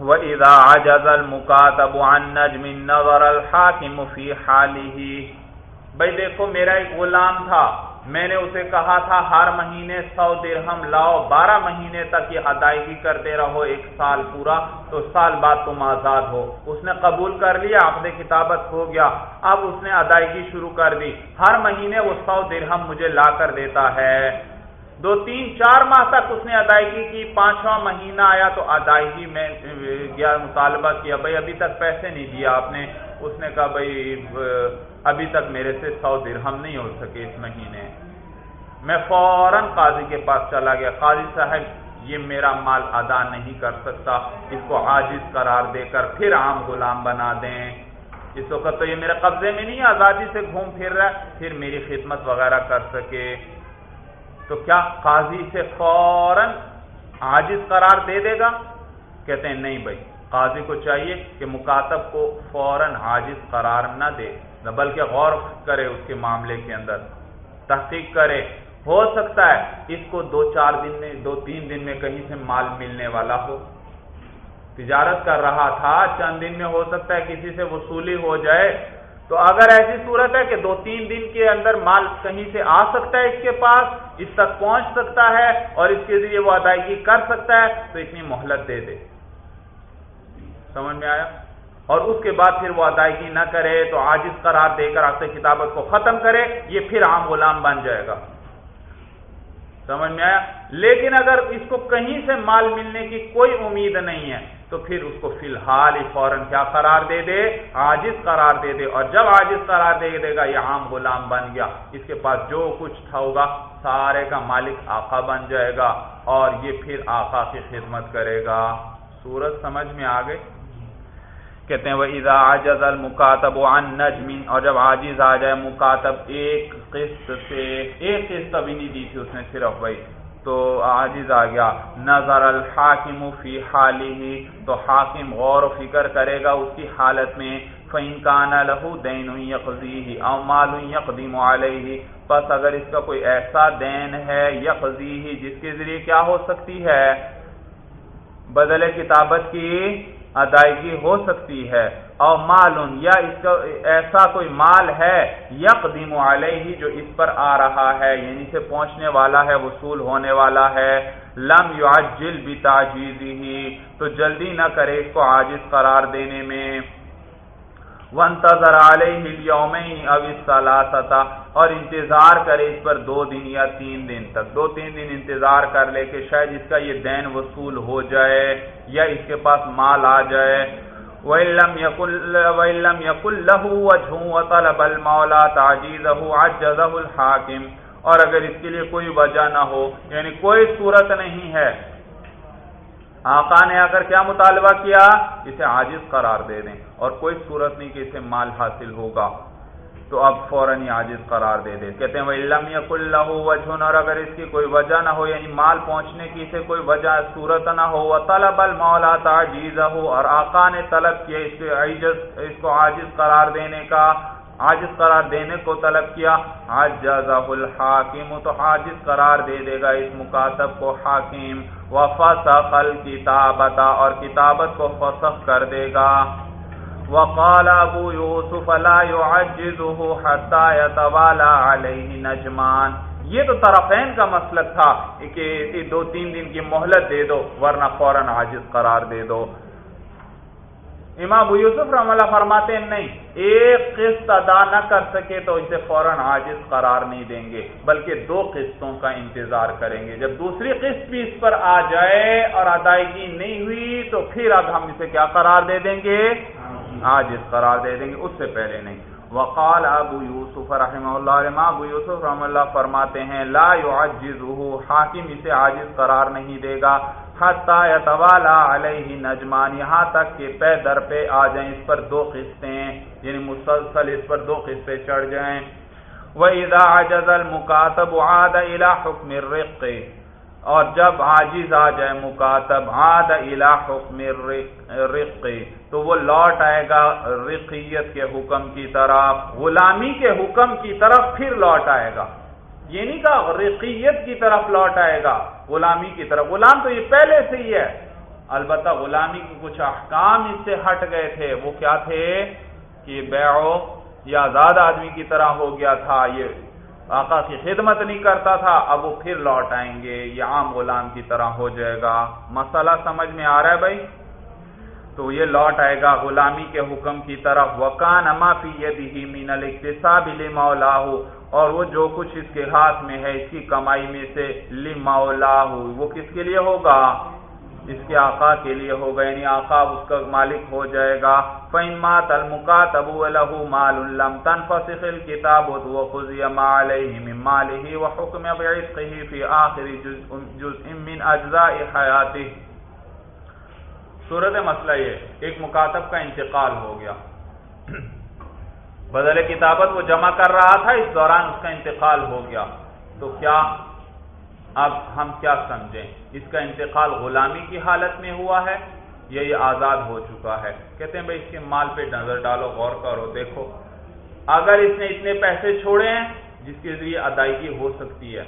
وَإِذَا عَجَزَ الْمُكَاتَبُ عَنْ نَجْمٍ نَظَرَ الْحَاكِمُ فِي حَالِهِ۔ بھئی دیکھو، میرا ایک غلام تھا۔ میں نے اسے کہا تھا، ہر مہینے سو درہم لاؤ، بارہ مہینے تک یہ ادائیگی کرتے رہو، ایک سال پورا، تو سال بعد تم آزاد ہو۔ اس نے قبول کر لیا اپنے کتابت ہو گیا۔ اب اس نے ادائیگی شروع کر دی۔ ہر مہینے وہ سو درہم مجھے لا کر دیتا ہے۔ دو، تین، چار ماہ تک اس نے ادائیگی کی، پانچواں مہینہ آیا تو ادائیگی میں، گیا، مطالبہ کیا۔ بھائی، ابھی تک پیسے نہیں دیا آپ نے۔ اس نے کہا، بھائی ابھی تک میرے سے سو درہم نہیں ہو سکے اس مہینے۔ میں فوراً قاضی کے پاس چلا گیا۔ قاضی صاحب، یہ میرا مال ادا نہیں کر سکتا۔ اس کو عاجز قرار دے کر پھر عام غلام بنا دیں۔ اس وقت تو یہ میرے قبضے میں نہیں آزادی سے گھوم پھر رہا ہے۔ پھر میری خدمت وغیرہ کر سکے۔ تو کیا قاضی سے فوراً عاجز قرار دے دے گا؟ کہتے ہیں، نہیں بھائی، قاضی کو چاہیے کہ مکاتب کو فوراً حاجز قرار نہ دے بلکہ غور کرے اس کے معاملے کے اندر، تحقیق کرے۔ ہو سکتا ہے اس کو دو چار دن میں، دو تین دن میں کہیں سے مال ملنے والا ہو۔ تجارت کر رہا تھا، چند دن میں ہو سکتا ہے کسی سے وصولی ہو جائے۔ تو اگر ایسی صورت ہے کہ دو تین دن کے اندر مال کہیں سے آ سکتا ہے اس کے پاس، اس تک پہنچ سکتا ہے اور اس کے ذریعے وہ ادائیگی کر سکتا ہے، تو اتنی مہلت دے دے۔ سمجھ میں آیا؟ اور اس کے بعد پھر وہ ادائیگی نہ کرے تو عاجز قرار دے کر آپ سے کتابت کو ختم کرے، یہ پھر عام غلام بن جائے گا۔ سمجھ میں آیا؟ لیکن اگر اس کو کہیں سے مال ملنے کی کوئی امید نہیں ہے، تو پھر اس کو فی الحال ہی فوراً کیا قرار دے دے؟ عاجز قرار دے دے۔ اور جب عاجز قرار دے دے گا، یہ عام غلام بن گیا۔ اس کے پاس جو کچھ تھا ہوگا، سارے کا مالک آقا بن جائے گا اور یہ پھر آقا کی خدمت کرے گا۔ سورج سمجھ میں آ گئی کہتے ہیں وہ ادا آجز المکاتب عن نجمین اور جب عاجز آ جائے، مکاتب ایک قسط سے، ایک قسط ابھی نہیں دی تھی اس نے، صرف بھائی تو عاجز آ گیا۔ نظر الحاکم فی حالی ہی تو حاکم غور و فکر کرے گا اس کی حالت میں۔ فَإِن كَانَ لَهُ دَيْنٌ يَقْضِيهِ أَوْ مَالٌ يَقْدِمُ عَلَيْهِ، پس اگر اس کا کوئی ایسا دین ہے یقضیہ جس کے ذریعے کیا ہو سکتی ہے؟ بدل کتابت کی ادائیگی ہو سکتی ہے۔ اور معلوم یا اس کا ایسا کوئی مال ہے یقدیم علیہ، جو اس پر آ رہا ہے یعنی سے پہنچنے والا ہے، وصول ہونے والا ہے۔ لم یعجل بتاجیزی تو جلدی نہ کرے اس کو عاجز قرار دینے میں۔ وانتظر علیہ الیومین او الثلاثه اور انتظار کرے اس پر دو دن یا تین دن تک۔ دو تین دن انتظار کر لے کہ شاید اس کا یہ دین وصول ہو جائے یا اس کے پاس مال آ جائے۔ وَإِلَّمْ يَكُلْ لَهُ وَجْهُ وَطَلَبَ الْمَوْلَى تَعْجِيزَهُ عَجَّزَهُ الْحَاكِمُ۔ اور اگر اس کے لیے کوئی وجہ نہ ہو یعنی کوئی صورت نہیں ہے۔ آقا نے اگر کیا مطالبہ کیا؟ اسے عاجز قرار دے دیں۔ اور کوئی صورت نہیں کہ اسے مال حاصل ہوگا۔ تو اب فوراً عاجز قرار دے دے۔ کہتے ہیں وہ علم یق اللہ وجہ اور اگر اس کی کوئی وجہ نہ ہو یعنی مال پہنچنے کی اسے کوئی وجہ صورت نہ ہو وہ طلب المولا تعجیز ہو اور آقا نے طلب کیا اس کے عجز، اس کو عاجز قرار دینے کا، عاجز قرار دینے کو طلب کیا۔ عجزہ الحاکم، تو عاجز قرار دے دے گا اس مکاتب کو حاکم۔ وفسخ الکتابتا اور کتابت کو فسخ کر دے گا۔ وقال ابو یوسف لا يعجزه حتى يتوالى عليه نجمان۔ یہ تو طرفین کا مسلک تھا کہ دو تین دن کی مہلت دے دو، ورنہ فوراً عاجز قرار دے دو۔ امام ابو یوسف رحم اللہ فرماتے ہیں، نہیں، ایک قسط ادا نہ کر سکے تو اسے فوراً عاجز قرار نہیں دیں گے، بلکہ دو قسطوں کا انتظار کریں گے۔ جب دوسری قسط بھی اس پر آ جائے اور ادائیگی نہیں ہوئی تو پھر اب ہم اسے کیا قرار دے دیں گے؟ ہاں، عاجز قرار دے دیں گے، اس سے پہلے نہیں۔ وقال ابو یوسف رحمہ اللہ ابو یوسف رحم اللہ فرماتے ہیں، لا يعجزه، حاکم اسے عاجز قرار نہیں دے گا۔ حتی یتوالا علیہ نجمان، یہاں تک کہ پے در پہ آ جائیں، اس پر دو قسطیں یعنی مسلسل اس پر دو قسطیں چڑھ جائیں۔ وَإِذَا عَجَزَ الْمُكَاتَبُ عَادَ إِلَى حُكْمِ الرِّقِّ۔ اور جب عاجز آ جائے مکاتب، عاد الى حکم الرق، تو وہ لوٹ آئے گا رقیت کے حکم کی طرف، غلامی کے حکم کی طرف پھر لوٹ آئے گا۔ یہ نہیں کہا رقیت کی طرف لوٹ آئے گا، غلامی کی طرف۔ غلام تو یہ پہلے سے ہی ہے۔ البتہ غلامی کے کچھ احکام اس سے ہٹ گئے تھے۔ وہ کیا تھے؟ کہ بیعو یا آزاد آدمی کی طرح ہو گیا تھا، یہ آقا کی خدمت نہیں کرتا تھا، اب وہ پھر لوٹ آئیں گے۔ یہ عام غلام کی طرح ہو جائے گا۔ مسئلہ سمجھ میں آ رہا ہے بھائی؟ تو یہ لوٹ آئے گا غلامی کے حکم کی طرف۔ وکان اما فی یدہ من الاکتساب لمولا اور وہ جو کچھ اس کے ہاتھ میں ہے، اس کی کمائی میں سے لمولا وہ کس کے لیے ہوگا؟ اس کے آقا کے لیے ہوگا یعنی آقا اس کا مالک ہو جائے گا۔ فَإِن مَاتَ الْمُقَاتَبُ وَلَهُ مَالٌ لَمْ تَنْفَسِخِ الْكِتَابُ وَخُزِيَ مَا عَلَيْهِ مِن مَالِهِ وَحُكْمَ بِعِتْقِهِ فِي آخِرِ جُزْءٍ مِّنْ أَجْزَاءِ حَيَاتِهِ۔ صورت مسئلہ یہ، ایک مکاتب کا انتقال ہو گیا۔ بدل کتابت وہ جمع کر رہا تھا، اس دوران اس کا انتقال ہو گیا۔ تو کیا اب ہم کیا سمجھیں؟ اس کا انتقال غلامی کی حالت میں ہوا ہے یا یہ آزاد ہو چکا ہے۔ کہتے ہیں بھائی، اس کے مال پہ نظر ڈالو، غور کرو، دیکھو۔ اگر اس نے اتنے پیسے چھوڑے ہیں، جس کے ذریعے ادائیگی ہو سکتی ہے۔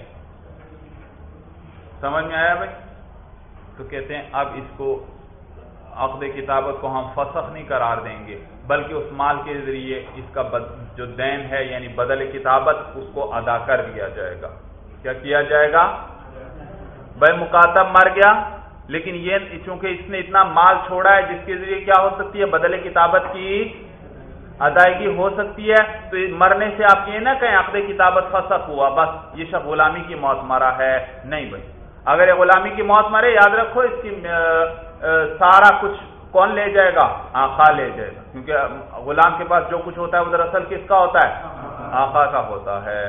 سمجھ میں آیا بھائی؟ تو کہتے ہیں، اب اس کو عقد کتابت کو ہم فسخ نہیں قرار دیں گے، بلکہ اس مال کے ذریعے اس کا جو دین ہے یعنی بدل کتابت، اس کو ادا کر دیا جائے گا۔ کیا کیا جائے گا؟ بھائی مکاتب مر گیا، لیکن یہ چونکہ اس نے اتنا مال چھوڑا ہے، جس کے ذریعے کیا ہو سکتی ہے؟ بدل کتابت کی ادائیگی ہو سکتی ہے۔ تو مرنے سے آپ یہ نہ کہیں، عقد کتابت فسخ ہوا، بس یہ شخص غلامی کی موت مرا ہے۔ نہیں بھائی، اگر یہ غلامی کی موت مرے، یاد رکھو، اس کی سارا کچھ کون لے جائے گا؟ آخا لے جائے گا۔ کیونکہ غلام کے پاس جو کچھ ہوتا ہے، وہ دراصل کس کا ہوتا ہے؟ آخا کا ہوتا ہے۔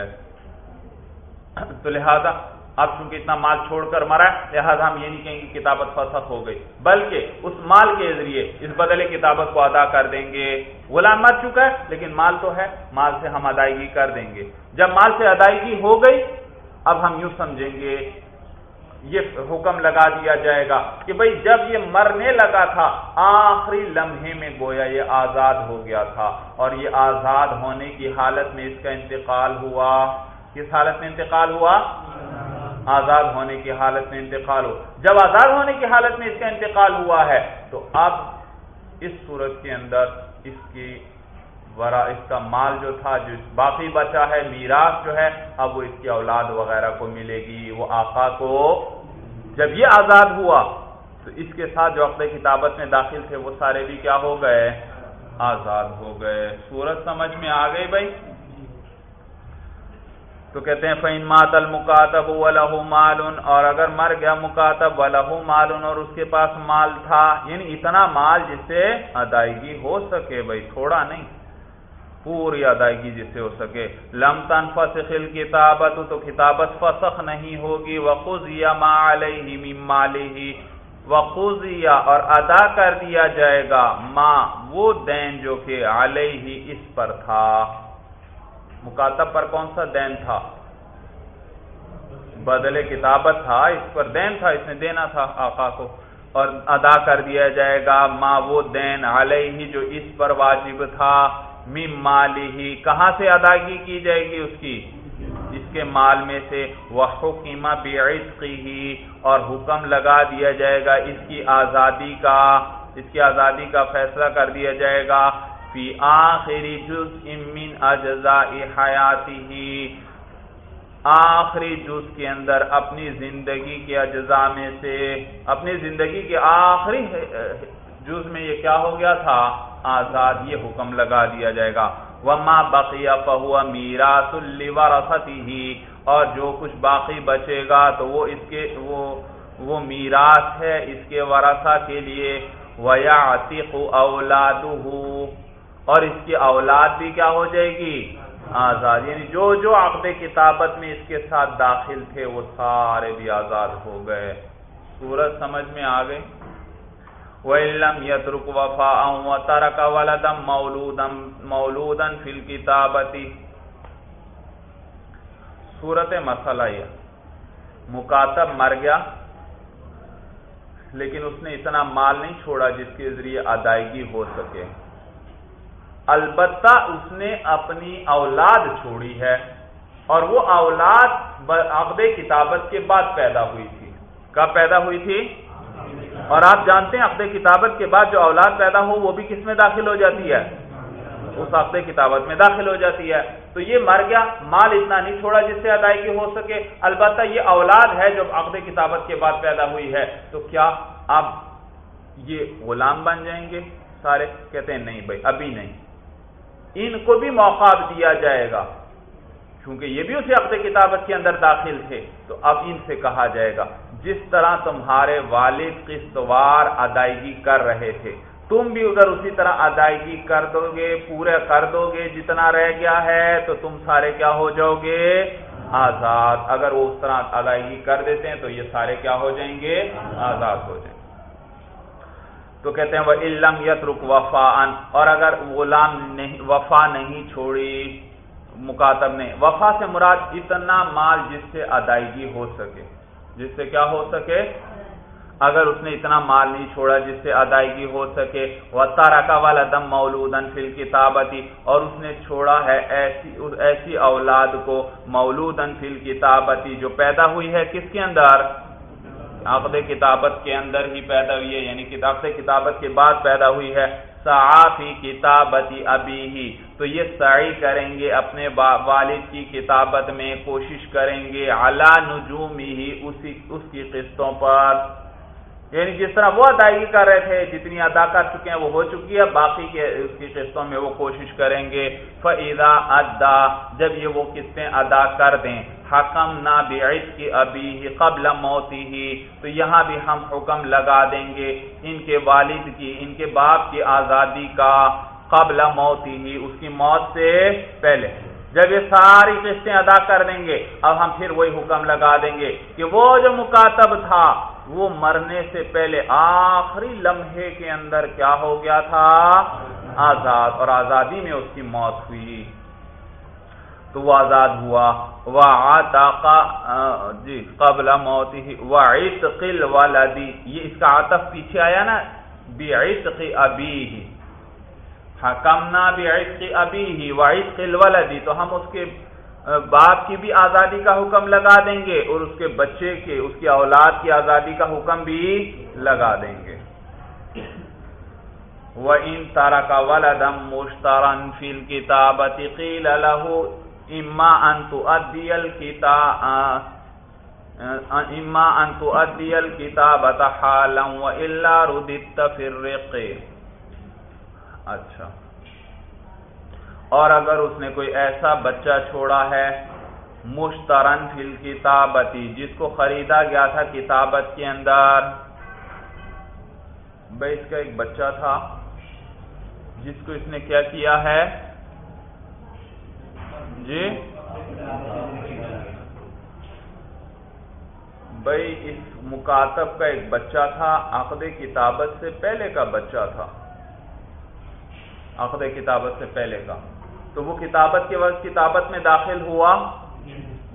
تو لہذا اب چونکہ اتنا مال چھوڑ کر مرا لہذا ہم یہ نہیں کہیں گے کتابت فسخ ہو گئی۔ بلکہ اس مال کے ذریعے اس بدلے کتابت کو ادا کر دیں گے۔ غلام مر چکا ہے، لیکن مال تو ہے، مال سے ہم ادائیگی کر دیں گے۔ جب مال سے ادائیگی ہو گئی، اب ہم یوں سمجھیں گے، یہ حکم لگا دیا جائے گا کہ بھئی جب یہ مرنے لگا تھا، آخری لمحے میں گویا یہ آزاد ہو گیا تھا۔ اور یہ آزاد ہونے کی حالت میں اس کا انتقال ہوا۔ کس حالت میں انتقال ہوا؟ آزاد ہونے کی حالت میں انتقال ہوا جب آزاد ہونے کی حالت میں اس کا انتقال ہوا ہے، تو اب اس صورت کے اندر اس کی ورا، اس کا مال جو تھا، جو باقی بچا ہے، میراث جو ہے، اب وہ اس کی اولاد وغیرہ کو ملے گی، وہ آقا کو جب یہ آزاد ہوا، تو اس کے ساتھ جو عقد کتابت میں داخل تھے، وہ سارے بھی کیا ہو گئے؟ آزاد ہو گئے۔ سورج سمجھ میں آ گئی بھائی؟ تو کہتے ہیں فین مات المکاتب و لہو مالن اور اگر مر گیا مکاتب و لہو اور اس کے پاس مال تھا یعنی اتنا مال جس سے ادائیگی ہو سکے، بھائی تھوڑا نہیں، پوری ادائیگی جس سے ہو سکے۔ لم تن فسخل کتابت تو کتابت فسخ نہیں ہوگی۔ وقوز یا ما علیہ مالی وقوزیا اور ادا کر دیا جائے گا ماں وہ دین جو کہ علیہ اس پر تھا۔ مکاتب پر کون سا دین تھا؟ بدلے کتابت تھا، اس پر دین تھا، اس نے دینا تھا آقا کو۔ اور ادا کر دیا جائے گا ماں وہ دین علیہ جو اس پر واجب تھا، مم مالی ہی۔ کہاں سے ادائیگی کی جائے گی اس کی؟ اس کے مال میں سے۔ وہ حکیمہ ہی اور حکم لگا دیا جائے گا اس کی آزادی کا۔ اس کی آزادی کا فیصلہ کر دیا جائے گا۔ فی آخری جز من اجزاء حیاتی آخری جز کے اندر اپنی زندگی کے اجزاء میں سے، اپنی زندگی کے آخری جز میں یہ کیا ہو گیا تھا؟ آزاد، یہ حکم لگا دیا جائے گا۔ وما بقیہ فہو میراث لورثته۔ اور جو کچھ باقی بچے گا تو وہ اس کے، وہ وہ میراث ہے اس کے ورثہ کے لیے۔ وَيَعْتِقُ أَوْلَادُهُ اور اس کی اولاد بھی کیا ہو جائے گی؟ آزاد. یعنی جو جو عقد کتابت میں اس کے ساتھ داخل تھے، وہ سارے بھی آزاد ہو گئے. سورج سمجھ میں آ گئی؟ وَإِلَّمْ يَتْرُكُ وَفَاءً وَتَرَكَ وَلَدًا مَوْلُودًا مَوْلُودًا فِي الْكِتَابَةِ. صورت مسئلہ یہ. مکاتب مر گیا، لیکن اس نے اتنا مال نہیں چھوڑا جس کے ذریعے ادائیگی ہو سکے۔ البتہ اس نے اپنی اولاد چھوڑی ہے اور وہ اولاد عقد کتابت کے بعد پیدا ہوئی تھی۔ کب پیدا ہوئی تھی؟ اور آپ جانتے ہیں عقد کتابت کے بعد جو اولاد پیدا ہو وہ بھی کس میں داخل ہو جاتی ہے؟ اس عقد کتابت میں داخل ہو جاتی ہے۔ تو یہ مر گیا، مال اتنا نہیں چھوڑا جس سے ادائیگی ہو سکے۔ البتہ یہ اولاد ہے جو عقد کتابت کے بعد پیدا ہوئی ہے۔ تو کیا اب یہ غلام بن جائیں گے؟ سارے کہتے ہیں نہیں بھائی، ابھی نہیں۔ ان کو بھی موقع دیا جائے گا۔ کیونکہ یہ بھی اسی عقد کتابت کے اندر داخل تھے، تو اب ان سے کہا جائے گا، جس طرح تمہارے والد قسطوار ادائیگی کر رہے تھے، تم بھی اگر اسی طرح ادائیگی کر دو گے، پورے کر دو گے، جتنا رہ گیا ہے، تو تم سارے کیا ہو جاؤ گے؟ آزاد۔ اگر وہ اس طرح ادائیگی کر دیتے ہیں، تو یہ سارے کیا ہو جائیں گے؟ آزاد ہو جائیں گے۔ تو کہتے ہیں وہ علم یت رک وفا اور اگر غلام نہیں، وفا نہیں چھوڑی مکاتب نے، وفا سے مراد اتنا مال جس سے ادائیگی ہو سکے۔ جس سے کیا ہو سکے؟ اگر اس نے اتنا مال نہیں چھوڑا جس سے ادائیگی ہو سکے۔ وہ تارا کا والا دم مولود فل کتابتی اور اس نے چھوڑا ہے ایسی ایسی اولاد کو مولود فل کتابتی جو پیدا ہوئی ہے کس کے اندر؟ عقد کتابت کے اندر ہی پیدا ہوئی ہے یعنی عقد کتابت کے بعد پیدا ہوئی ہے۔ صحافی کتابتی ابھی ہی تو یہ سعی کریں گے، اپنے والد کی کتابت میں کوشش کریں گے۔ اعلیٰ نجومی ہی اسی، اس کی قسطوں پر۔ یعنی جس طرح وہ ادائیگی کر رہے تھے، جتنی ادا کر چکے ہیں وہ ہو چکی ہے، باقی کے اس کی قسطوں میں وہ کوشش کریں گے۔ فعدا ادا جب یہ وہ قسطیں ادا کر دیں۔ حکم نہ بعید کی ابھی قبل موتی ہی تو یہاں بھی ہم حکم لگا دیں گے ان کے والد کی، ان کے باپ کی آزادی کا قبل موتی ہی اس کی موت سے پہلے۔ جب یہ ساری قسطیں ادا کر دیں گے، اب ہم پھر وہی حکم لگا دیں گے کہ وہ جو مکاتب تھا، وہ مرنے سے پہلے آخری لمحے کے اندر کیا ہو گیا تھا؟ آزاد، اور آزادی میں اس کی موت ہوئی۔ تو وہ آزاد ہوا۔ وہ آتا جی قبل موت ہی وہ عتقل والدی یہ اس کا عطف پیچھے آیا نا؟ بے عتق ابھی حکمنا بھی عشق وعشق الولدی تو ہم اس کے باپ کی بھی آزادی کا حکم لگا دیں گے اور اس کے بچے کے، اس کی اولاد کی آزادی کا حکم بھی لگا دیں گے۔ وہ ان تارا کا ولدم مشترن فل کتاب قیل له اما ان تؤدي الكتاب اما ان تؤدي الكتابة حالا والا رددت في الرق۔ اچھا۔ اور اگر اس نے کوئی ایسا بچہ چھوڑا ہے، مشترن فل کتابتی جس کو خریدا گیا تھا کتابت کے اندر۔ بھائی اس کا ایک بچہ تھا، جس کو اس نے کیا کیا ہے؟ جی؟ بھائی اس مکاتب کا ایک بچہ تھا، عقد کتابت سے پہلے کا بچہ تھا۔ عقد کتابت سے پہلے کا۔ تو وہ کتابت کے وقت کتابت میں داخل ہوا۔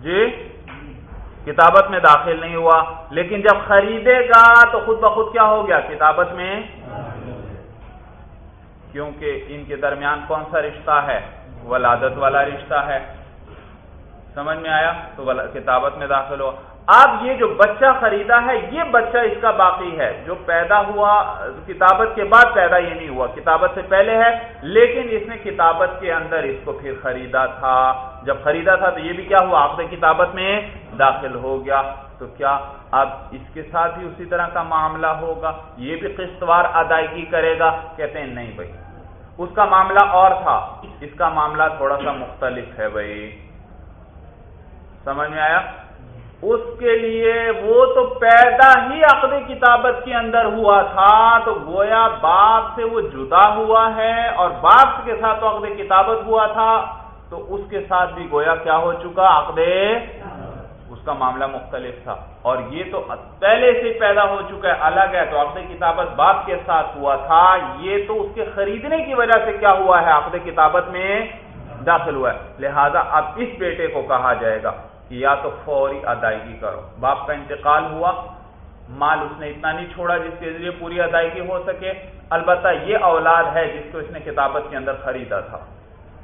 جی؟ کتابت میں داخل نہیں ہوا۔ لیکن جب خریدے گا تو خود بخود کیا ہو گیا؟ کتابت میں؟ کیونکہ ان کے درمیان کون سا رشتہ ہے؟ ولادت والا رشتہ ہے۔ سمجھ میں آیا؟ تو کتابت میں داخل ہوا۔ اب یہ جو بچہ خریدا ہے، یہ بچہ اس کا باقی ہے۔ جو پیدا ہوا، کتابت کے بعد پیدا یہ نہیں ہوا۔ کتابت سے پہلے ہے، لیکن اس نے کتابت کے اندر اس کو پھر خریدا تھا۔ جب خریدا تھا تو یہ بھی کیا ہوا؟ آپ کتابت میں داخل ہو گیا۔ تو کیا اب اس کے ساتھ بھی اسی طرح کا معاملہ ہوگا؟ یہ بھی قسطوار ادائیگی کرے گا۔ کہتے ہیں، نہیں بھائی۔ اس کا معاملہ اور تھا۔ اس کا معاملہ تھوڑا سا مختلف ہے بھائی۔ سمجھ میں آیا؟ اس کے لیے وہ تو پیدا ہی عقد کتابت کے اندر ہوا تھا، تو گویا باپ سے وہ جدا ہوا ہے اور باپ کے ساتھ عقد کتابت ہوا تھا، تو اس کے ساتھ بھی گویا کیا ہو چکا؟ عقد اس کا معاملہ مختلف تھا۔ اور یہ تو پہلے سے پیدا ہو چکا ہے۔ الگ ہے تو عقد کتابت باپ کے ساتھ ہوا تھا۔ یہ تو اس کے خریدنے کی وجہ سے کیا ہوا ہے؟ عقد کتابت میں داخل ہوا ہے۔ لہذا اب اس بیٹے کو کہا جائے گا۔ کہ یا تو فوری ادائیگی کرو۔ باپ کا انتقال ہوا، مال اس نے اتنا نہیں چھوڑا جس کے ذریعے پوری ادائیگی ہو سکے۔ البتہ یہ اولاد ہے جس کو اس نے کتابت کے اندر خریدا تھا۔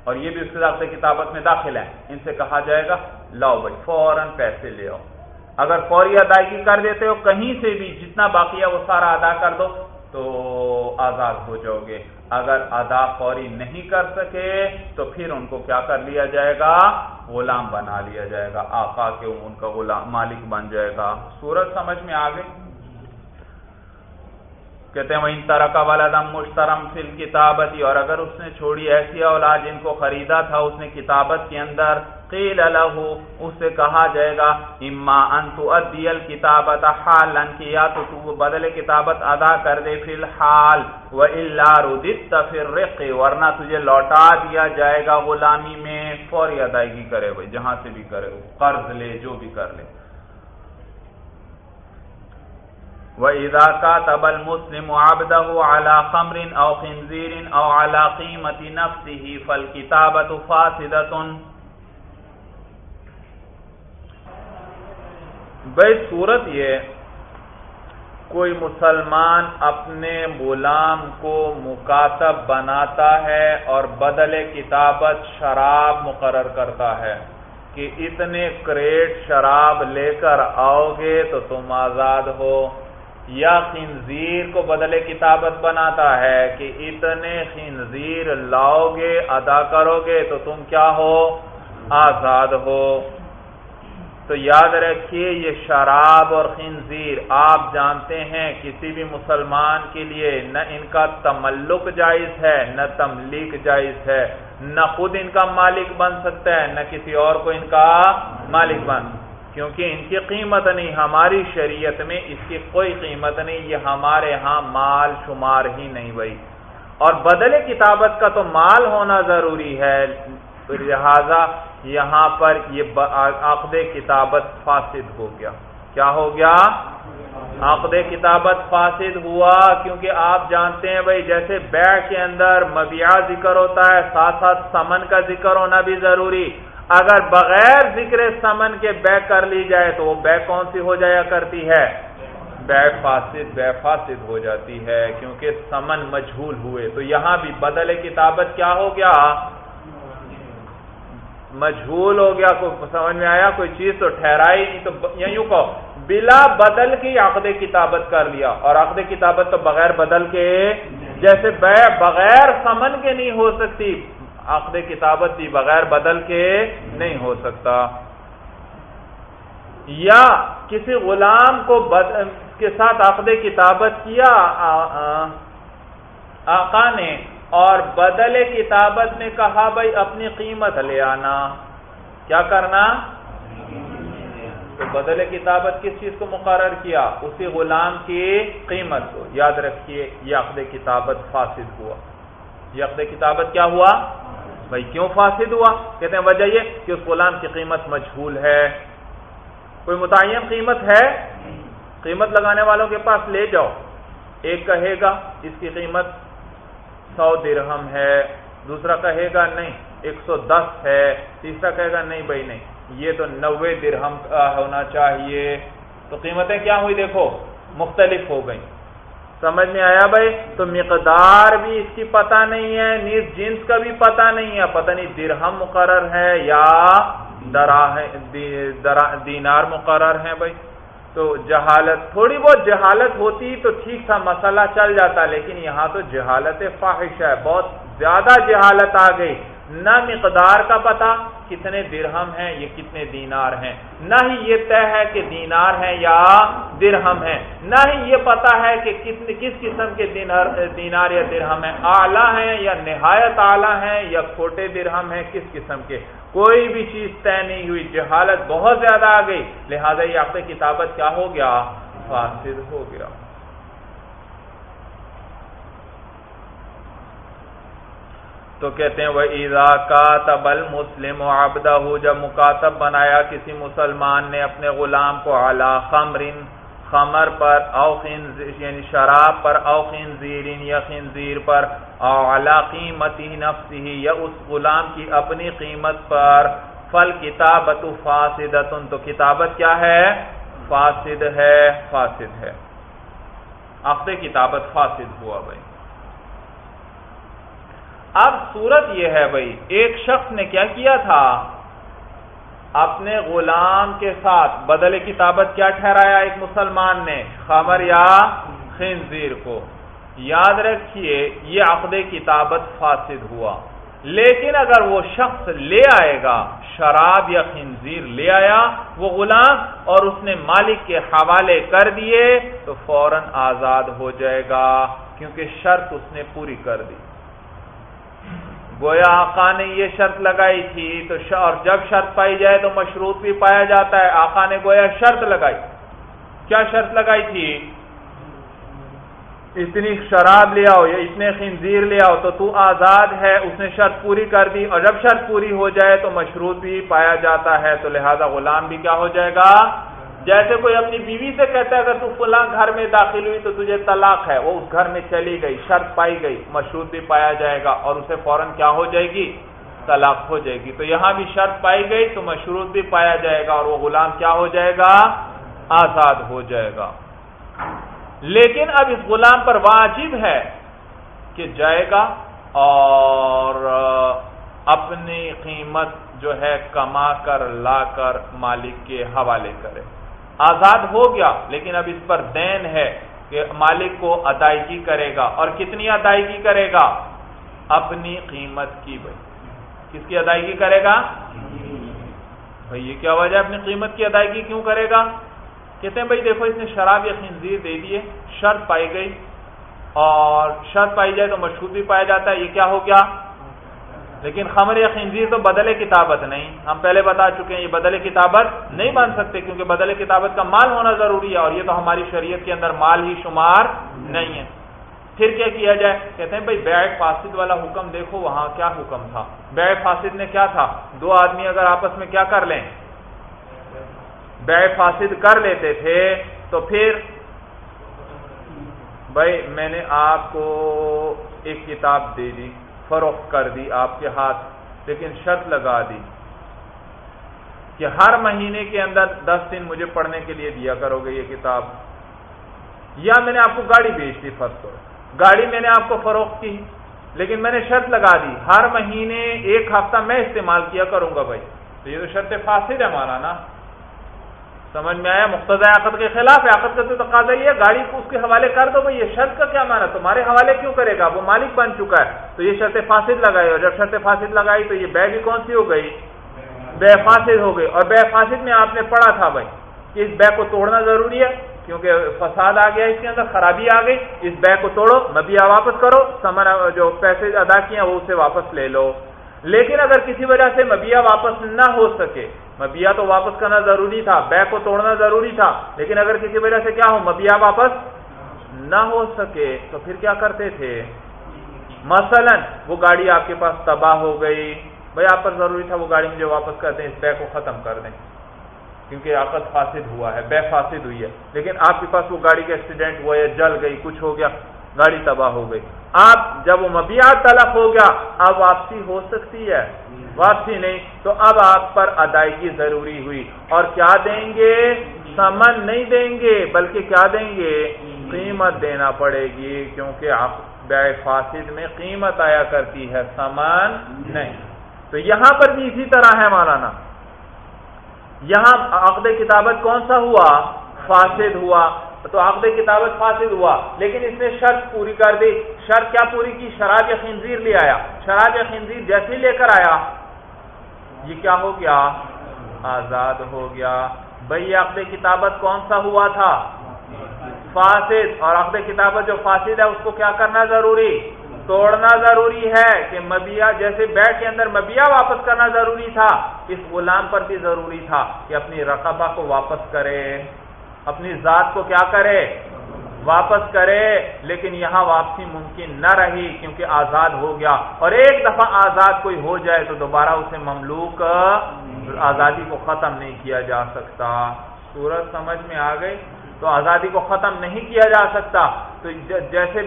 اور یہ بھی اس کے ساتھ کتابت میں داخل ہیں۔ ان سے کہا جائے گا، لاؤ بھائی، فوراً پیسے لے آؤ۔ اگر فوری ادائیگی کر دیتے ہو، کہیں سے بھی جتنا باقی ہے وہ سارا ادا کر دو تو آزاد ہو جاؤ گے۔ اگر ادا فوری نہیں کر سکے تو پھر ان کو کیا کر لیا جائے گا؟ غلام بنا لیا جائے گا۔ آقا کے ان کا غلام مالک بن جائے گا۔ سورج سمجھ میں آ گئی؟ کہتے ہیں وہ ان طرح کا والدم مشترم فل کتابتی اور اگر اس نے چھوڑی ایسی اولاد جن کو خریدا تھا اس نے کتابت کے اندر، قیل له، اس سے کہا جائے گا، اما ان تؤدي الكتابت حالا، کہ یا تو تو بدل کتابت ادا کر دے فی الحال والا رددت فی الرق، ورنہ تجھے لوٹا دیا جائے گا غلامی میں، فوری ادائیگی کرے بھائی جہاں سے بھی کرے قرض لے، جو بھی کر لے۔ وَإِذَا كَاتَبَ الْمُسْلِمُ عَبْدَهُ عَلَى خَمْرٍ أَوْ خِنْزِيرٍ أَوْ عَلَى قِيمَةِ نَفْسِهِ فَالْكِتَابَةُ فَاسِدَةٌ بھئی صورت یہ کوئی مسلمان اپنے غلام کو مکاتب بناتا ہے اور بدل کتابت شراب مقرر کرتا ہے کہ اتنے کریٹ شراب لے کر آؤ گے تو تم آزاد ہو۔ یا خنزیر کو بدلے کتابت بناتا ہے کہ اتنے خنزیر لاؤ گے، ادا کرو گے تو تم کیا ہو؟ آزاد ہو۔ تو یاد رکھیے یہ شراب اور خنزیر آپ جانتے ہیں، کسی بھی مسلمان کے لیے نہ ان کا تملک جائز ہے، نہ تملیک جائز ہے، نہ خود ان کا مالک بن سکتا ہے، نہ کسی اور کو ان کا مالک بن کیونکہ ان کی قیمت نہیں، ہماری شریعت میں اس کی کوئی قیمت نہیں، یہ ہمارے ہاں مال شمار ہی نہیں بھائی۔ اور بدل کتابت کا تو مال ہونا ضروری ہے، لہذا یہاں پر یہ عقد کتابت فاسد ہو گیا۔ کیا ہو گیا؟ عقد کتابت فاسد ہوا، کیونکہ آپ جانتے ہیں بھائی، جیسے بیع کے اندر مبیع ذکر ہوتا ہے، ساتھ ساتھ سمن کا ذکر ہونا بھی ضروری۔ اگر بغیر ذکر سمن کے بے کر لی جائے تو وہ بے کون سی ہو جایا کرتی ہے؟ بے فاسد بے فاسد ہو جاتی ہے کیونکہ سمن مجھول ہوئے۔ تو یہاں بھی بدل کتابت کیا ہو گیا؟ مجھول ہو گیا۔ کوئی سمجھ میں آیا؟ کوئی چیز تو ٹھہرائی نہیں، تو یوں کہو۔ بلا بدل کی عقد کتابت کر لیا۔ اور عقد کتابت تو بغیر بدل کے، جیسے بے بغیر سمن کے نہیں ہو سکتی۔ عقد کتابت بھی بغیر بدل کے نہیں ہو سکتا۔ یا کسی غلام کو کے ساتھ عقد کتابت کیا آقا نے اور بدل کتابت نے کہا، بھائی، اپنی قیمت لے آنا۔ کیا کرنا؟ تو بدل کتابت کس چیز کو مقرر کیا؟ اسی غلام کی قیمت کو۔ یاد رکھیے، یہ عقد کتابت فاسد ہوا۔ یہ عقد کتابت کیا ہوا؟ بھائی کیوں فاسد ہوا؟ کہتے ہیں، وجہ یہ کہ اس غلام کی قیمت مجھول ہے۔ کوئی متعین قیمت ہے؟ قیمت لگانے والوں کے پاس لے جاؤ۔ ایک کہے گا، اس کی قیمت سو درہم ہے۔ دوسرا کہے گا، نہیں، ایک سو دس ہے۔ تیسرا کہے گا، نہیں بھائی، نہیں، یہ تو نوے درہم کا ہونا چاہیے۔ تو قیمتیں کیا ہوئی دیکھو، مختلف ہو گئیں۔ سمجھ میں آیا بھائی؟ تو مقدار بھی اس کی پتہ نہیں ہے، نیز جنس کا بھی پتہ نہیں ہے۔ پتہ نہیں درہم مقرر ہے یا دینار مقرر ہے بھائی۔ تو جہالت، تھوڑی بہت جہالت ہوتی تو ٹھیک تھا، مسئلہ چل جاتا، لیکن یہاں تو جہالت فاحش ہے، بہت زیادہ جہالت آ گئی۔ نہ مقدار کا پتا کتنے درہم ہیں یہ کتنے دینار ہیں۔ نہ ہی یہ طے ہے کہ دینار ہیں یا درہم ہیں۔ نہ ہی یہ پتا ہے کہ کتنے کس قسم کے دینار یا درہم ہیں۔ اعلیٰ ہیں یا نہایت اعلیٰ ہیں یا چھوٹے درہم ہیں، کس قسم کے۔ کوئی بھی چیز طے نہیں ہوئی، جہالت بہت زیادہ آ گئی۔ لہذا یہ آپ کتابت کیا ہو گیا؟ فاسد ہو گیا۔ تو کہتے ہیں وہ ایزا کا تبل مسلم و جب مکاتب بنایا کسی مسلمان نے اپنے غلام کو اعلی خمرن خمر پر او خنزیر یعنی شراب پر او خنزیرین یا خنزیر پر، او علا قیمتی نفسی یا اس غلام کی اپنی قیمت پر فل کتابت فاسدتن تو کتابت کیا ہے؟ فاسد ہے فاسد ہے۔ اخت کتابت فاسد ہوا بھائی۔ اب صورت یہ ہے بھائی، ایک شخص نے کیا کیا تھا؟ اپنے غلام کے ساتھ بدل کتابت کیا ٹھہرایا ایک مسلمان نے؟ خمر یا خنزیر کو۔ یاد رکھیے، یہ عقد کتابت فاسد ہوا۔ لیکن اگر وہ شخص لے آئے گا، شراب یا خنزیر لے آیا، وہ غلام اور اس نے مالک کے حوالے کر دیے، تو فوراً آزاد ہو جائے گا، کیونکہ شرط اس نے پوری کر دی۔ گویا آقا نے یہ شرط لگائی تھی تو اور جب شرط پائی جائے تو مشروط بھی پایا جاتا ہے۔ آقا نے گویا شرط لگائی۔ کیا شرط لگائی تھی؟ اتنی شراب لے آؤ، یا اتنے خنزیر لے آؤ تو تو آزاد ہے، اس نے شرط پوری کر دی۔ اور جب شرط پوری ہو جائے تو مشروط بھی پایا جاتا ہے۔ تو لہذا غلام بھی کیا ہو جائے گا؟ جیسے کوئی اپنی بیوی سے کہتا ہے، اگر تو فلاں گھر میں داخل ہوئی تو تجھے طلاق ہے، وہ اس گھر میں چلی گئی، شرط پائی گئی، مشروط بھی پایا جائے گا اور اسے فوراً کیا ہو جائے گی؟ طلاق ہو جائے گی۔ تو یہاں بھی شرط پائی گئی تو مشروط بھی پایا جائے گا اور وہ غلام کیا ہو جائے گا؟ آزاد ہو جائے گا۔ لیکن اب اس غلام پر واجب ہے کہ جائے گا اور اپنی قیمت جو ہے کما کر، لا کر مالک کے حوالے کرے۔ آزاد ہو گیا، لیکن اب اس پر دین ہے کہ مالک کو ادائیگی کرے گا۔ اور کتنی ادائیگی کرے گا؟ اپنی قیمت کی بھائی۔ کس کی ادائیگی کرے گا؟ بھائی، یہ کیا وجہ ہے اپنی قیمت کی ادائیگی کیوں کرے گا؟ کہتے ہیں بھائی، دیکھو، اس نے شراب یا خنزیر دے دیے شرط پائی گئی۔ اور شرط پائی جائے تو مشہور بھی پایا جاتا ہے، یہ کیا ہو گیا؟ لیکن خمر یا خنزیر تو بدل کتابت نہیں۔ ہم پہلے بتا چکے ہیں یہ بدل کتابت نہیں بن سکتے کیونکہ بدل کتابت کا مال ہونا ضروری ہے اور یہ تو ہماری شریعت کے اندر مال ہی شمار نہیں ہے۔ پھر کیا کیا جائے؟ کہتے ہیں بھائی بیگ فاسد والا حکم دیکھو وہاں کیا حکم تھا۔ بیگ فاسد نے کیا تھا؟ دو آدمی اگر آپس میں کیا کر لیں؟ بیگ فاسد کر لیتے تھے تو پھر بھائی میں نے آپ کو ایک کتاب دے دی۔ فروخت کر دی آپ کے ہاتھ، لیکن شرط لگا دی کہ ہر مہینے کے اندر دس دن مجھے پڑھنے کے لیے دیا کرو گے یہ کتاب۔ یا میں نے آپ کو گاڑی بیچ دی فرض کرو۔ گاڑی میں نے آپ کو فروخت کی، لیکن میں نے شرط لگا دی۔ ہر مہینے ایک ہفتہ میں استعمال کیا کروں گا بھائی۔ تو یہ تو شرط فاصل ہے ہمارا نا سمجھ میں آیا؟ مختص آقت کے خلاف آقت کا تو تقاضا یہ گاڑی کو اس کے حوالے کر دو بھائی، یہ شرط کا کیا مانا تمہارے حوالے کیوں کرے گا؟ وہ مالک بن چکا ہے۔ تو یہ شرط فاسد لگائی، اور جب شرط فاسد لگائی تو یہ بے بھی کون سی ہو گئی؟ بے فاسد ہو گئی۔ اور بے فاسد میں آپ نے پڑھا تھا بھائی کہ اس بے کو توڑنا ضروری ہے، کیونکہ فساد آ گیا اس کے اندر، خرابی آ گئی۔ اس بے کو توڑو مبیا واپس کرو، سمن جو پیسے ادا کیے ہیں، وہ اسے واپس لے لو۔ لیکن اگر کسی وجہ سے مبیا واپس نہ ہو سکے مبیا تو واپس کرنا ضروری تھا بیگ کو توڑنا ضروری تھا، لیکن اگر کسی وجہ سے کیا ہو مبیا واپس نہ ہو سکے، تو پھر کیا کرتے تھے؟ مثلا وہ گاڑی آپ کے پاس تباہ ہو گئی، بھائی آپ پر ضروری تھا وہ گاڑی مجھے واپس کر دیں، اس بے کو ختم کر دیں، کیونکہ آقت فاسد ہوا ہے بے فاسد ہوئی ہے، لیکن آپ کے پاس وہ گاڑی کا ایکسیڈنٹ ہوا ہے جل گئی، کچھ ہو گیا، گاڑی تباہ ہو گئی۔ آپ جب وہ مبیات تلف ہو گیا، اب واپسی ہو سکتی ہے۔ واپسی نہیں، تو اب آپ پر ادائیگی ضروری ہوئی۔ اور کیا دیں گے؟ سمن نہیں دیں گے، بلکہ کیا دیں گے؟ قیمت دینا پڑے گی، کیونکہ آپ بے فاسد میں قیمت آیا کرتی ہے، سمن نہیں۔ تو یہاں پر بھی اسی طرح ہے مولانا۔ یہاں عقد کتابت کون سا ہوا؟ فاسد ہوا۔ تو عقد کتابت فاسد ہوا۔ لیکن اس نے شرط پوری کر دی۔ شرط کیا پوری کی؟ شراب یا خنزیر لے آیا۔ شراب یا خنزیر جیسے لے کر آیا۔ یہ کیا ہو گیا؟ آزاد ہو گیا۔ بھائی عقد کتابت کون سا ہوا تھا؟ فاسد۔ اور عقد کتابت جو فاسد ہے، اس کو کیا کرنا ضروری؟ توڑنا ضروری ہے کہ مبیا جیسے بیٹ کے اندر مبیا واپس کرنا ضروری تھا، اس غلام پر بھی ضروری تھا کہ اپنی رقبہ کو واپس کرے۔ اپنی ذات کو کیا کرے؟ واپس کرے، لیکن یہاں واپسی ممکن نہ رہی کیونکہ آزاد ہو گیا۔ اور ایک دفعہ آزاد کوئی ہو جائے تو دوبارہ اسے مملوک آزادی کو ختم نہیں کیا جا سکتا۔ سورج سمجھ میں آ گئی؟ تو آزادی کو ختم نہیں کیا جا سکتا۔ تو جیسے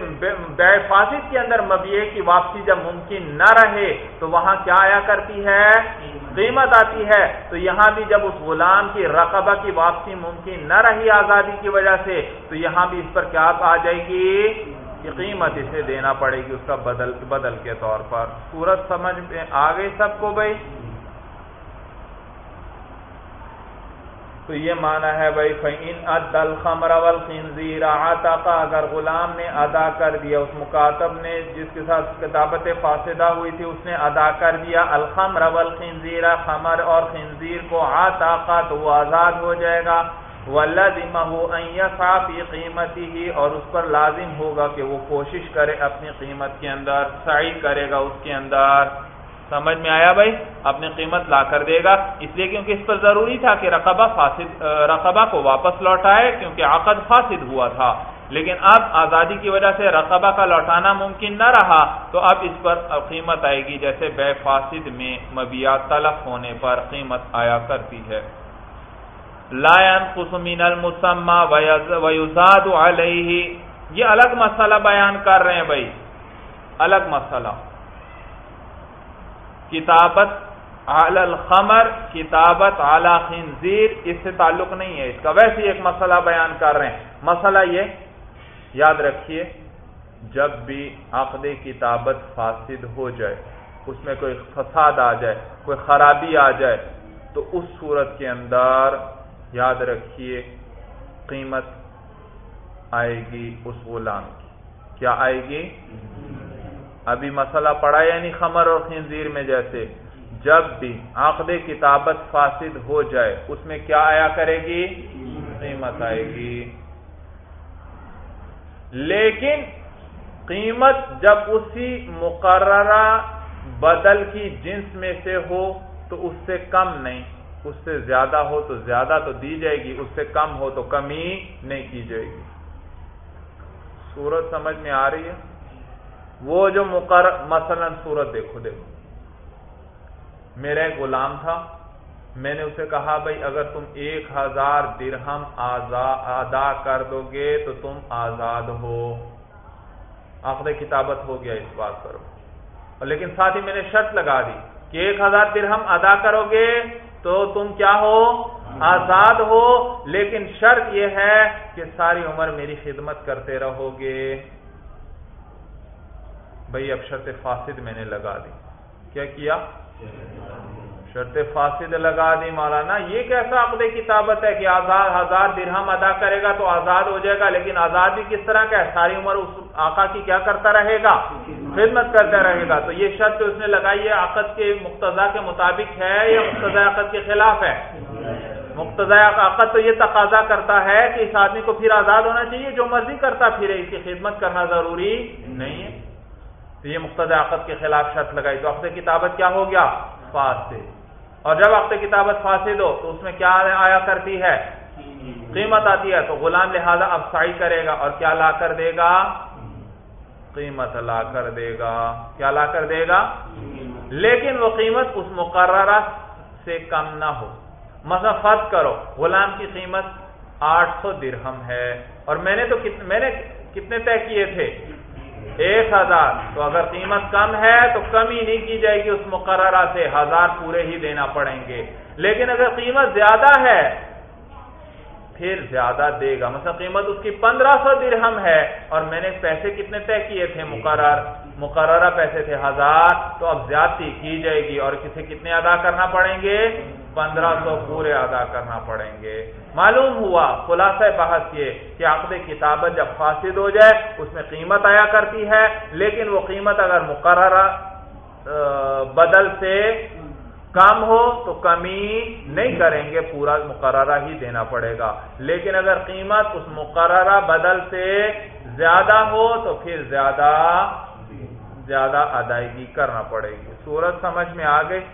بے فاسد کے اندر مبیے کی واپسی جب ممکن نہ رہے تو وہاں کیا آیا کرتی ہے؟ قیمت آتی ہے، تو یہاں بھی جب اس غلام کی رقبہ کی واپسی ممکن نہ رہی آزادی کی وجہ سے، تو یہاں بھی اس پر کیا آ جائے گی؟ کہ قیمت اسے دینا پڑے گی اس کا بدل بدل کے طور پر۔ سورج سمجھ میں آ گئی سب کو بھائی؟ تو یہ مانا ہے بھائی فین ادل خمر خنزیر آتا اگر غلام نے ادا کر دیا، اس مکاتب نے جس کے ساتھ کتابت فاسدہ ہوئی تھی، اس نے ادا کر دیا الخمر خنزیر خمر اور خنزیر کو آتا تو وہ آزاد ہو جائے گا۔ ولدمہ قیمتی ہی اور اس پر لازم ہوگا کہ وہ کوشش کرے اپنی قیمت کے اندر، سعی کرے گا اس کے اندر۔ سمجھ میں آیا بھائی؟ اپنی قیمت لا کر دے گا۔ اس لیے کیونکہ اس پر ضروری تھا کہ رقبہ فاسد رقبہ کو واپس لوٹائے کیونکہ عقد فاسد ہوا تھا۔ لیکن اب آزادی کی وجہ سے رقبہ کا لوٹانا ممکن نہ رہا، تو اب اس پر قیمت آئے گی جیسے بے فاسد میں مبیات تلف ہونے پر قیمت آیا کرتی ہے۔ لائن قسمین المسمہ ویزاد علیہ۔ یہ الگ مسئلہ بیان کر رہے ہیں بھائی۔ الگ مسئلہ۔ کتابت اعلی الخمر، کتابت اعلی خنزیر، اس سے تعلق نہیں ہے اس کا۔ ویسے ایک مسئلہ بیان کر رہے ہیں۔ مسئلہ یہ، یاد رکھیے، جب بھی عقد کتابت فاسد ہو جائے، اس میں کوئی فساد آ جائے، کوئی خرابی آ جائے، تو اس صورت کے اندر یاد رکھیے، قیمت آئے گی اس غلام کی۔ کیا آئے گی؟ ابھی مسئلہ پڑا یعنی خمر اور خنزیر میں جیسے، جب بھی عقد کتابت فاسد ہو جائے، اس میں کیا آیا کرے گی؟ قیمت آئے گی۔ لیکن قیمت جب اسی مقررہ بدل کی جنس میں سے ہو تو اس سے کم نہیں۔ اس سے زیادہ ہو تو زیادہ تو دی جائے گی، اس سے کم ہو تو کمی نہیں کی جائے گی۔ صورت سمجھ میں آ رہی ہے؟ وہ جو مقرر مثلا صورت دیکھو دیکھو۔ میرا ایک غلام تھا، میں نے اسے کہا، بھائی، اگر تم ایک ہزار درہم ادا کر دو گے تو تم آزاد ہو۔ آخر کتابت ہو گیا اس بات پر۔ لیکن ساتھ ہی میں نے شرط لگا دی کہ ایک ہزار درہم ادا کرو گے تو تم کیا ہو؟ آزاد ہو۔ لیکن شرط یہ ہے کہ ساری عمر میری خدمت کرتے رہو گے۔ بھائی اب شرط فاسد میں نے لگا دی۔ کیا کیا؟ شرط فاسد لگا دی مولانا۔ یہ کیسا عقد کتابت ہے کہ آزاد ہزار درہم ادا کرے گا تو آزاد ہو جائے گا، لیکن آزاد بھی کس طرح کا ہے؟ ساری عمر اس آقا کی کیا کرتا رہے گا؟ خدمت کرتا رہے گا۔ تو یہ شرط اس نے لگائی ہے، عقد کے مقتضا کے مطابق ہے یا مقتضا عقد کے خلاف ہے؟ مقتضا عقد تو یہ تقاضا کرتا ہے کہ اس آدمی کو پھر آزاد ہونا چاہیے، جو مرضی کرتا پھر اس کی خدمت کرنا ضروری نہیں ہے۔ تو یہ مقتض عقد کے خلاف شرط لگائی تو عقد کتابت کیا ہو گیا؟ فاسد۔ اور جب عقد کتابت فاسد ہو تو اس میں کیا آیا کرتی ہے؟ قیمت آتی ہے تو غلام لہذا اب سائی کرے گا اور کیا لا کر دے گا؟ قیمت لا کر دے گا۔ کیا لا کر دے گا؟ لیکن وہ قیمت اس مقررہ سے کم نہ ہو۔ مثلا فرض کرو غلام کی قیمت آٹھ سو درہم ہے اور میں نے تو میں نے کتنے طے کیے تھے؟ ایک ہزار۔ تو اگر قیمت کم ہے تو کمی نہیں کی جائے گی اس مقررہ سے۔ ہزار پورے ہی دینا پڑیں گے۔ لیکن اگر قیمت زیادہ ہے، پھر زیادہ دے گا۔ مثلا قیمت اس کی پندرہ سو درہم ہے اور میں نے پیسے کتنے طے کیے تھے؟ مقرر۔ مقررہ پیسے تھے ہزار۔ تو اب زیادتی کی جائے گی اور کسے کتنے ادا کرنا پڑیں گے؟ پندرہ سو پورے ادا کرنا پڑیں گے۔ معلوم ہوا خلاصہ بحث یہ کہ عقد کتابت جب فاسد ہو جائے، اس میں قیمت آیا کرتی ہے، لیکن وہ قیمت اگر مقررہ بدل سے کم ہو تو کمی نہیں کریں گے، پورا مقررہ ہی دینا پڑے گا۔ لیکن اگر قیمت اس مقررہ بدل سے زیادہ ہو تو پھر زیادہ زیادہ ادائیگی کرنا پڑے گی۔ سورج سمجھ میں آ گئی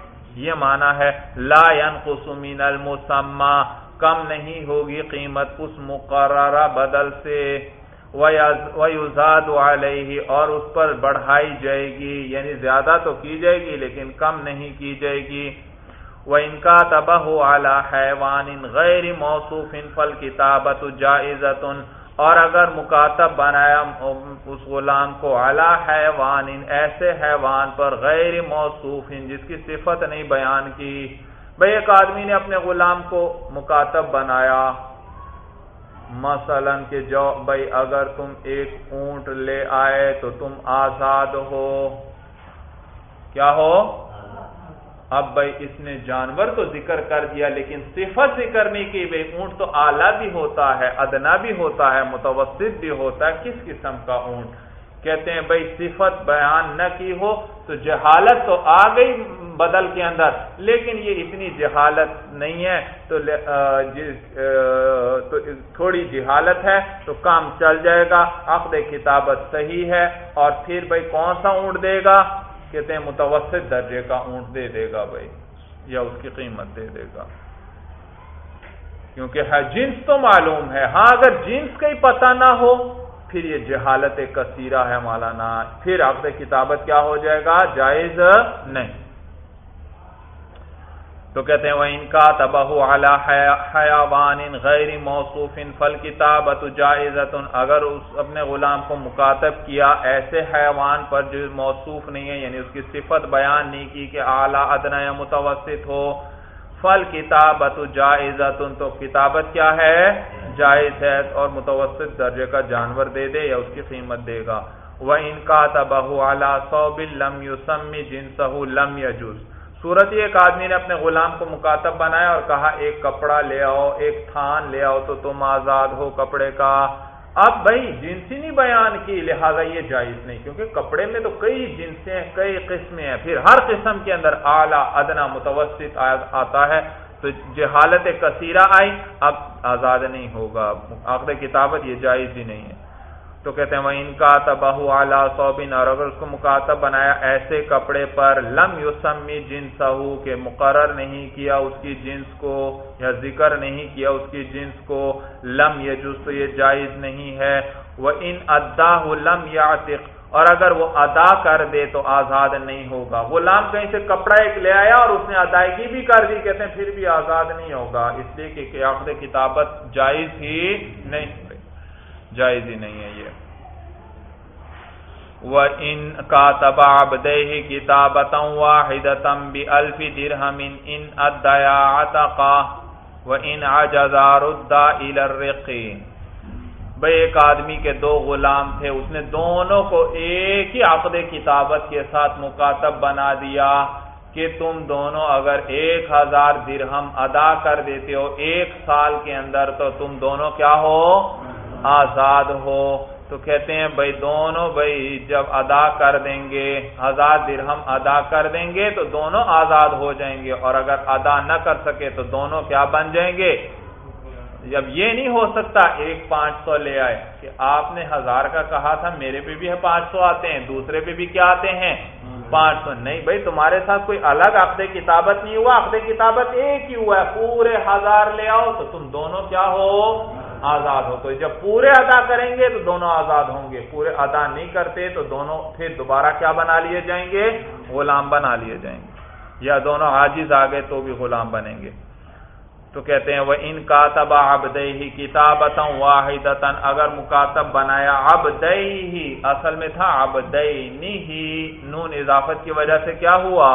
یہ مانا ہے، لا ينقص من المسمى۔ کم نہیں ہوگی قیمت اس مقررہ بدل سے۔ وَيُزَادُ عَلَيْهِ اور اس پر بڑھائی جائے گی یعنی زیادہ تو کی جائے گی لیکن کم نہیں کی جائے گی۔ وَإِن كَاتَبَهُ عَلَى حَيْوَانٍ غَيْرِ مَوْصُوفٍ فَالْكِتَابَةُ جَائِزَةٌ۔ اور اگر مکاتب بنایا اس غلام کو اعلی حیوان ایسے حیوان پر غیر موصوف جس کی صفت نہیں بیان کی۔ بھائی، ایک آدمی نے اپنے غلام کو مکاتب بنایا۔ مثلا کہ جو، بھائی، اگر تم ایک اونٹ لے آئے تو تم آزاد ہو۔ کیا ہو؟ اب بھائی، اس نے جانور تو ذکر کر دیا، لیکن صفت ذکر نہیں کی۔ بھائی، اونٹ تو اعلیٰ بھی ہوتا ہے، ادنا بھی ہوتا ہے، متوسط بھی ہوتا ہے، کس قسم کا اونٹ؟ کہتے ہیں بھائی صفت بیان نہ کی ہو تو جہالت تو آ گئی بدل کے اندر، لیکن یہ اتنی جہالت نہیں ہے، تو جی، تو تھوڑی جہالت ہے تو کام چل جائے گا، عقد کتابت صحیح ہے، اور پھر بھائی کون سا اونٹ دے گا؟ کہتے ہیں متوسط درجے کا اونٹ دے دے گا بھائی، یا اس کی قیمت دے دے گا۔ کیونکہ جنس تو معلوم ہے ہاں اگر جنس کا ہی پتہ نہ ہو پھر یہ جہالت کثیرہ ہے مولانا، پھر آپ سے کتابت کیا ہو جائے گا؟ جائز نہیں۔ تو کہتے ہیں وہ ان کا تباہ حیوان غیر موصوف فل کتابت جائزت اگر اس اپنے غلام کو مکاتب کیا، ایسے حیوان پر جو موصوف نہیں ہے یعنی اس کی صفت بیان نہیں کی کہ اعلیٰ، ادنا یا متوسط ہو فل کتابت جائزت تو کتابت کیا ہے؟ جائز ہے اور متوسط درجے کا جانور دے دے یا اس کی قیمت دے گا۔ وہ ان کا تباہ اعلیٰ صوب لم یوسمی جنسہ لم یجوز۔ صورت یہ ایک آدمی نے اپنے غلام کو مکاتب بنایا اور کہا، ایک کپڑا لے آؤ، ایک تھان لے آؤ تو تم آزاد ہو کپڑے کا۔ اب بھائی جنسی نہیں بیان کی، لہذا یہ جائز نہیں، کیونکہ کپڑے میں تو کئی جنسیں کئی قسمیں ہیں۔ پھر ہر قسم کے اندر اعلیٰ، ادنا، متوسط آتا ہے۔ تو جہالت کثیرہ آئی، اب آزاد نہیں ہوگا۔ آخر کتابت یہ جائز ہی نہیں ہے۔ تو کہتے ہیں وہ ان کا تباہ اعلیٰ صوبین اور اگر اس کو مکاتب بنایا ایسے کپڑے پر، لم یوسمی جنس کہ مقرر نہیں کیا اس کی جنس کو یا ذکر نہیں کیا اس کی جنس کو، لم یجوز، تو یہ جائز نہیں ہے۔ وہ ان ادا لم یا اور اگر وہ ادا کر دے تو آزاد نہیں ہوگا۔ غلام کہیں سے کپڑا ایک لے آیا اور اس نے ادائیگی بھی کر دی، کہتے ہیں پھر بھی آزاد نہیں ہوگا۔ اس لیے کہ آخر کتابت جائز ہی نہیں۔ جائز ہی نہیں ہے یہ۔ وہ ان کا تباب دہ کتابت واحد بھی الفی درہم ان ادیا عتقا و ان اجزار الرقی بھائی ایک آدمی کے دو غلام تھے، اس نے دونوں کو ایک ہی عقد کتابت کے ساتھ مکاتب بنا دیا کہ تم دونوں اگر ایک ہزار درہم ادا کر دیتے ہو ایک سال کے اندر تو تم دونوں کیا ہو؟ آزاد ہو۔ تو کہتے ہیں بھائی دونوں بھائی جب ادا کر دیں گے، ہزار درہم ادا کر دیں گے، تو دونوں آزاد ہو جائیں گے۔ اور اگر ادا نہ کر سکے، تو دونوں کیا بن جائیں گے؟ جب یہ نہیں ہو سکتا، ایک پانچ سو لے آئے۔ کہ آپ نے ہزار کا کہا تھا، میرے پہ بھی پانچ سو آتے ہیں، دوسرے پہ بھی کیا آتے ہیں؟ پانچ سو۔ نہیں بھائی تمہارے ساتھ کوئی الگ عقد کتابت نہیں ہوا، عقد کتابت ایک ہی ہوا ہے۔ پورے ہزار لے آؤ تو تم دونوں کیا ہو؟ آزاد ہو تو جب پورے ادا کریں گے تو دونوں آزاد ہوں گے۔ پورے ادا نہیں کرتے تو دونوں پھر دوبارہ کیا بنا لیے جائیں گے؟ غلام بنا لیے جائیں گے۔ یا دونوں عاجز آ گئے تو بھی غلام بنیں گے۔ تو کہتے ہیں وہ ان کا تبا اب ہی کتابت واحد اگر مکاتب بنایا اب ہی اصل میں تھا اب ہی نون اضافت کی وجہ سے کیا ہوا؟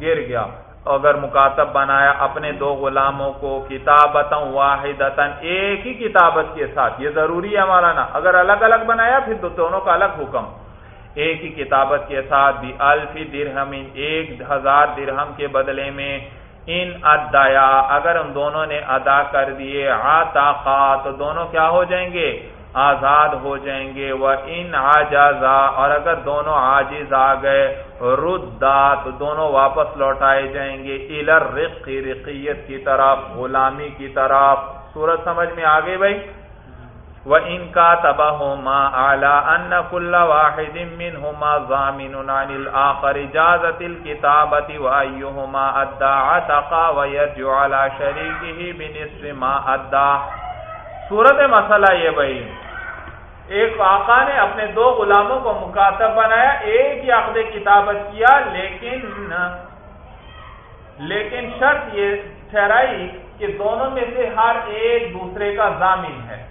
گر گیا۔ اگر مکاتب بنایا اپنے دو غلاموں کو کتابت واحد ایک ہی کتابت کے ساتھ، یہ ضروری ہے ہمارا نا اگر الگ الگ بنایا پھر تو دونوں کا الگ حکم۔ ایک ہی کتابت کے ساتھ بھی الفی درہم، ایک ہزار درہم کے بدلے میں ان ادایا، اگر ان دونوں نے ادا کر دیے آتا تو دونوں کیا ہو جائیں گے؟ آزاد ہو جائیں گے، وہ ان آجازا اور اگر دونوں آجز آ گئے، ردا، تو دونوں واپس لوٹائے جائیں گے۔ الر رقی رقیت کی طرف، غلامی کی طرف۔ سورج سمجھ میں آگے بھائی؟ وہ ان کا تباہ ہوما اعلیٰ ان کل واحد منهما ضامن عن الاخر اجازت الكتابت وایهما ادى عتقا ويرجع على شريكه بنصف ما ادى صورت مسئلہ یہ بھائی ایک آقا نے اپنے دو غلاموں کو مکاتب بنایا، ایک ہی عقد کتابت کیا، لیکن لیکن شرط یہ ٹھہرائی کہ دونوں میں سے ہر ایک دوسرے کا ضامن ہے۔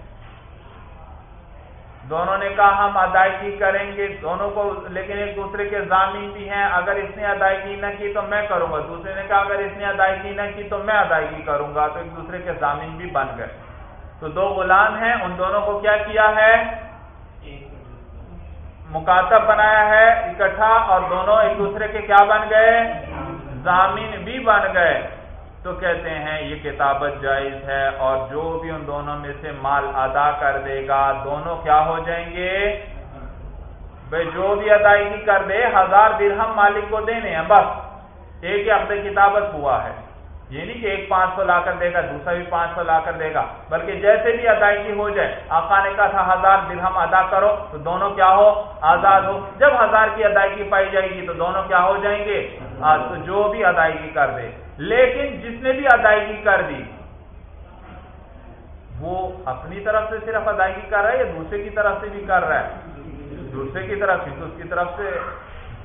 دونوں نے کہا، ہم ادائیگی کریں گے، دونوں کو، لیکن ایک دوسرے کے ضامین بھی ہیں۔ اگر اس نے ادائیگی نہ کی تو میں کروں گا۔ دوسرے نے کہا، اگر اس نے ادائیگی نہ کی تو میں ادائیگی کروں گا۔ تو ایک دوسرے کے ضامین بھی بن گئے۔ تو دو غلام ہیں، ان دونوں کو کیا کیا ہے؟ مکاتب بنایا ہے، اکٹھا، اور دونوں ایک دوسرے کے کیا بن گئے؟ ضامین بھی بن گئے۔ تو کہتے ہیں، یہ کتابت جائز ہے، اور جو بھی ان دونوں میں سے مال ادا کر دے گا، دونوں کیا ہو جائیں گے؟ بھائی، جو بھی ادائیگی کر دے، ہزار درہم مالک کو دینے ہیں، بس، ایک ہفتے کتابت ہوا ہے۔ یہ نہیں کہ ایک پانچ سو لا کر دے گا، دوسرا بھی پانچ سو لا کر دے گا، بلکہ جیسے بھی ادائیگی ہو جائے، آقا نے کہا تھا ہزار درہم ادا کرو، تو دونوں کیا ہو؟ آزاد ہو۔ جب ہزار کی ادائیگی پائی جائے گی، تو دونوں کیا ہو جائیں گے؟ تو جو بھی ادائیگی کر دے۔ لیکن جس نے بھی ادائیگی کر دی، وہ اپنی طرف سے صرف ادائیگی کر رہا ہے یا دوسرے کی طرف سے بھی کر رہا ہے؟ دوسرے کی طرف سے، تو اس کی طرف سے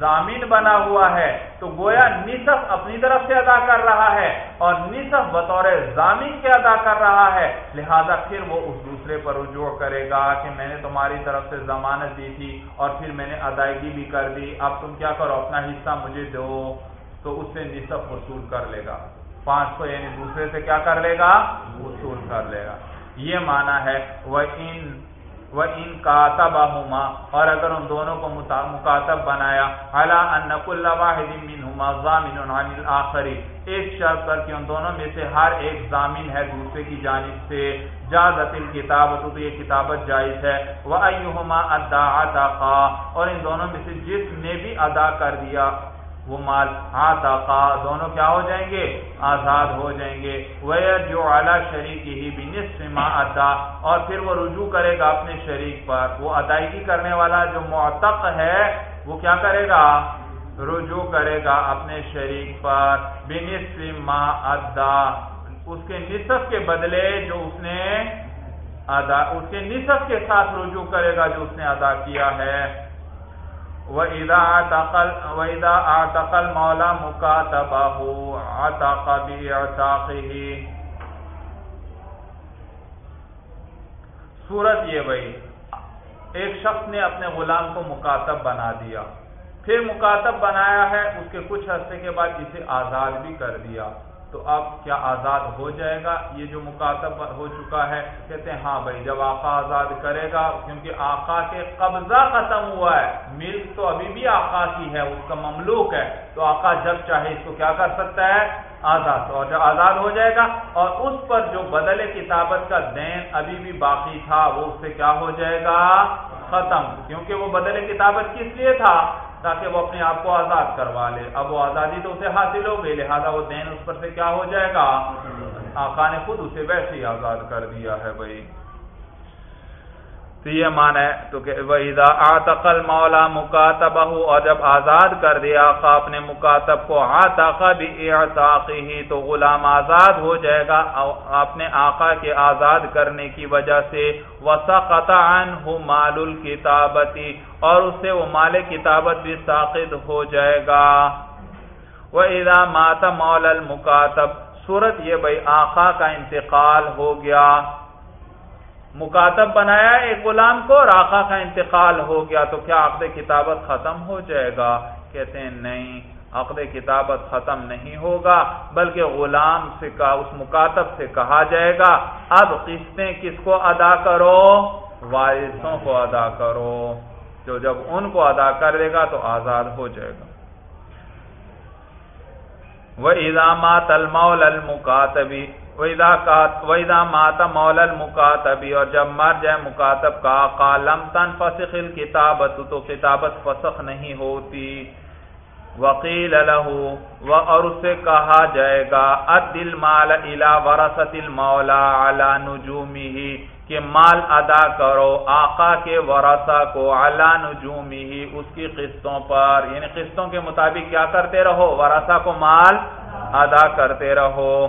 زامین بنا ہوا ہے، تو گویا نصف اپنی طرف سے ادا کر رہا ہے اور نصف بطور زامین کے ادا کر رہا ہے۔ لہذا پھر وہ اس دوسرے پر رجوع کرے گا کہ میں نے تمہاری طرف سے ضمانت دی تھی اور پھر میں نے ادائیگی بھی کر دی۔ اب تم کیا کرو، اپنا حصہ مجھے دو، تو اس سے نصف وصول کر لے گا۔ پانچ سو یعنی دوسرے سے کیا کر لے گا؟ وصول کر لے گا۔ یہ مانا ہے وہ ان وہ ان کاتب اور اگر ان دونوں کو مکاتب بنایا آخری ایک شرط پر کہ ان دونوں میں سے ہر ایک ضامن ہے دوسرے کی جانب سے۔ جازت الکتابت تو یہ کتابت جائز ہے۔ وہ ادا اور ان دونوں میں سے جس نے بھی ادا کر دیا وہ مال آتا دونوں کیا ہو جائیں گے؟ آزاد ہو جائیں گے۔ وہ جو اعلیٰ شریک ہی بھی ما ادا اور پھر وہ رجوع کرے گا اپنے شریک پر۔ وہ ادائیگی کرنے والا جو معتق ہے، وہ کیا کرے گا؟ رجوع کرے گا اپنے شریک پر۔ بنصف ما ادا اس کے نصف کے بدلے جو اس نے ادا اس کے نصف کے ساتھ رجوع کرے گا جو اس نے ادا کیا ہے۔ وَإِذَا آتَقَ الْمَوْلَى مُكَاتَبَهُ عَتَقَ بِعْتَاقِهِ صورت یہ بھائی، ایک شخص نے اپنے غلام کو مکاتب بنا دیا۔ پھر مکاتب بنایا ہے، اس کے کچھ عرصے کے بعد اسے آزاد بھی کر دیا۔ تو اب کیا آزاد ہو جائے گا؟ یہ جو مکاتب ہو چکا ہے، کہتے ہیں ہاں بھائی، جب آقا آزاد کرے گا، کیونکہ آقا کے قبضہ ختم ہوا ہے۔ ملک تو ابھی بھی آقا کی ہے، اس کا مملوک ہے۔ تو آقا جب چاہے اس کو کیا کر سکتا ہے؟ آزاد۔ اور جب آزاد ہو جائے گا، اور اس پر جو بدل کتابت کا دین ابھی بھی باقی تھا، وہ اس سے کیا ہو جائے گا؟ ختم، کیونکہ وہ بدل کتابت کس لیے تھا؟ تاکہ وہ اپنے آپ کو آزاد کروا لے۔ اب وہ آزادی تو اسے حاصل ہو گئی، لہٰذا وہ دین اس پر سے کیا ہو جائے گا؟ آقا نے خود اسے ویسے ہی آزاد کر دیا ہے بھائی۔ تو یہ مانا ہے تو کہ آتقل مولا مکاتب اور جب آزاد کر دیا، آقا اپنے مکاتب کو آتاقا بھی ہی تو غلام آزاد ہو جائے گا۔ اپنے آقا کے آزاد کرنے کی وجہ سے وسقط عنہ مال الکتابتی اور اس سے وہ مال کتابت بھی ساقط ہو جائے گا۔ وَإِذَا مَاتَ مَوْلَ الْمُكَاتَبِ، صورت یہ بھائی آقا کا انتقال ہو گیا۔ مکاتب بنایا ایک غلام کو اور آقا کا انتقال ہو گیا تو کیا عقد کتابت ختم ہو جائے گا؟ کہتے ہیں نہیں، عقد کتابت ختم نہیں ہوگا، بلکہ غلام سے کہا اس مکاتب سے کہا جائے گا، اب قسطیں کس کو ادا کرو؟ وارثوں کو ادا کرو، جو جب ان کو ادا کر دے گا تو آزاد ہو جائے گا۔ وہ ادامات المول المکاتبی ویدا ماتا مول المکاتبی اور جب مر جائے مکاتب کا کالم تن فسخ کتابت تو کتابت فسخ نہیں ہوتی۔ وکیل الح اور اسے کہا جائے گا ادل مال الا ورثت المولا علی نجومی ہی کہ مال ادا کرو آقا کے ورثہ کو علی نجومی ہی اس کی قسطوں پر۔ یعنی قسطوں کے مطابق کیا کرتے رہو؟ ورثہ کو مال ادا کرتے رہو۔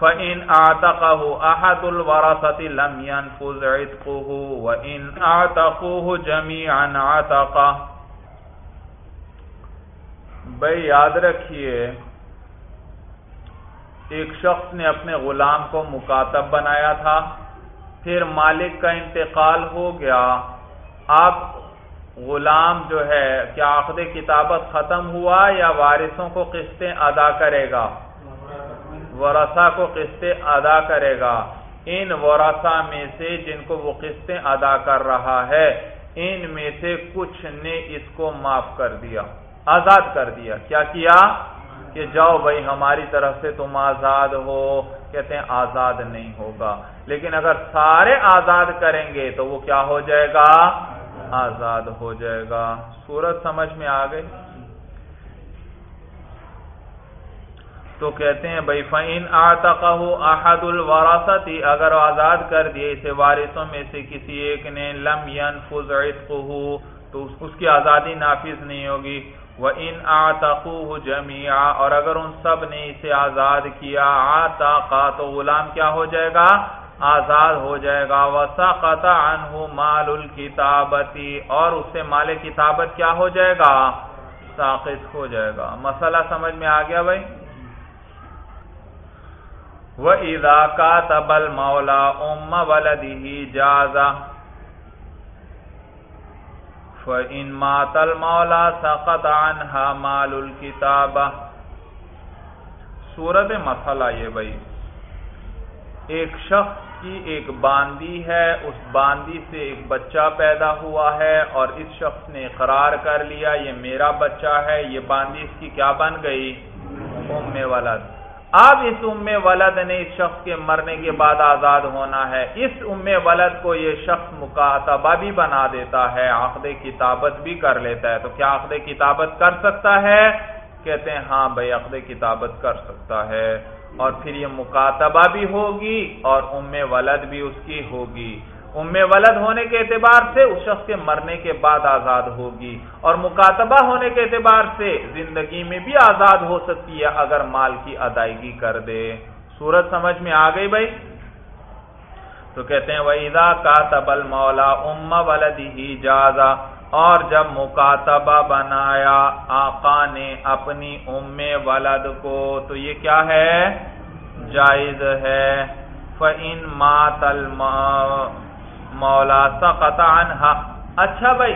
فَإِنْ أَعْتَقَهُ أَحَدُ الْوَرَثَةِ لَمْ يَنْفُذْ عِتْقُهُ وَإِنْ أَعْتَقُوهُ جَمِيعًا عَتَقَهُ۔ بھئی یاد رکھئے ایک شخص نے اپنے غلام کو مکاتب بنایا تھا، پھر مالک کا انتقال ہو گیا۔ اب غلام جو ہے، کیا عقد کتابت ختم ہوا یا وارثوں کو قسطیں ادا کرے گا؟ ورثہ کو قسطیں ادا کرے گا۔ ان ورثہ میں سے جن کو وہ قسطیں ادا کر رہا ہے، ان میں سے کچھ نے اس کو معاف کر دیا، آزاد کر دیا۔ کیا کیا؟ کہ جاؤ بھائی، ہماری طرف سے تم آزاد ہو۔ کہتے ہیں آزاد نہیں ہوگا۔ لیکن اگر سارے آزاد کریں گے تو وہ کیا ہو جائے گا؟ آزاد ہو جائے گا۔ سورت سمجھ میں آ گئی؟ تو کہتے ہیں بھائی فعین آتقہ احد الوراثتی اگر آزاد کر دیے اسے وارثوں میں سے کسی ایک نے، لم ينفذ عتقہ تو اس کی آزادی نافذ نہیں ہوگی۔ وَإِنْ آتَقُوهُ جَمِيعًا، اور اگر ان سب نے اسے آزاد کیا آتاقا تو غلام کیا ہو جائے گا؟ آزاد ہو جائے گا۔ وَسَقَتَ عَنْهُ مَالُ الْكِتَابَةِ، اور اس سے مال کتابت کیا ہو جائے گا؟ ساقط ہو جائے گا۔ مسئلہ سمجھ میں آ گیا بھائی؟ وَإِذَا كَاتَبَ الْمَوْلَى أُمَّ وَلَدِهِ جَازَ. فَإِن مَاتَ الْمَوْلَى سَقَطَ عَنْهَا مَالُ الْكِتَابَ. صورت مسئلہ یہ بھائی، ایک شخص کی ایک باندی ہے، اس باندی سے ایک بچہ پیدا ہوا ہے اور اس شخص نے اقرار کر لیا، یہ میرا بچہ ہے، یہ باندی اس کی کیا بن گئی؟ ام ولد۔ اب اس ام ولد نے اس شخص کے مرنے کے بعد آزاد ہونا ہے۔ اس ام ولد کو یہ شخص مکاتبہ بھی بنا دیتا ہے، عقد کتابت بھی کر لیتا ہے۔ تو کیا عقد کتابت کر سکتا ہے؟ کہتے ہیں ہاں بھائی، عقد کتابت کر سکتا ہے۔ اور پھر یہ مکاتبہ بھی ہوگی اور ام ولد بھی اس کی ہوگی۔ ام ولد ہونے کے اعتبار سے اس شخص کے مرنے کے بعد آزاد ہوگی اور مکاتبہ ہونے کے اعتبار سے زندگی میں بھی آزاد ہو سکتی ہے اگر مال کی ادائیگی کر دے۔ صورت سمجھ میں آ گئی بھائی؟ تو کہتے ہیں، وَإِذَا كَاتَبَ الْمَوْلَى أُمَّ وَلَدِهِ جَازَ، اور جب مکاتبہ بنایا آقا نے اپنی ام ولد کو، تو یہ کیا ہے؟ جائز ہے۔ فَإِن مَاتَ مولا سقط عنها اچھا بھائی،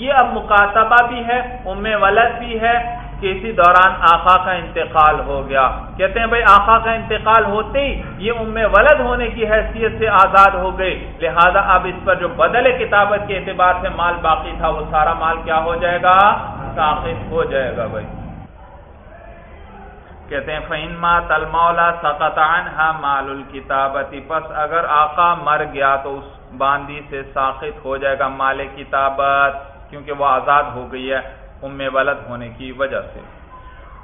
یہ اب مکاتبہ بھی ہے، ام ولد بھی ہے کہ اسی دوران آقا کا انتقال ہو گیا۔ کہتے ہیں بھائی، آقا کا انتقال ہوتے ہی یہ ام ولد ہونے کی حیثیت سے آزاد ہو گئی لہذا اب اس پر جو بدل کتابت کے اعتبار سے مال باقی تھا، وہ سارا مال کیا ہو جائے گا؟ ساخت ہو جائے گا بھائی۔ کہتے ہیں فہین ما تل مولا سقط عنها مال الکتابتی پس اگر آقا مر گیا تو اس باندی سے ساخت ہو جائے گا مال کتابت، کیونکہ وہ آزاد ہو گئی ہے ام ولد ہونے کی وجہ سے۔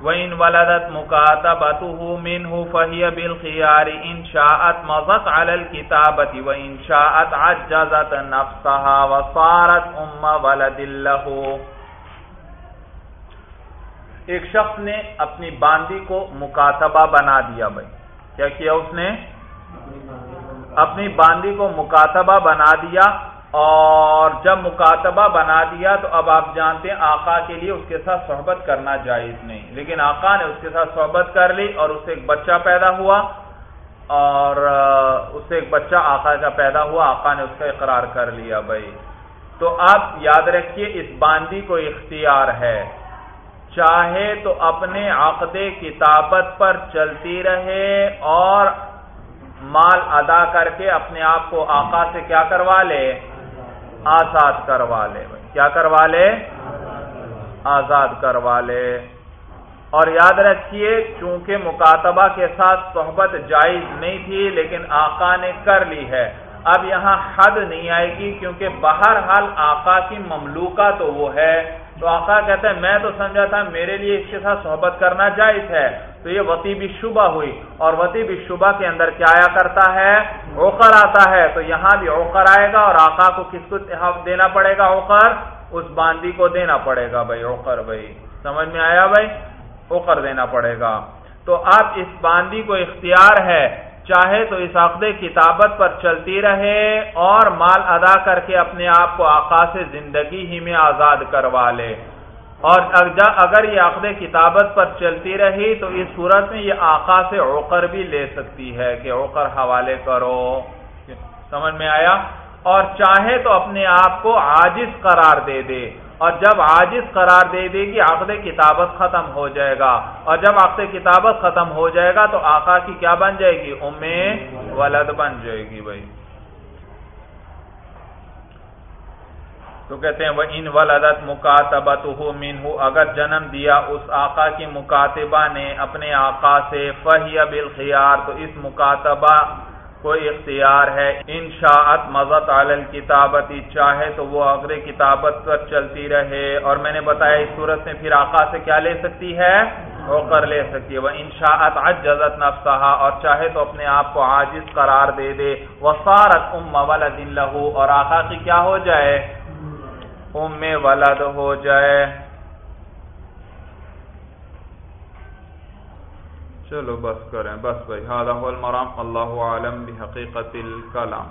وَإِن وَلَدَتْ مُكَاتَبَتُهُ مِنْهُ فَهِيَ بِالْخِيَارِ إِن شَاءَتْ مَضَتْ عَلَى الْكِتَابَةِ وَإِن شَاءَتْ عَجَّزَتْ نَفْسَهَا وَصَارَتْ أُمَّ وَلَدٍ لَهُ۔ ایک شخص نے اپنی باندی کو مکاتبہ بنا دیا بھائی۔ کیا کیا اس نے؟ اپنی باندی کو مکاتبہ بنا دیا اور جب مکاتبہ بنا دیا تو اب آپ جانتے ہیں آقا کے لیے اس کے ساتھ صحبت کرنا جائز نہیں۔ لیکن آقا نے اس کے ساتھ صحبت کر لی اور اس سے ایک بچہ پیدا ہوا اور اس سے ایک بچہ آقا کا پیدا ہوا۔ آقا نے اس کا اقرار کر لیا بھائی۔ تو آپ یاد رکھیے اس باندی کو اختیار ہے۔ چاہے تو اپنے عقد کتابت پر چلتی رہے اور مال ادا کر کے اپنے آپ کو آقا سے کیا کروا لے؟ آزاد کروا لے کیا کروا لے؟ آزاد کروا لے۔ اور یاد رکھیے، چونکہ مکاتبہ کے ساتھ صحبت جائز نہیں تھی، لیکن آقا نے کر لی ہے۔ اب یہاں حد نہیں آئے گی، کیونکہ بہرحال آقا کی مملوکہ تو وہ ہے۔ تو آقا کہتے ہیں، میں تو سمجھا تھا میرے لیے اس کے ساتھ صحبت کرنا جائز ہے۔ تو یہ وطی بھی شبہ ہوئی۔ اور وطی بھی شبہ کے اندر کیا آیا کرتا ہے؟ اوقر آتا ہے۔ تو یہاں بھی اوقر آئے گا اور آقا کو کس کو دینا پڑے گا؟ اوقر؟ اس باندی کو دینا پڑے گا بھائی، اوقر بھائی۔ سمجھ میں آیا بھائی؟ اوقر دینا پڑے گا۔ تو اب اس باندی کو اختیار ہے۔ چاہے تو اس عقد کتابت پر چلتی رہے اور مال ادا کر کے اپنے آپ کو آقا سے زندگی ہی میں آزاد کروا لے۔ اور اگر یہ عقد کتابت پر چلتی رہی تو اس صورت میں یہ آقا سے اوقر بھی لے سکتی ہے کہ اوقر حوالے کرو۔ سمجھ میں آیا؟ اور چاہے تو اپنے آپ کو عاجز قرار دے دے۔ اور جب عاجز قرار دے دے گی، عقد کتابت ختم ہو جائے گا۔ اور جب عقد کتابت ختم ہو جائے گا تو آقا کی کیا بن جائے گی؟ ام ولد بن جائے گی بھائی۔ تو کہتے ہیں، وہ ان ولادت مکاتبت ہو مین اگر جنم دیا اس آقا کی مکاتبہ نے اپنے آقا سے، فہی بالخیار، تو اس مکاتبہ کوئی اختیار ہے، ان شاعت مزت عالل کتابتی چاہے تو وہ اگر کتابت پر چلتی رہے۔ اور میں نے بتایا اس صورت میں پھر آقا سے کیا لے سکتی ہے؟ وہ کر لے سکتی ہے۔ وہ ان شاعت عجزت نفسہا، اور چاہے تو اپنے آپ کو عاجز قرار دے دے۔ وہ سارت ام ولد لہو، اور آقا کی کیا ہو جائے؟ ام ولد ہو جائے۔ چلو بس کریں بس بھائی المرام اللہ عالم بحقیقت الکلام